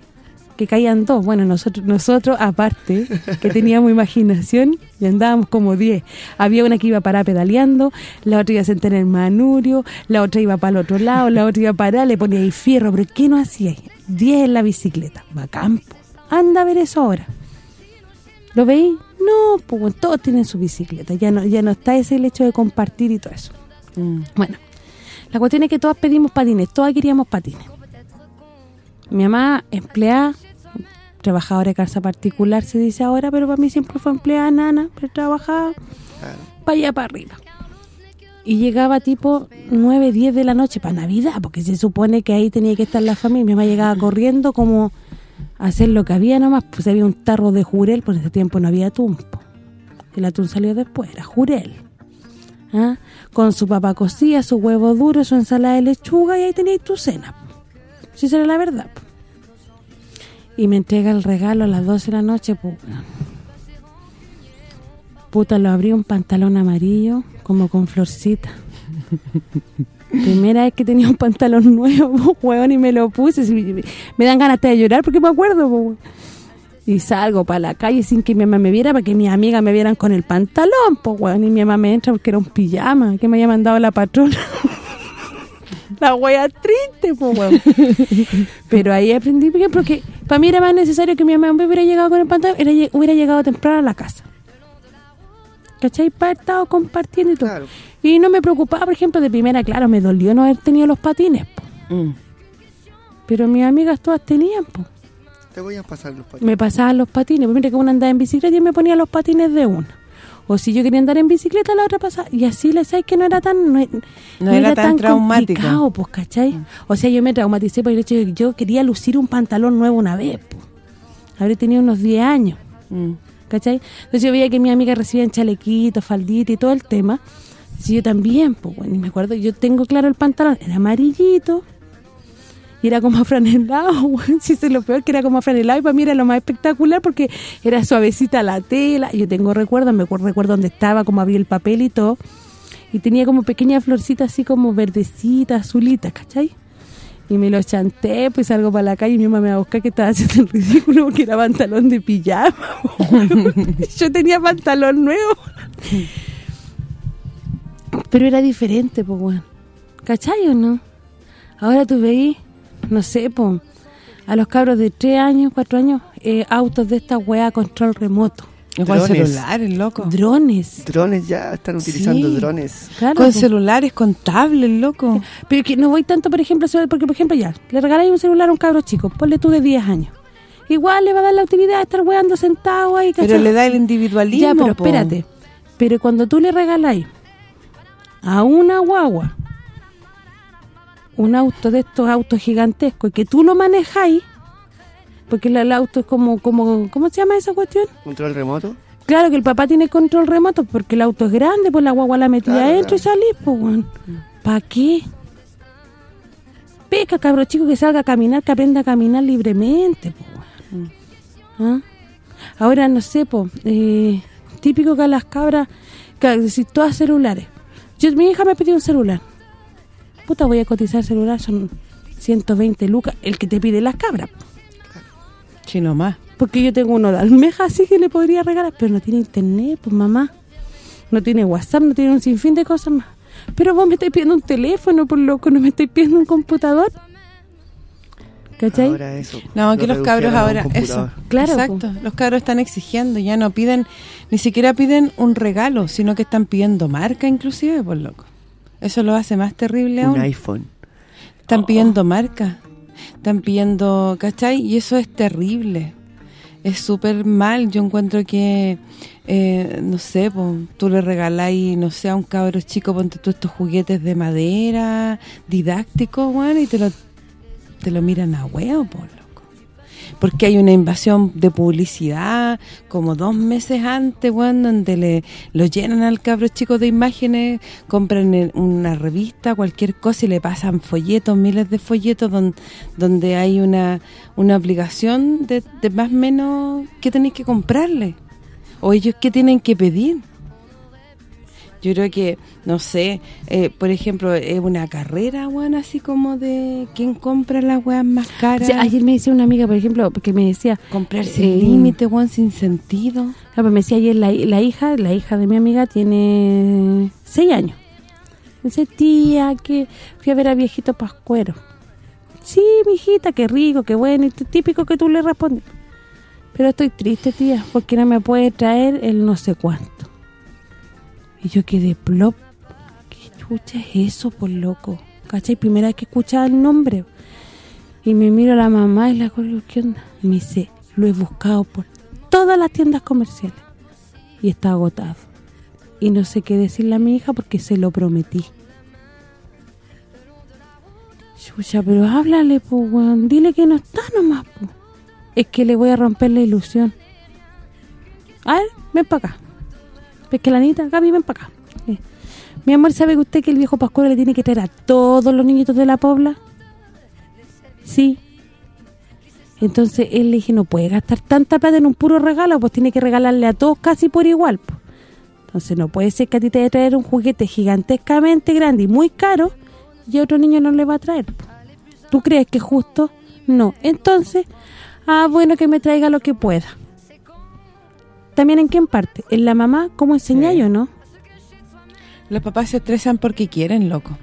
Que caían dos. Bueno, nosotros, nosotros aparte, que teníamos imaginación, y andábamos como 10. Había una que iba para pedaleando, la otra iba a sentar en el manurio, la otra iba para el otro lado, la otra iba para le ponía ahí fierro. ¿Pero qué no hacía? 10 en la bicicleta. Bacán, po. Anda a ver eso ahora. ¿Lo veí? No, pues todos tienen su bicicleta. Ya no ya no está ese el hecho de compartir y todo eso. Mm. Bueno, la cuestión es que todas pedimos patines, todas queríamos patines. Mi mamá, empleada, trabajadora de casa particular, se dice ahora, pero para mí siempre fue empleada nana, pero trabajaba Claro. para allá, para arriba. Y llegaba tipo 9, 10 de la noche para Navidad, porque se supone que ahí tenía que estar la familia. Mi mamá llegaba corriendo como a hacer lo que había nomás, pues había un tarro de jurel, por ese tiempo no había atún. po. El atún salió después, era jurel. ¿Ah? Con su papa cocida, su huevo duro, su ensalada de lechuga y ahí tenías tu cena. Si esa era la verdad. Y me entrega el regalo a las 12 de la noche, pues Puta, lo abrí un pantalón amarillo, como con florcita. [LAUGHS] Primera vez que tenía un pantalón nuevo, [LAUGHS] huevón, y me lo puse. me- dan ganas de llorar porque me acuerdo, po, weón. Y salgo para la calle sin que mi mamá me viera, para que mis amigas me vieran con el pantalón, pues, weón. Y mi mamá me entra porque era un pijama que me había mandado la patrona. [LAUGHS] la wea triste, pues, weón. [LAUGHS] Pero ahí aprendí, por ejemplo, que para mí era más necesario que mi mamá hubiera llegado con el pantalón, era, hubiera llegado temprano a la casa. ¿Cachai? Para estado compartiendo y todo. Claro. Y no me preocupaba, por ejemplo, de primera, claro, me dolió no haber tenido los patines, po. Mm. pero mis amigas todas tenían, po. Te voy a pasar los patines. me pasaban los patines, pues mira que una andaba en bicicleta y me ponía los patines de una. O si yo quería andar en bicicleta, la otra pasaba. Y así le sabes que no era tan no, No era tan traumático. complicado, pues, ¿cachai? O sea, yo me traumaticé por el hecho de que yo quería lucir un pantalón nuevo una vez, pues. Habré tenido unos 10 años. Mm. ¿cachai? Entonces yo veía que mis amigas recibían chalequitos, falditas y todo el tema. Sí, yo también, pues bueno, y me acuerdo, yo tengo claro el pantalón, era amarillito, y era como [LAUGHS] afranelado, bueno, sí, eso es lo peor, que era como afranelado, y para mí era lo más espectacular porque era suavecita la tela, yo tengo recuerdos, me recuerdo dónde estaba, cómo abrí el papel y todo, y tenía como pequeñas florcitas así como verdecitas, azulitas, ¿cachai? Y me lo chanté, pues salgo para la calle y mi mamá me va a buscar que estaba haciendo el ridículo porque era pantalón de pijama. [LAUGHS] Yo tenía pantalón nuevo. Pero era diferente, pues, weón. ¿Cachai o no? Ahora tú veís, no sé, pues, a los cabros de 3 años, 4 años, eh, autos de esta weá control remoto. Igual Drones. celulares, loco. Drones. Drones ya están utilizando Sí. drones. Claro, Con po. celulares, con tablets, loco. Pero que no voy tanto, por ejemplo, porque, por ejemplo, ya, le regaláis un celular a un cabro chico, ponle tú de 10 años. Igual le va a dar la utilidad de estar weando sentado ahí, Pero ¿cachai? le da el individualismo, Ya, pero po. espérate. Pero cuando tú le regaláis a una guagua un auto de estos autos gigantescos y que tú lo manejáis, porque el, el auto es como, como ¿cómo se llama esa cuestión? Control remoto. Claro que el papá tiene control remoto porque el auto es grande, pues la guagua la metía Claro, adentro y salís, pues, weón. ¿Para qué? Peca, cabro chico, que salga a caminar, que aprenda a caminar libremente, pues. ¿Ah? Ahora, no sé, pues, eh, típico que a las cabras, que, si todas celulares. Yo, mi hija me pidió un celular. Puta, voy a cotizar celular, son 120 lucas, el que te pide las cabras. Sí, nomás. Porque yo tengo uno de almeja así que le podría regalar, pero no tiene internet, pues mamá. No tiene WhatsApp, no tiene un sinfín de cosas más. Pero vos me estáis pidiendo un teléfono, por loco, no me estáis pidiendo un computador. ¿Cachai? Ahora eso. No, lo que los cabros ahora, eso. Claro, Exacto. Los cabros están exigiendo, ya no piden, ni siquiera piden un regalo, sino que están pidiendo marca inclusive, por loco. Eso lo hace más terrible Un aún. iPhone. Están pidiendo marca, están pidiendo, ¿cachai? Y eso es terrible. Es súper mal. Yo encuentro que, eh, no sé, po, tú le regaláis, no sé, a un cabro chico, ponte tú estos juguetes de madera, didácticos, bueno, y te lo, te lo miran a huevo, por. Porque hay una invasión de publicidad, como dos meses antes, donde le lo llenan al cabro chico de imágenes, compran una revista, cualquier cosa y le pasan folletos, miles de folletos don- donde hay una, una obligación de, de más o menos que tenéis que comprarle. O ellos qué tienen que pedir. Yo creo que, no sé, eh, por ejemplo, es una carrera, weón, así como de quién compra las weas más O caras. sea, ayer me decía una amiga, por ejemplo, porque me decía... Comprarse eh, el límite, weón, sin sentido. Ah, pues me decía ayer la, la hija, la hija de mi amiga tiene seis años. Me dice, tía, que fui a ver a viejito Pascuero. Sí, mijita, qué rico, qué bueno, y típico que tú le respondes. Pero estoy triste, tía, porque no me puede traer el no sé cuánto. Y yo quedé plop. ¿Qué chucha es eso, por loco? ¿Cachai? Primera vez que escuchaba el nombre. Y me miro a la mamá y la digo, ¿qué onda? Y me dice, lo he buscado por todas las tiendas comerciales. Y está agotado. Y no sé qué decirle a mi hija porque se lo prometí. Chucha, pero háblale, pues, weón. Dile que no está nomás, pues. Es que le voy a romper la ilusión. A ver, ven para acá. Pesquelanita, Gaby, ven para acá. Eh. Mi amor, ¿sabe usted que el viejo Pascual le tiene que traer a todos los niñitos de la pobla? Sí. Entonces él le dije, no puede gastar tanta plata en un puro regalo, pues tiene que regalarle a todos casi por igual. pues. Entonces no puede ser que a ti te vaya traer un juguete gigantescamente grande y muy caro y a otro niño no le va a traer. pues. ¿Tú crees que es justo? No. Entonces, ah, bueno, que me traiga lo que pueda. También en qué parte, en la mamá, ¿cómo enseñáis Sí. o no? Los papás se estresan porque quieren, loco.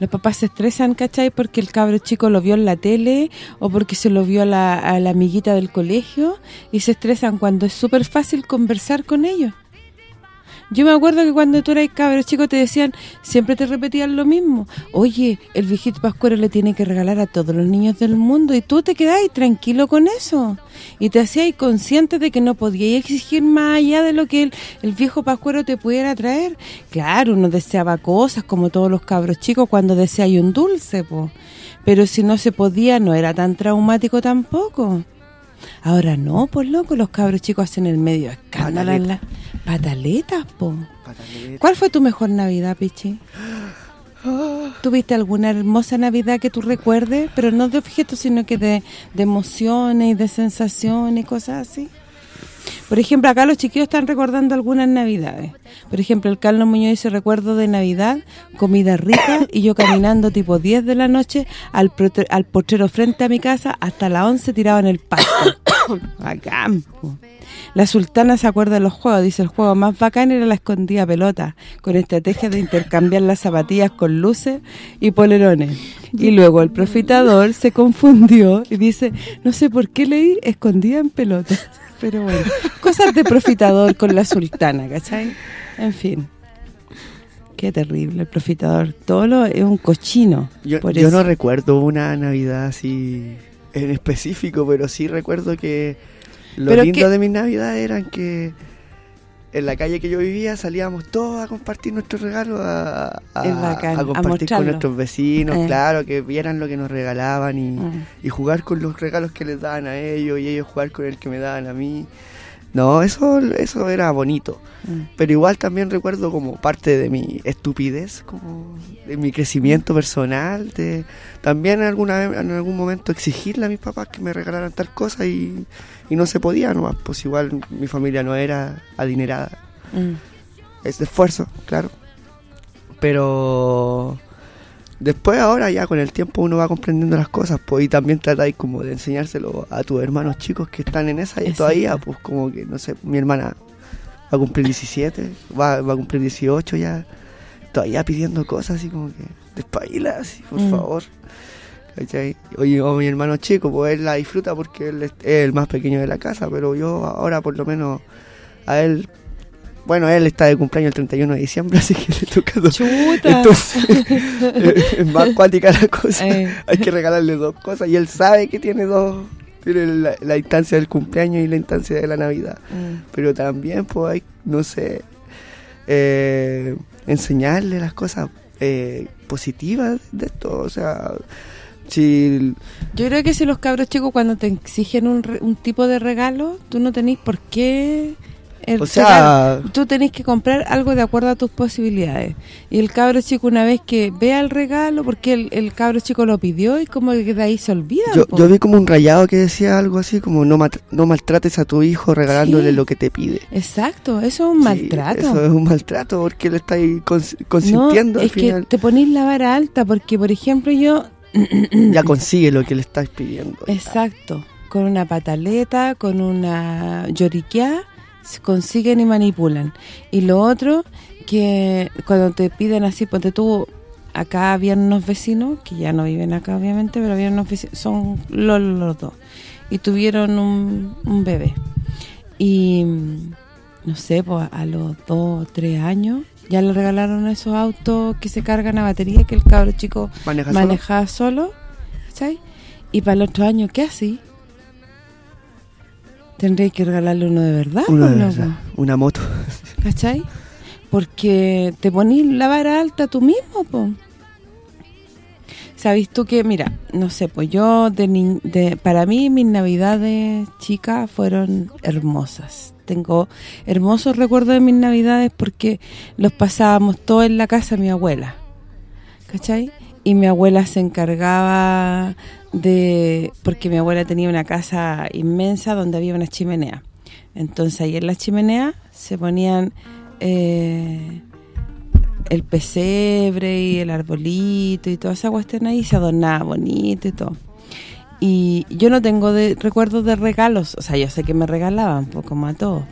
Los papás se estresan, ¿cachai? Porque el cabro chico lo vio en la tele o porque se lo vio a la, a la amiguita del colegio y se estresan cuando es súper fácil conversar con ellos. Yo me acuerdo que cuando tú eras cabro chico te decían, siempre te repetían lo mismo. Oye, el viejito Pascuero le tiene que regalar a todos los niños del mundo y tú te quedás tranquilo con eso. Y te hacías consciente de que no podías exigir más allá de lo que el, viejo Pascuero te pudiera traer. Claro, uno deseaba cosas como todos los cabros chicos cuando deseáis un dulce, po. Pero si no se podía, no era tan traumático tampoco. Ahora no, pues loco, los cabros chicos hacen el medio escándalo pataletas, po. ¿Cuál fue tu mejor Navidad, Pichi? ¿Tuviste alguna hermosa Navidad que tú recuerdes? Pero no de objetos, sino que de, de emociones y de sensaciones y cosas así. Por ejemplo, acá los chiquillos están recordando algunas Navidades. Por ejemplo, el Carlos Muñoz dice, recuerdo de Navidad, comida rica [COUGHS] y yo caminando tipo 10 de la noche al, al potrero frente a mi casa hasta las 11 tirado en el pasto. [COUGHS] Bacán, po. La sultana se acuerda de los juegos, dice el juego más bacán era la escondida pelota, con estrategia de intercambiar las zapatillas con luces y polerones. Y luego el profitador se confundió y dice, no sé por qué leí escondida en pelota. Pero bueno, cosas de profitador con la sultana, ¿cachai? En fin. Qué terrible el profitador. Todo lo es un cochino. Yo, por yo no recuerdo una Navidad así en específico, pero sí recuerdo que lo Pero lindo que- de mis Navidades eran que en la calle que yo vivía salíamos todos a compartir nuestros regalos, a, compartir con nuestros vecinos, Eh. claro, que vieran lo que nos regalaban y, Mm. y jugar con los regalos que les daban a ellos y ellos jugar con el que me daban a mí. No, eso, eso era bonito. Mm. Pero igual también recuerdo como parte de mi estupidez, como de mi crecimiento personal, de también alguna vez, en algún momento exigirle a mis papás que me regalaran tal cosa y, y no se podía nomás, pues igual mi familia no era adinerada. Mm. Es de esfuerzo, claro. Pero después ahora ya con el tiempo uno va comprendiendo las cosas, pues y también tratáis como de enseñárselo a tus hermanos chicos que están en esa y Exacto. todavía, pues como que, no sé, mi hermana va a cumplir 17, va, va a cumplir 18 ya, todavía pidiendo cosas así como que, despabila, así, por Mm. favor. ¿Cachai? Oye, o mi hermano chico, pues él la disfruta porque él es es el más pequeño de la casa, pero yo ahora por lo menos a él, bueno, él está de cumpleaños el 31 de diciembre, [LAUGHS] así que le toca dos. Chuta. Entonces, [LAUGHS] es más cuática la cosa. Eh. Hay que regalarle dos cosas y él sabe que tiene dos. Tiene la, la instancia del cumpleaños y la instancia de la Navidad. Mm. Pero también, pues, hay, no sé, eh, enseñarle las cosas eh, positivas de esto. O sea, si Yo creo que si los cabros chicos cuando te exigen un, un tipo de regalo, tú no tenés por qué... el O sea- tú tenés que comprar algo de acuerdo a tus posibilidades. Y el cabro chico una vez que vea el regalo, porque el, el cabro chico lo pidió y como que de ahí se olvida. yo, yo vi como un rayado que decía algo así como no, maltrates a tu hijo regalándole Sí. lo que te pide. Exacto, eso es un Sí, maltrato. Eso es un maltrato porque le estáis cons- consintiendo no, al es que te ponís la vara alta, porque por ejemplo yo... [CLEARS THROAT] Ya consigue lo que le estás pidiendo. Exacto, con una pataleta, con una lloriqueá, se consiguen y manipulan. Y lo otro, que cuando te piden así, ponte tú, acá habían unos vecinos, que ya no viven acá obviamente, pero habían unos vecinos, son los, los dos, y tuvieron un, un bebé. Y, no sé, pues a los dos o tres años, ya le regalaron esos autos que se cargan a batería, que el cabro chico Maneja solo. solo. Y para el otro año, ¿qué así? Tendría que regalarle uno de verdad, Uno de ¿o no, verdad, una moto. [LAUGHS] ¿cachai? Porque te ponís la vara alta tú mismo, po. ¿Sabes tú que, mira, no sé, pues yo, de, ni- de para mí mis navidades chicas fueron hermosas. Tengo hermosos recuerdos de mis navidades porque los pasábamos todos en la casa de mi abuela. ¿cachai? Y mi abuela se encargaba de... Porque mi abuela tenía una casa inmensa donde había una chimenea. Entonces ahí en la chimenea se ponían eh, el pesebre y el arbolito y toda esa cuestión ahí, se adornaba bonito y todo. Y yo no tengo de recuerdos de regalos, o sea, yo sé que me regalaban, pues como a todos,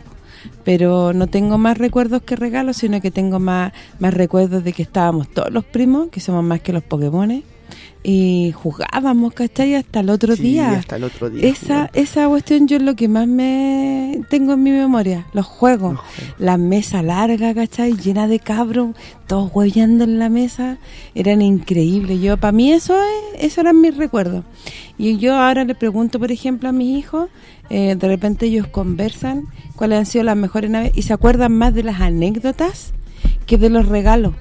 pero no tengo más recuerdos que regalos, sino que tengo más más recuerdos de que estábamos todos los primos, que somos más que los Pokémones, y jugábamos, ¿cachai? Hasta el otro Sí, día. hasta el otro día. Esa esa cuestión yo es lo que más me tengo en mi memoria, los juegos. Los juegos. La mesa larga, ¿cachai? Llena de cabros, todos hueveando en la mesa. Eran increíbles. Yo Para mí eso es, eso eran mis recuerdos. Y yo ahora le pregunto, por ejemplo, a mis hijos, eh, de repente ellos conversan cuáles han sido las mejores naves y se acuerdan más de las anécdotas que de los regalos.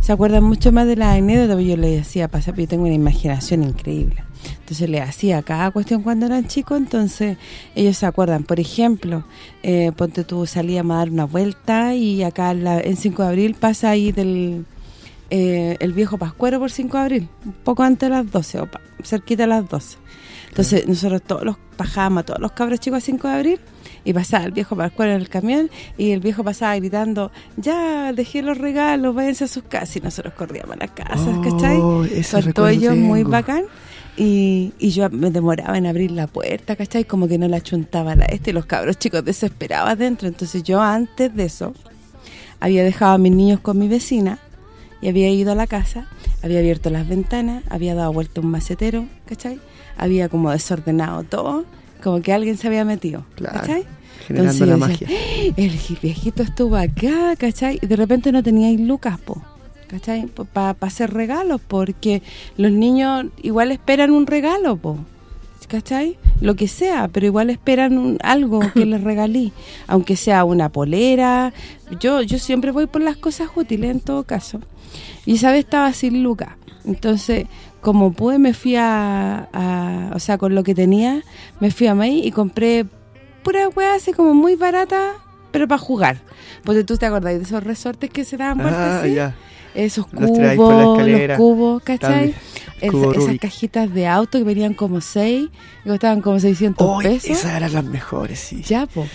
Se acuerdan mucho más de las anécdotas, yo les decía, pasa, yo tengo una imaginación increíble. Entonces les hacía cada cuestión cuando eran chicos, entonces ellos se acuerdan. Por ejemplo, eh, ponte tú, salíamos a dar una vuelta y acá en, la- en 5 de abril pasa ahí del eh, el viejo Pascuero por 5 de abril, un poco antes de las 12, o pa- cerquita de las 12. Entonces nosotros todos los bajábamos a todos los cabros chicos a 5 de abril y pasaba el viejo Pascuero en el camión y el viejo pasaba gritando, ya, dejé los regalos, váyanse a sus casas. Y nosotros corríamos a las casas, Oh, ¿cachai? Con todo ello muy bacán. Y, y yo me demoraba en abrir la puerta, ¿cachai? Como que no la chuntaba la este y los cabros chicos desesperaban dentro. Entonces yo antes de eso había dejado a mis niños con mi vecina y había ido a la casa, había abierto las ventanas, había dado vuelta un macetero, ¿cachai? Había como desordenado todo, como que alguien se había metido, Claro, ¿cachai? Generando Entonces la magia. decía, el viejito estuvo acá, ¿cachai? Y de repente no teníais lucas, po, ¿cachai? Para hacer regalos, porque los niños igual esperan un regalo, po, ¿cachai? Lo que sea, pero igual esperan un- algo que les regalí, aunque sea una polera. Yo yo siempre voy por las cosas útiles en todo caso. Y esa vez estaba sin lucas. Entonces, como pude, me fui a, a- o sea, con lo que tenía, me fui a May y compré pura weá así como muy barata, pero para jugar. Porque tú te acordás de esos resortes que se daban vueltas Ah, así? ya. Esos Los tiráis por la cubos, los cubos, ¿cachai? También. Es- Cubo esas Rubik. cajitas de auto que venían como 6 y costaban como 600 Oh, pesos. esas eran las mejores, sí. Ya, po.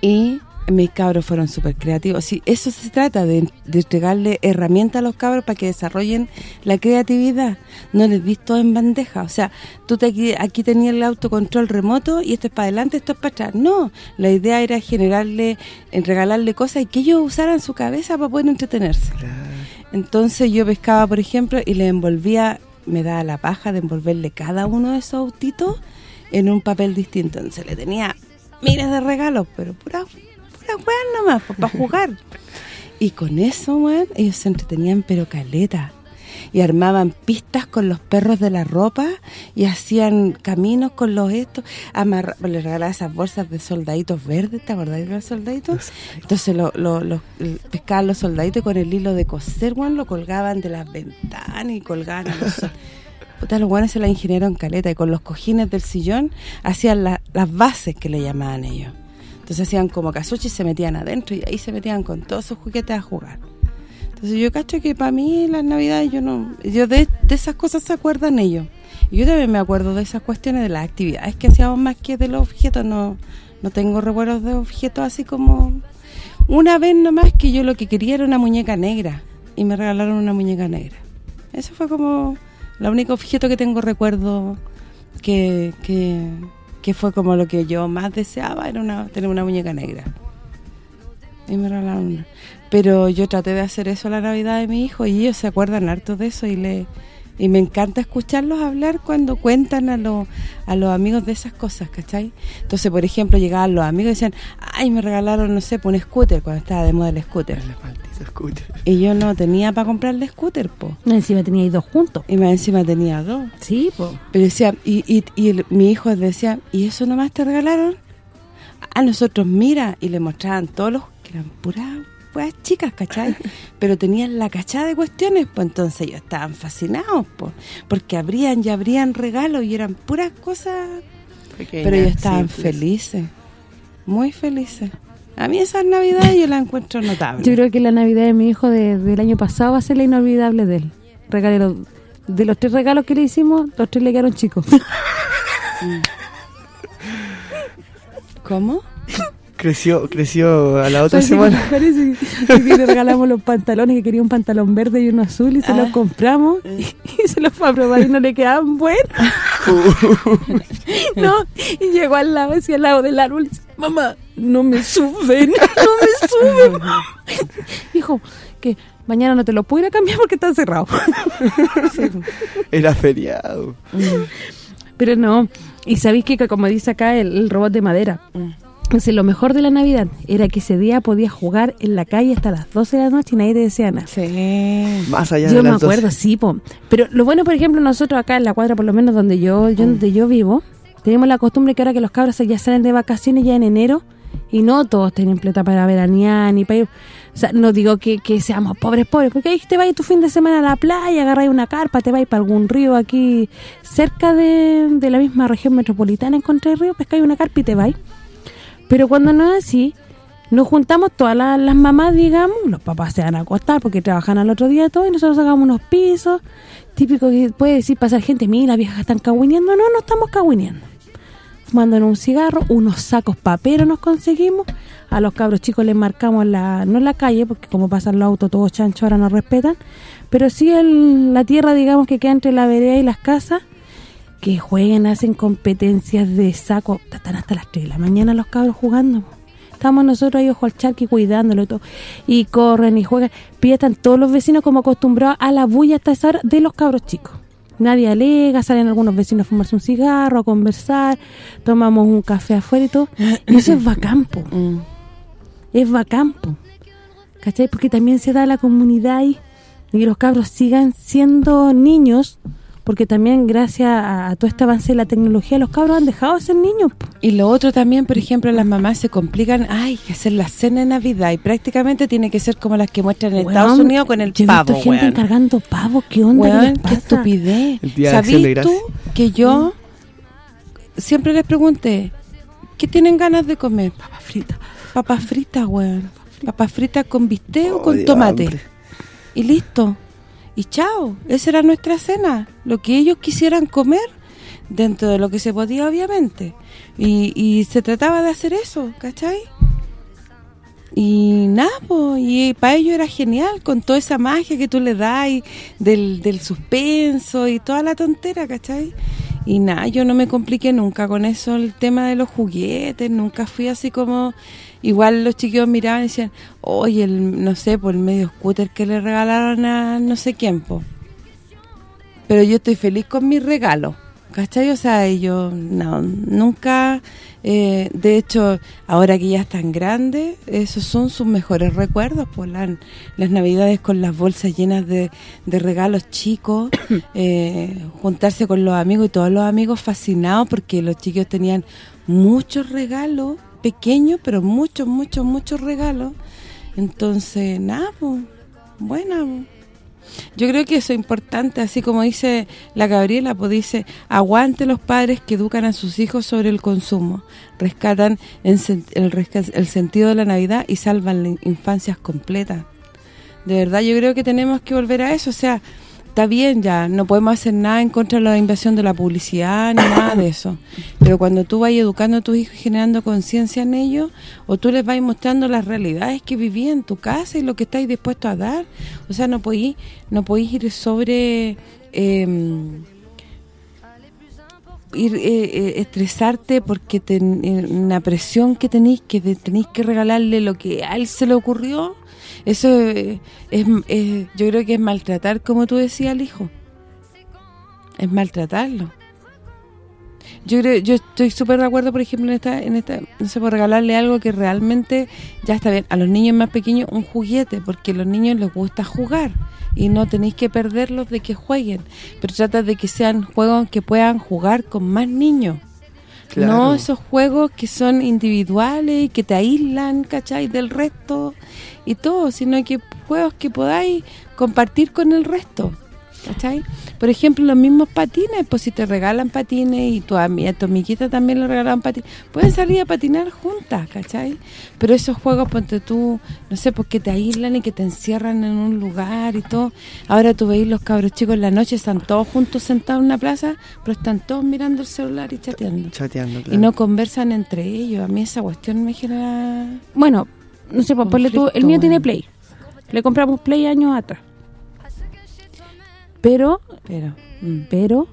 Y mis cabros fueron súper creativos. Sí, eso se trata, de, de entregarle herramientas a los cabros para que desarrollen la creatividad. No les dis todo en bandeja. O sea, tú te aquí, aquí tenías el autocontrol remoto y esto es para adelante, esto es para atrás. No, la idea era generarle, en regalarle cosas y que ellos usaran su cabeza para poder entretenerse. Entonces yo pescaba, por ejemplo, y le envolvía, me daba la paja de envolverle cada uno de esos autitos en un papel distinto. Entonces le tenía miles de regalos, pero pura, weas nomás, para jugar. Y con eso, weón, ellos se entretenían pero caleta. Y armaban pistas con los perros de la ropa y hacían caminos con los estos. Amarra, les regalaba esas bolsas de soldaditos verdes, ¿te acordás de los soldaditos? Entonces lo, lo, pescaban los soldaditos y con el hilo de coser, weón, lo colgaban de las ventanas y colgaban a los [LAUGHS] Puta, los buenos se la ingeniaron caleta y con los cojines del sillón hacían la- las bases que le llamaban ellos. Entonces hacían como casuchi y se metían adentro y ahí se metían con todos sus juguetes a jugar. Entonces yo cacho que para mí las navidades yo no... yo de, esas cosas se acuerdan ellos. Yo también me acuerdo de esas cuestiones, de las actividades que hacíamos más que de los objetos. No no tengo recuerdos de objetos así como... Una vez nomás que yo lo que quería era una muñeca negra y me regalaron una muñeca negra. Eso fue como el único objeto que tengo recuerdo que, que, que fue como lo que yo más deseaba, era una tener una muñeca negra. Y me regalaron una. Pero yo traté de hacer eso a la Navidad de mi hijo y ellos se acuerdan harto de eso y le y me encanta escucharlos hablar cuando cuentan a, los a los amigos de esas cosas, ¿cachai? Entonces, por ejemplo, llegaban los amigos y decían, ay, me regalaron, no sé, un scooter, cuando estaba de moda el scooter. Scooter. [LAUGHS] Y yo no tenía para comprarle scooter, po. Encima tenía ahí dos juntos. Y más encima tenía dos. Sí, pues. Pero decía, y, y, y el- mi hijo decía, ¿y eso nomás te regalaron? A nosotros, mira, y le mostraban todos los que eran puras puras chicas, ¿cachai? [LAUGHS] Pero tenían la cachada de cuestiones, pues entonces ellos estaban fascinados, pues, porque abrían y abrían regalos y eran puras cosas, Pequeñas, pero ellos estaban simples. felices, muy felices. A mí esas navidades yo las encuentro notables. Yo creo que la Navidad de mi hijo de- del año pasado va a ser la inolvidable de él. Regalé los- de los tres regalos que le hicimos, los tres le quedaron chicos. [LAUGHS] ¿Cómo? [LAUGHS] Creció, creció a la otra Parece que- semana. Parece que, [LAUGHS] que le regalamos los pantalones, que quería un pantalón verde y uno azul, y se los Ah. compramos, y, [LAUGHS] y se los fue a probar y no le quedaban buenos. [LAUGHS] no, y llegó al lado, así al lado del árbol, y dice, mamá, no me suben, no me suben. Dijo, que mañana no te lo puedo ir a cambiar porque está cerrado. Era feriado. Pero no, y sabéis que como dice acá el, el robot de madera, Dice, lo mejor de la Navidad era que ese día podías jugar en la calle hasta las 12 de la noche y nadie te decía nada. Sí. Más allá Yo de me las acuerdo, sí, po. Pero lo bueno, por ejemplo, nosotros acá en la cuadra, por lo menos donde yo yo donde yo vivo, tenemos la costumbre que ahora que los cabros ya salen de vacaciones ya en enero y no todos tienen plata para veranear ni para ir... O sea, no digo que, que seamos pobres, pobres, porque ahí te vas tu fin de semana a la playa, agarras una carpa, te vas para algún río aquí cerca de, de la misma región metropolitana, encontré río, pescáis una carpa y te vas. Pero cuando no es así, nos juntamos todas las, mamás, digamos, los papás se van a acostar porque trabajan al otro día todo y nosotros sacamos unos pisos, típico que puede decir pasar gente, mira, las viejas están cagüineando, no, no estamos cagüineando. Fumando un cigarro, unos sacos paperos nos conseguimos, a los cabros chicos les marcamos la no en la calle, porque como pasan los autos todos chanchos ahora nos respetan, pero sí la tierra, digamos, que queda entre la vereda y las casas, que jueguen, hacen competencias de saco, están hasta las 3 de la mañana los cabros jugando. Estamos nosotros ahí ojo al charqui cuidándolo y todo. Y corren y juegan. Están todos los vecinos como acostumbrados a la bulla hasta esa hora de los cabros chicos. Nadie alega, salen algunos vecinos a fumarse un cigarro, a conversar, tomamos un café afuera y todo. Y eso es bacán, po. [CLEARS THROAT] Mm. Es bacán, po. ¿Cachai? Porque también se da la comunidad ahí y que los cabros sigan siendo niños porque también gracias a, a todo este avance de la tecnología los cabros han dejado de ser niños. Y lo otro también, por ejemplo, las mamás se complican, ay, que hacer la cena de Navidad y prácticamente tiene que ser como las que muestran en Estados Unidos con el yo he pavo, visto gente encargando pavo, ¿qué onda? ¿Qué Weón, les qué estupidez. ¿Sabís tú que yo siempre les pregunté ¿Qué tienen ganas de comer? Papas fritas. Papas fritas, weón. Papas fritas con bistec o Oh, con tomate. hambre. Y listo. Y chao. Esa era nuestra cena. Lo que ellos quisieran comer, dentro de lo que se podía, obviamente. Y, se trataba de hacer eso, ¿cachai? Y nada, po, y para ellos era genial, con toda esa magia que tú le das del, del suspenso y toda la tontera, ¿cachai? Y nada, yo no me compliqué nunca con eso, el tema de los juguetes, nunca fui así como... Igual los chiquillos miraban y decían, oye, el, no sé, por el medio scooter que le regalaron a no sé quién, po. Pero yo estoy feliz con mi regalo, ¿cachai? O sea, yo no, nunca... eh, de hecho, ahora que ya están grandes, esos son sus mejores recuerdos, las, las navidades con las bolsas llenas de, de regalos chicos, [COUGHS] eh, juntarse con los amigos y todos los amigos fascinados porque los chicos tenían muchos regalos, pequeños, pero muchos, muchos, muchos regalos. Entonces, nada, pues, buena. Yo creo que eso es importante, así como dice la Gabriela, pues dice, aguante los padres que educan a sus hijos sobre el consumo, rescatan el, el sentido de la Navidad y salvan infancias completas. De verdad, yo creo que tenemos que volver a eso, o sea, está bien ya, no podemos hacer nada en contra de la invasión de la publicidad ni nada de eso, pero cuando tú vas educando a tus hijos y generando conciencia en ellos, o tú les vas mostrando las realidades que viví en tu casa y lo que estáis dispuestos a dar, o sea, no podéis no ir sobre... em, ir eh, eh, estresarte porque ten, eh, una presión que tenéis que tenéis que regalarle lo que a él se le ocurrió eso eh, es, yo creo que es maltratar como tú decías al hijo. Es maltratarlo. Yo creo yo estoy súper de acuerdo por ejemplo en esta en esta no sé por regalarle algo que realmente ya está bien. A los niños más pequeños un juguete porque a los niños les gusta jugar y no tenéis que perderlos de que jueguen. Pero trata de que sean juegos que puedan jugar con más niños No esos juegos que son individuales y que te aíslan, ¿cachai? Del resto y todo, sino que juegos que podáis compartir con el resto, ¿cachai? Por ejemplo, los mismos patines, pues si te regalan patines y tu, ami- a tu amiguita también le regalan patines, pueden salir a patinar juntas, ¿cachai? Pero esos juegos, ponte tú, no sé, porque te aíslan y que te encierran en un lugar y todo. Ahora tú veis los cabros chicos en la noche, están todos juntos sentados en una plaza, pero están todos mirando el celular y chateando. Chateando, Y no conversan entre ellos. A mí esa cuestión me genera... Bueno, no sé, pues ponle tú, el mío tiene. Play. Le compramos Play años atrás. Pero, Pero... mm, pero,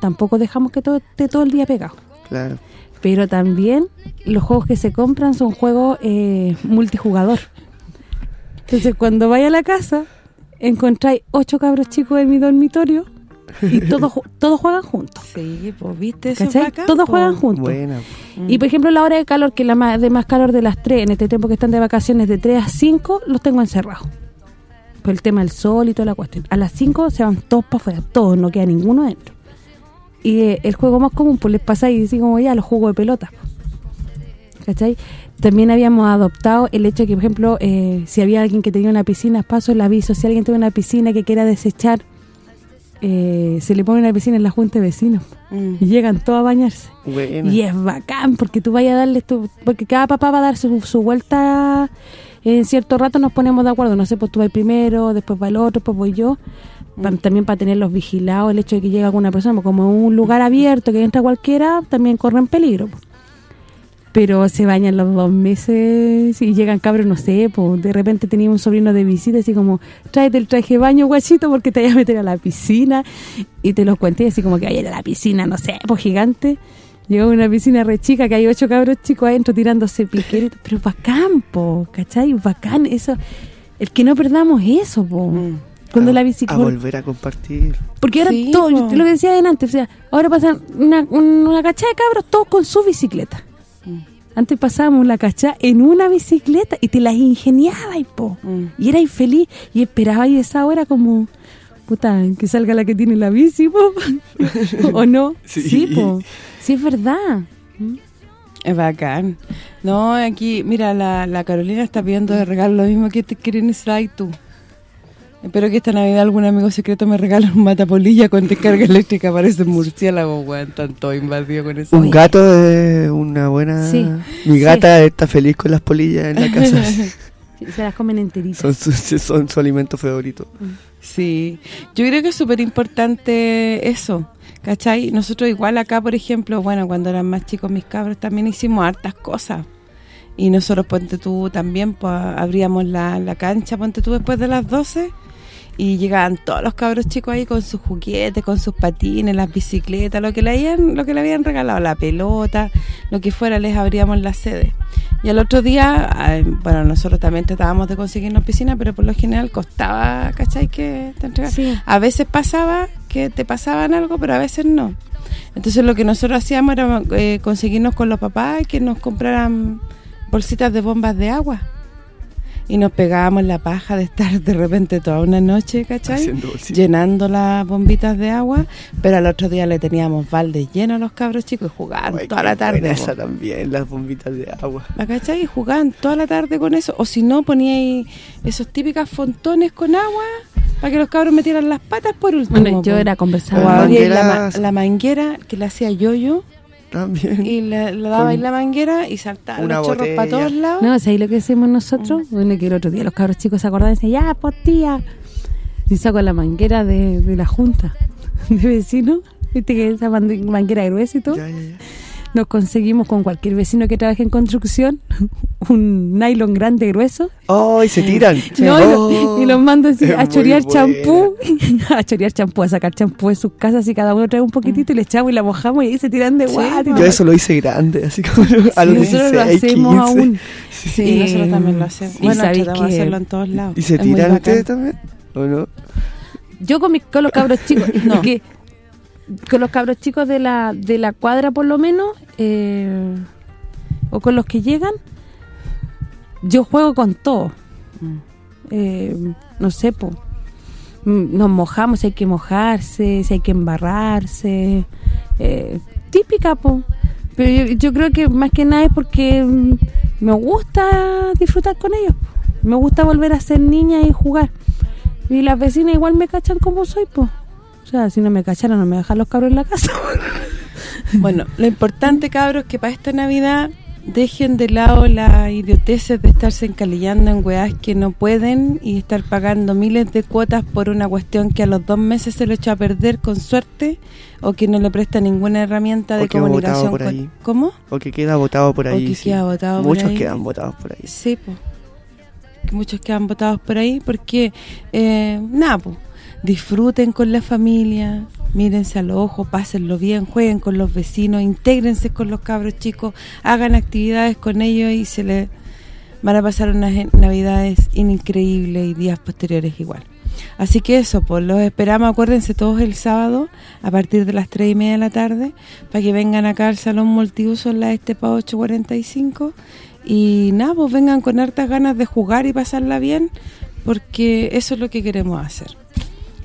tampoco dejamos que todo esté todo el día pegado. Claro. Pero también los juegos que se compran son juegos eh, multijugador. Entonces, cuando vaya a la casa, encontráis ocho cabros chicos en mi dormitorio y [LAUGHS] todos todos juegan juntos. Sí, pues viste, eso Todos juegan juntos. Buena. Mm. Y por ejemplo, la hora de calor, que es la más, de más calor de las 3, en este tiempo que están de vacaciones, de 3 a 5, los tengo encerrados. Por el tema del sol y toda la cuestión. A las 5 se van todos para afuera, todos, no queda ninguno dentro. Y eh, el juego más común, pues les pasáis así como ya los juegos de pelota. ¿Cachai? También habíamos adoptado el hecho de que, por ejemplo, eh, si había alguien que tenía una piscina, paso el aviso, si alguien tiene una piscina que quiera desechar, eh, se le pone una piscina en la junta de vecinos. Mm. Y llegan todos a bañarse. Buena. Y es bacán, porque tú vayas a darle tu... Porque cada papá va a dar su, su vuelta en cierto rato nos ponemos de acuerdo. No sé, pues tú vas primero, después va el otro, después voy yo. Pa- también para tenerlos vigilados, el hecho de que llegue alguna persona, pues como es un lugar abierto, que entra cualquiera, también corren peligro. pues. Pero se bañan los dos meses y llegan cabros, no sé, pues de repente tenía un sobrino de visita, así como, tráete el traje de baño, guachito, porque te voy a meter a la piscina. Y te los cuenté así como que vaya a la piscina, no sé, pues gigante. Llegó a una piscina re chica, que hay ocho cabros chicos adentro tirándose piqueros, pero bacán, po, ¿cachai? Bacán, eso. El que no perdamos eso, po. Mm. Cuando a, la a bicicleta... volver a compartir. Porque ahora Sí, todo, po. lo que decía adelante, o sea, ahora pasan una, un- una cachada de cabros todos con su bicicleta. Mm. Antes pasábamos la cachada en una bicicleta y te las ingeniabas, po. Mm. Y erais feliz y esperabas esa hora como, puta, que salga la que tiene la bici, po. [LAUGHS] ¿O no? Sí. Sí, po. Sí, es verdad. Es bacán. No, aquí, mira, la, la Carolina está pidiendo de regalo lo mismo que te quieren y tú. Espero que esta Navidad algún amigo secreto me regale un matapolilla con descarga eléctrica. Parece murciélago, weón. Tanto invadido con eso. Un gato es una buena... Sí. Mi gata está feliz con las polillas en la [LAUGHS] casa. Se las comen enteritas. son, su, son su alimento favorito. Sí, yo creo que es súper importante eso, ¿cachai? Nosotros igual acá, por ejemplo, bueno, cuando eran más chicos mis cabros también hicimos hartas cosas. Y nosotros, ponte tú, también pues, abríamos la, la cancha, ponte tú, después de las 12 y llegaban todos los cabros chicos ahí con sus juguetes, con sus patines, las bicicletas, lo que le habían, lo que le habían regalado, la pelota, lo que fuera, les abríamos la sede. Y al otro día, bueno, nosotros también tratábamos de conseguirnos piscina, pero por lo general costaba, ¿cachai? Que te. Sí. A veces pasaba que te pasaban algo, pero a veces no. Entonces lo que nosotros hacíamos era eh, conseguirnos con los papás que nos compraran bolsitas de bombas de agua. Y nos pegábamos la paja de estar de repente toda una noche, ¿cachai? Llenando las bombitas de agua, pero al otro día le teníamos baldes llenos a los cabros chicos y jugaban Ay, toda la tarde. esa también, las bombitas de agua. ¿La cachai? Y jugaban toda la tarde con eso. O si no, poníais esos típicas fontones con agua para que los cabros metieran las patas por último. Bueno, yo po. era O conversar. Las abríais la, la manguera que le hacía yo-yo También. y le, le dabais la manguera y saltaban Una los chorros para todos lados. No, ¿sabéis lo que hacemos nosotros? Bueno, que el otro día los cabros chicos se acordaban y decían, ya, pues tía. Y saco la manguera de, de la junta [LAUGHS] de vecinos. Viste que esa manguera gruesa y todo. Ya, ya, ya. Nos conseguimos con cualquier vecino que trabaje en construcción [LAUGHS] un nylon grande grueso. ¡Oh, y se tiran! [LAUGHS] No, y, lo- Oh, y los mando así a chorear champú, [LAUGHS] a chorear champú, a sacar champú de sus casas y cada uno trae un poquitito y le echamos y la mojamos y ahí se tiran de Sí, guate. Yo eso lo hice grande, así como a los nosotros lo 16, hacemos 15. aún. Sí, Eh, nosotros también lo hacemos. y Bueno, tratamos de que- hacerlo en todos lados. ¿Y se tiran ustedes también? ¿O no? Yo con mis con los cabros chicos, No. que con los cabros chicos de la de la cuadra por lo menos eh, o con los que llegan yo juego con todo. Eh, no sé, po. Mm, nos mojamos, si hay que mojarse, si hay que embarrarse. eh, típica, po. Pero yo, creo que más que nada es porque mm, me gusta disfrutar con ellos. Me gusta volver a ser niña y jugar. Y las vecinas igual me cachan como soy, pues. O sea, si no me cacharan, no me dejan los cabros en la casa. [LAUGHS] Bueno, lo importante, cabros, que para esta Navidad dejen de lado las idioteces de estarse encalillando en weás que no pueden y estar pagando miles de cuotas por una cuestión que a los dos meses se lo echó a perder con suerte o que no le presta ninguna herramienta O de comunicación. por ahí. ¿Cómo? O que queda botado por O ahí. que sí. queda botado por Muchos ahí. quedan botados por ahí. Sí, pues. Que muchos quedan botados por ahí porque, eh, nada, pues, disfruten con la familia, mírense al ojo, pásenlo bien, jueguen con los vecinos, intégrense con los cabros chicos, hagan actividades con ellos y se les van a pasar unas navidades increíbles y días posteriores igual. Así que eso, pues los esperamos, acuérdense todos el sábado a partir de las 3 y media de la tarde para que vengan acá al Salón Multiuso en la Estepa 845 y nada, pues vengan con hartas ganas de jugar y pasarla bien porque eso es lo que queremos hacer.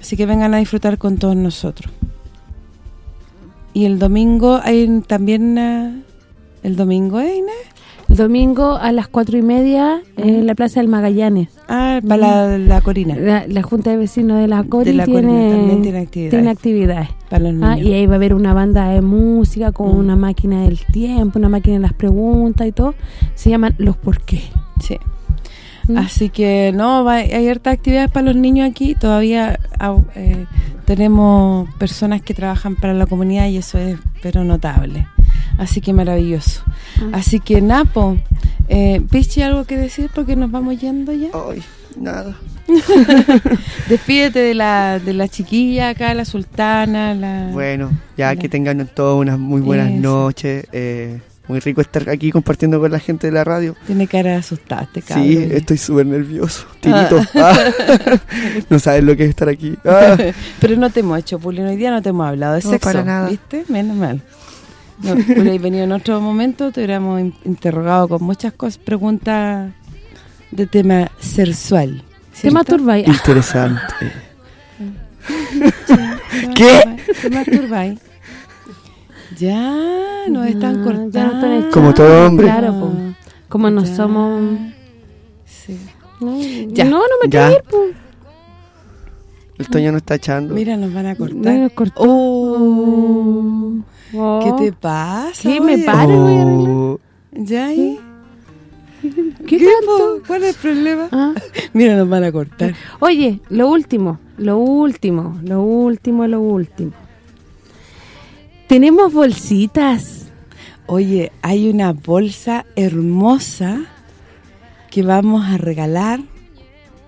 Así que vengan a disfrutar con todos nosotros. Y el domingo hay también... ah, ¿El domingo, eh, Inés? El domingo a las cuatro y media en la Plaza del Magallanes. Ah, para la, la Corina, La, la Junta de Vecinos de la Cori De la tiene, Corina también tiene actividades. tiene actividades. para los niños. Ah, y ahí va a haber una banda de música con Mm. una máquina del tiempo, una máquina de las preguntas y todo. Se llaman Los Por qué. Sí. ¿Mm? Así que no, va- hay hartas actividades para los niños aquí. Todavía eh, tenemos personas que trabajan para la comunidad y eso es pero notable. Así que maravilloso. Mm. Así que Napo, eh, Pichi, ¿algo que decir? Porque nos vamos yendo ya. Ay, nada. [LAUGHS] Despídete de la de la chiquilla acá, la sultana, la... Bueno, ya la- que tengan todas unas muy buenas Eso. noches. eh, muy rico estar aquí compartiendo con la gente de la radio. Tiene cara de asustado este cabrón. Sí, estoy súper nervioso. Tirito. [LAUGHS] Ah. no sabes lo que es estar aquí. Ah. [LAUGHS] Pero no te hemos hecho bullying hoy día, no te hemos hablado de No, sexo, para nada. ¿viste? Menos mal. No, hubierais venido en otro momento, te hubiéramos in- interrogado con muchas cosas, preguntas de tema sexual. ¿Te masturbáis? Ah, Interesante. [LAUGHS] ¿Qué? ¿Qué? ¿Te masturbáis? Ya, nos están Ah, cortando. Como todo hombre. Claro, po. como no Ya. somos... Sí. No, Ya. no, no me quiero ir, po. El Toño no está echando. Mira, nos van a cortar. nos cortó. Oh, Oh. ¿Qué te pasa? ¿Qué me oye? paro? a arreglar. Oh, ¿Ya ahí? [LAUGHS] ¿Qué ¿Qué, tanto? ¿Cuál es el problema? Ah. [LAUGHS] Mira, nos van a cortar. Oye, lo último, lo último, lo último, lo último. Tenemos bolsitas. Oye, hay una bolsa hermosa que vamos a regalar.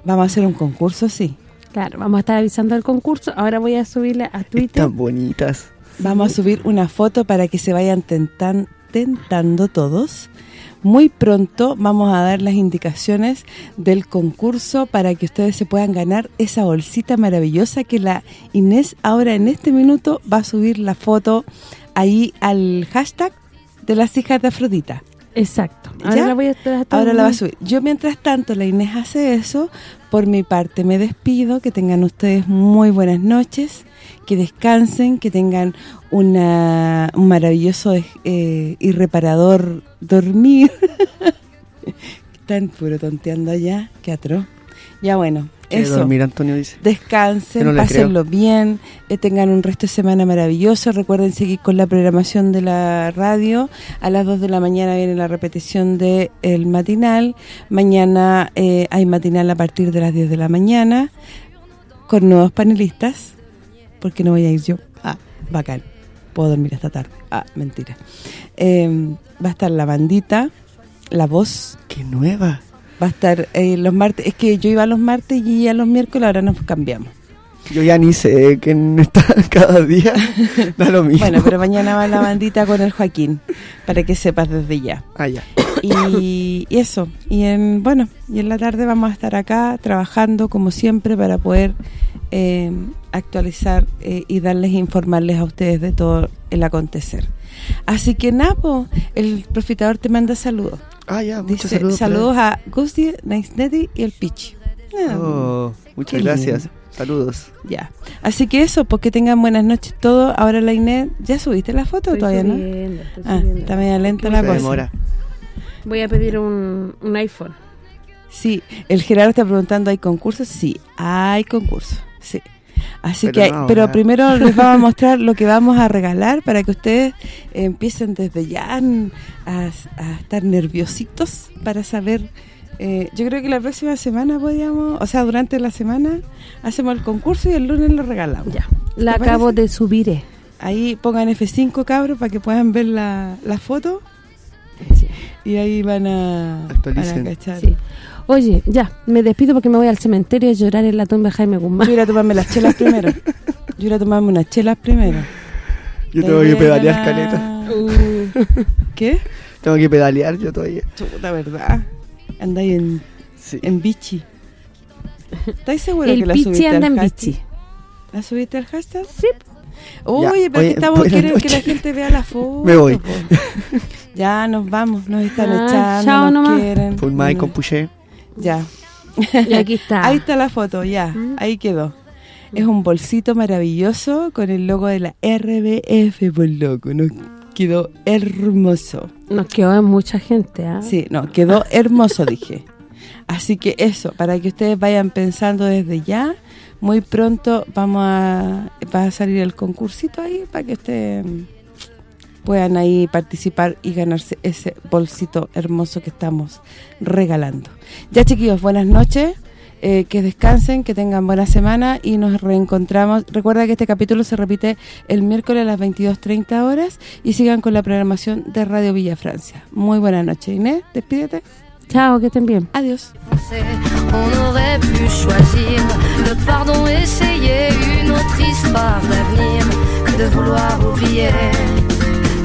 Vamos a hacer un concurso, sí. Claro, vamos a estar avisando el concurso. Ahora voy a subirla a Twitter. están bonitas. Vamos a subir una foto para que se vayan tentan- tentando todos. Muy pronto vamos a dar las indicaciones del concurso para que ustedes se puedan ganar esa bolsita maravillosa que la Inés ahora en este minuto va a subir la foto ahí al hashtag de las hijas de Afrodita. Exacto. Ahora ¿Ya? la voy a Ahora la va a subir. Yo mientras tanto, la Inés hace eso. Por mi parte me despido. Que tengan ustedes muy buenas noches. Que descansen. Que tengan una, un maravilloso eh, y reparador dormir. [LAUGHS] Están puro tonteando allá. Qué atroz. Ya bueno, Quiere eso. dormir, Antonio dice. Descansen, Que no pásenlo bien, eh, tengan un resto de semana maravilloso. Recuerden seguir con la programación de la radio. A las 2 de la mañana viene la repetición de el matinal. Mañana eh, hay matinal a partir de las 10 de la mañana con nuevos panelistas. Porque no voy a ir yo. Ah, bacán. Puedo dormir hasta tarde. Ah, mentira. Eh, va a estar la bandita, la voz, ¡Qué nueva! Va a estar eh, los martes. Es que yo iba los martes y ya los miércoles, ahora nos cambiamos. Yo ya ni sé quién está [LAUGHS] cada día. [LAUGHS] Da lo mismo. Bueno, pero mañana va la bandita con el Joaquín, para que sepas desde ya. Ah, ya. Y, y eso, y en bueno, y en la tarde vamos a estar acá trabajando como siempre para poder eh, actualizar eh, y darles informarles a ustedes de todo el acontecer. Así que Napo, el profitador te manda saludos. Ah, ya, muchos Dice, saludos. saludos a Gusti, Nexneti y el Pichi. Ah, Oh, muchas gracias. lindo. Saludos. Ya. Así que eso, pues que tengan buenas noches todos. Ahora la Inés, ¿ya subiste la foto o Estoy todavía no? subiendo, estoy Ah, subiendo. está media lenta la cosa. demora. Voy a pedir un, un iPhone. Sí, el Gerardo está preguntando, ¿hay concursos? Sí, hay concursos, sí. Así Pero que, hay- no, pero ahora. primero les vamos a [LAUGHS] mostrar lo que vamos a regalar para que ustedes eh, empiecen desde ya a, a estar nerviositos para saber. eh, yo creo que la próxima semana podríamos, o sea, durante la semana hacemos el concurso y el lunes lo regalamos. Ya. La ¿Te acabo parece? de subir. eh. Ahí pongan F5 cabros para que puedan ver la, la foto y ahí van a, van a Actualicen. cachar. Sí. Oye, ya, me despido porque me voy al cementerio a llorar en la tumba de Jaime Guzmán. Yo iré a tomarme las chelas primero. Yo iré a tomarme unas chelas primero. Yo tengo que pedalear, caleta. caleta. ¿Qué? Tengo que pedalear yo todavía. Chuta, ¿verdad? Andáis en, Sí. en bichi. ¿Estás seguro El que la subiste anda al en bichi. ¿La subiste al hashtag? Sí. Oye, pero oye, que estamos quieren que la gente vea la foto. Me voy. po. Ya nos vamos, nos están Ah, echando, chao nos nomás. quieren. Full Mike con Puché. Ya. Y aquí está. [LAUGHS] Ahí está la foto, ya. Mm. Ahí quedó. Es un bolsito maravilloso con el logo de la RBF, por loco. Nos quedó hermoso. Nos quedó mucha gente, ¿ah? Sí, no, quedó hermoso, [LAUGHS] dije. Así que eso, para que ustedes vayan pensando desde ya, muy pronto vamos a, va a salir el concursito ahí para que ustedes puedan ahí participar y ganarse ese bolsito hermoso que estamos regalando. Ya chiquillos, buenas noches, eh, que descansen, que tengan buena semana y nos reencontramos. Recuerda que este capítulo se repite el miércoles a las 22.30 horas y sigan con la programación de Radio Villa Francia. Muy buenas noches, Inés, despídete. Chao, que estén bien. Adiós. On aurait pu choisir le pardon, essayer une autre histoire d'avenir que de vouloir oublier.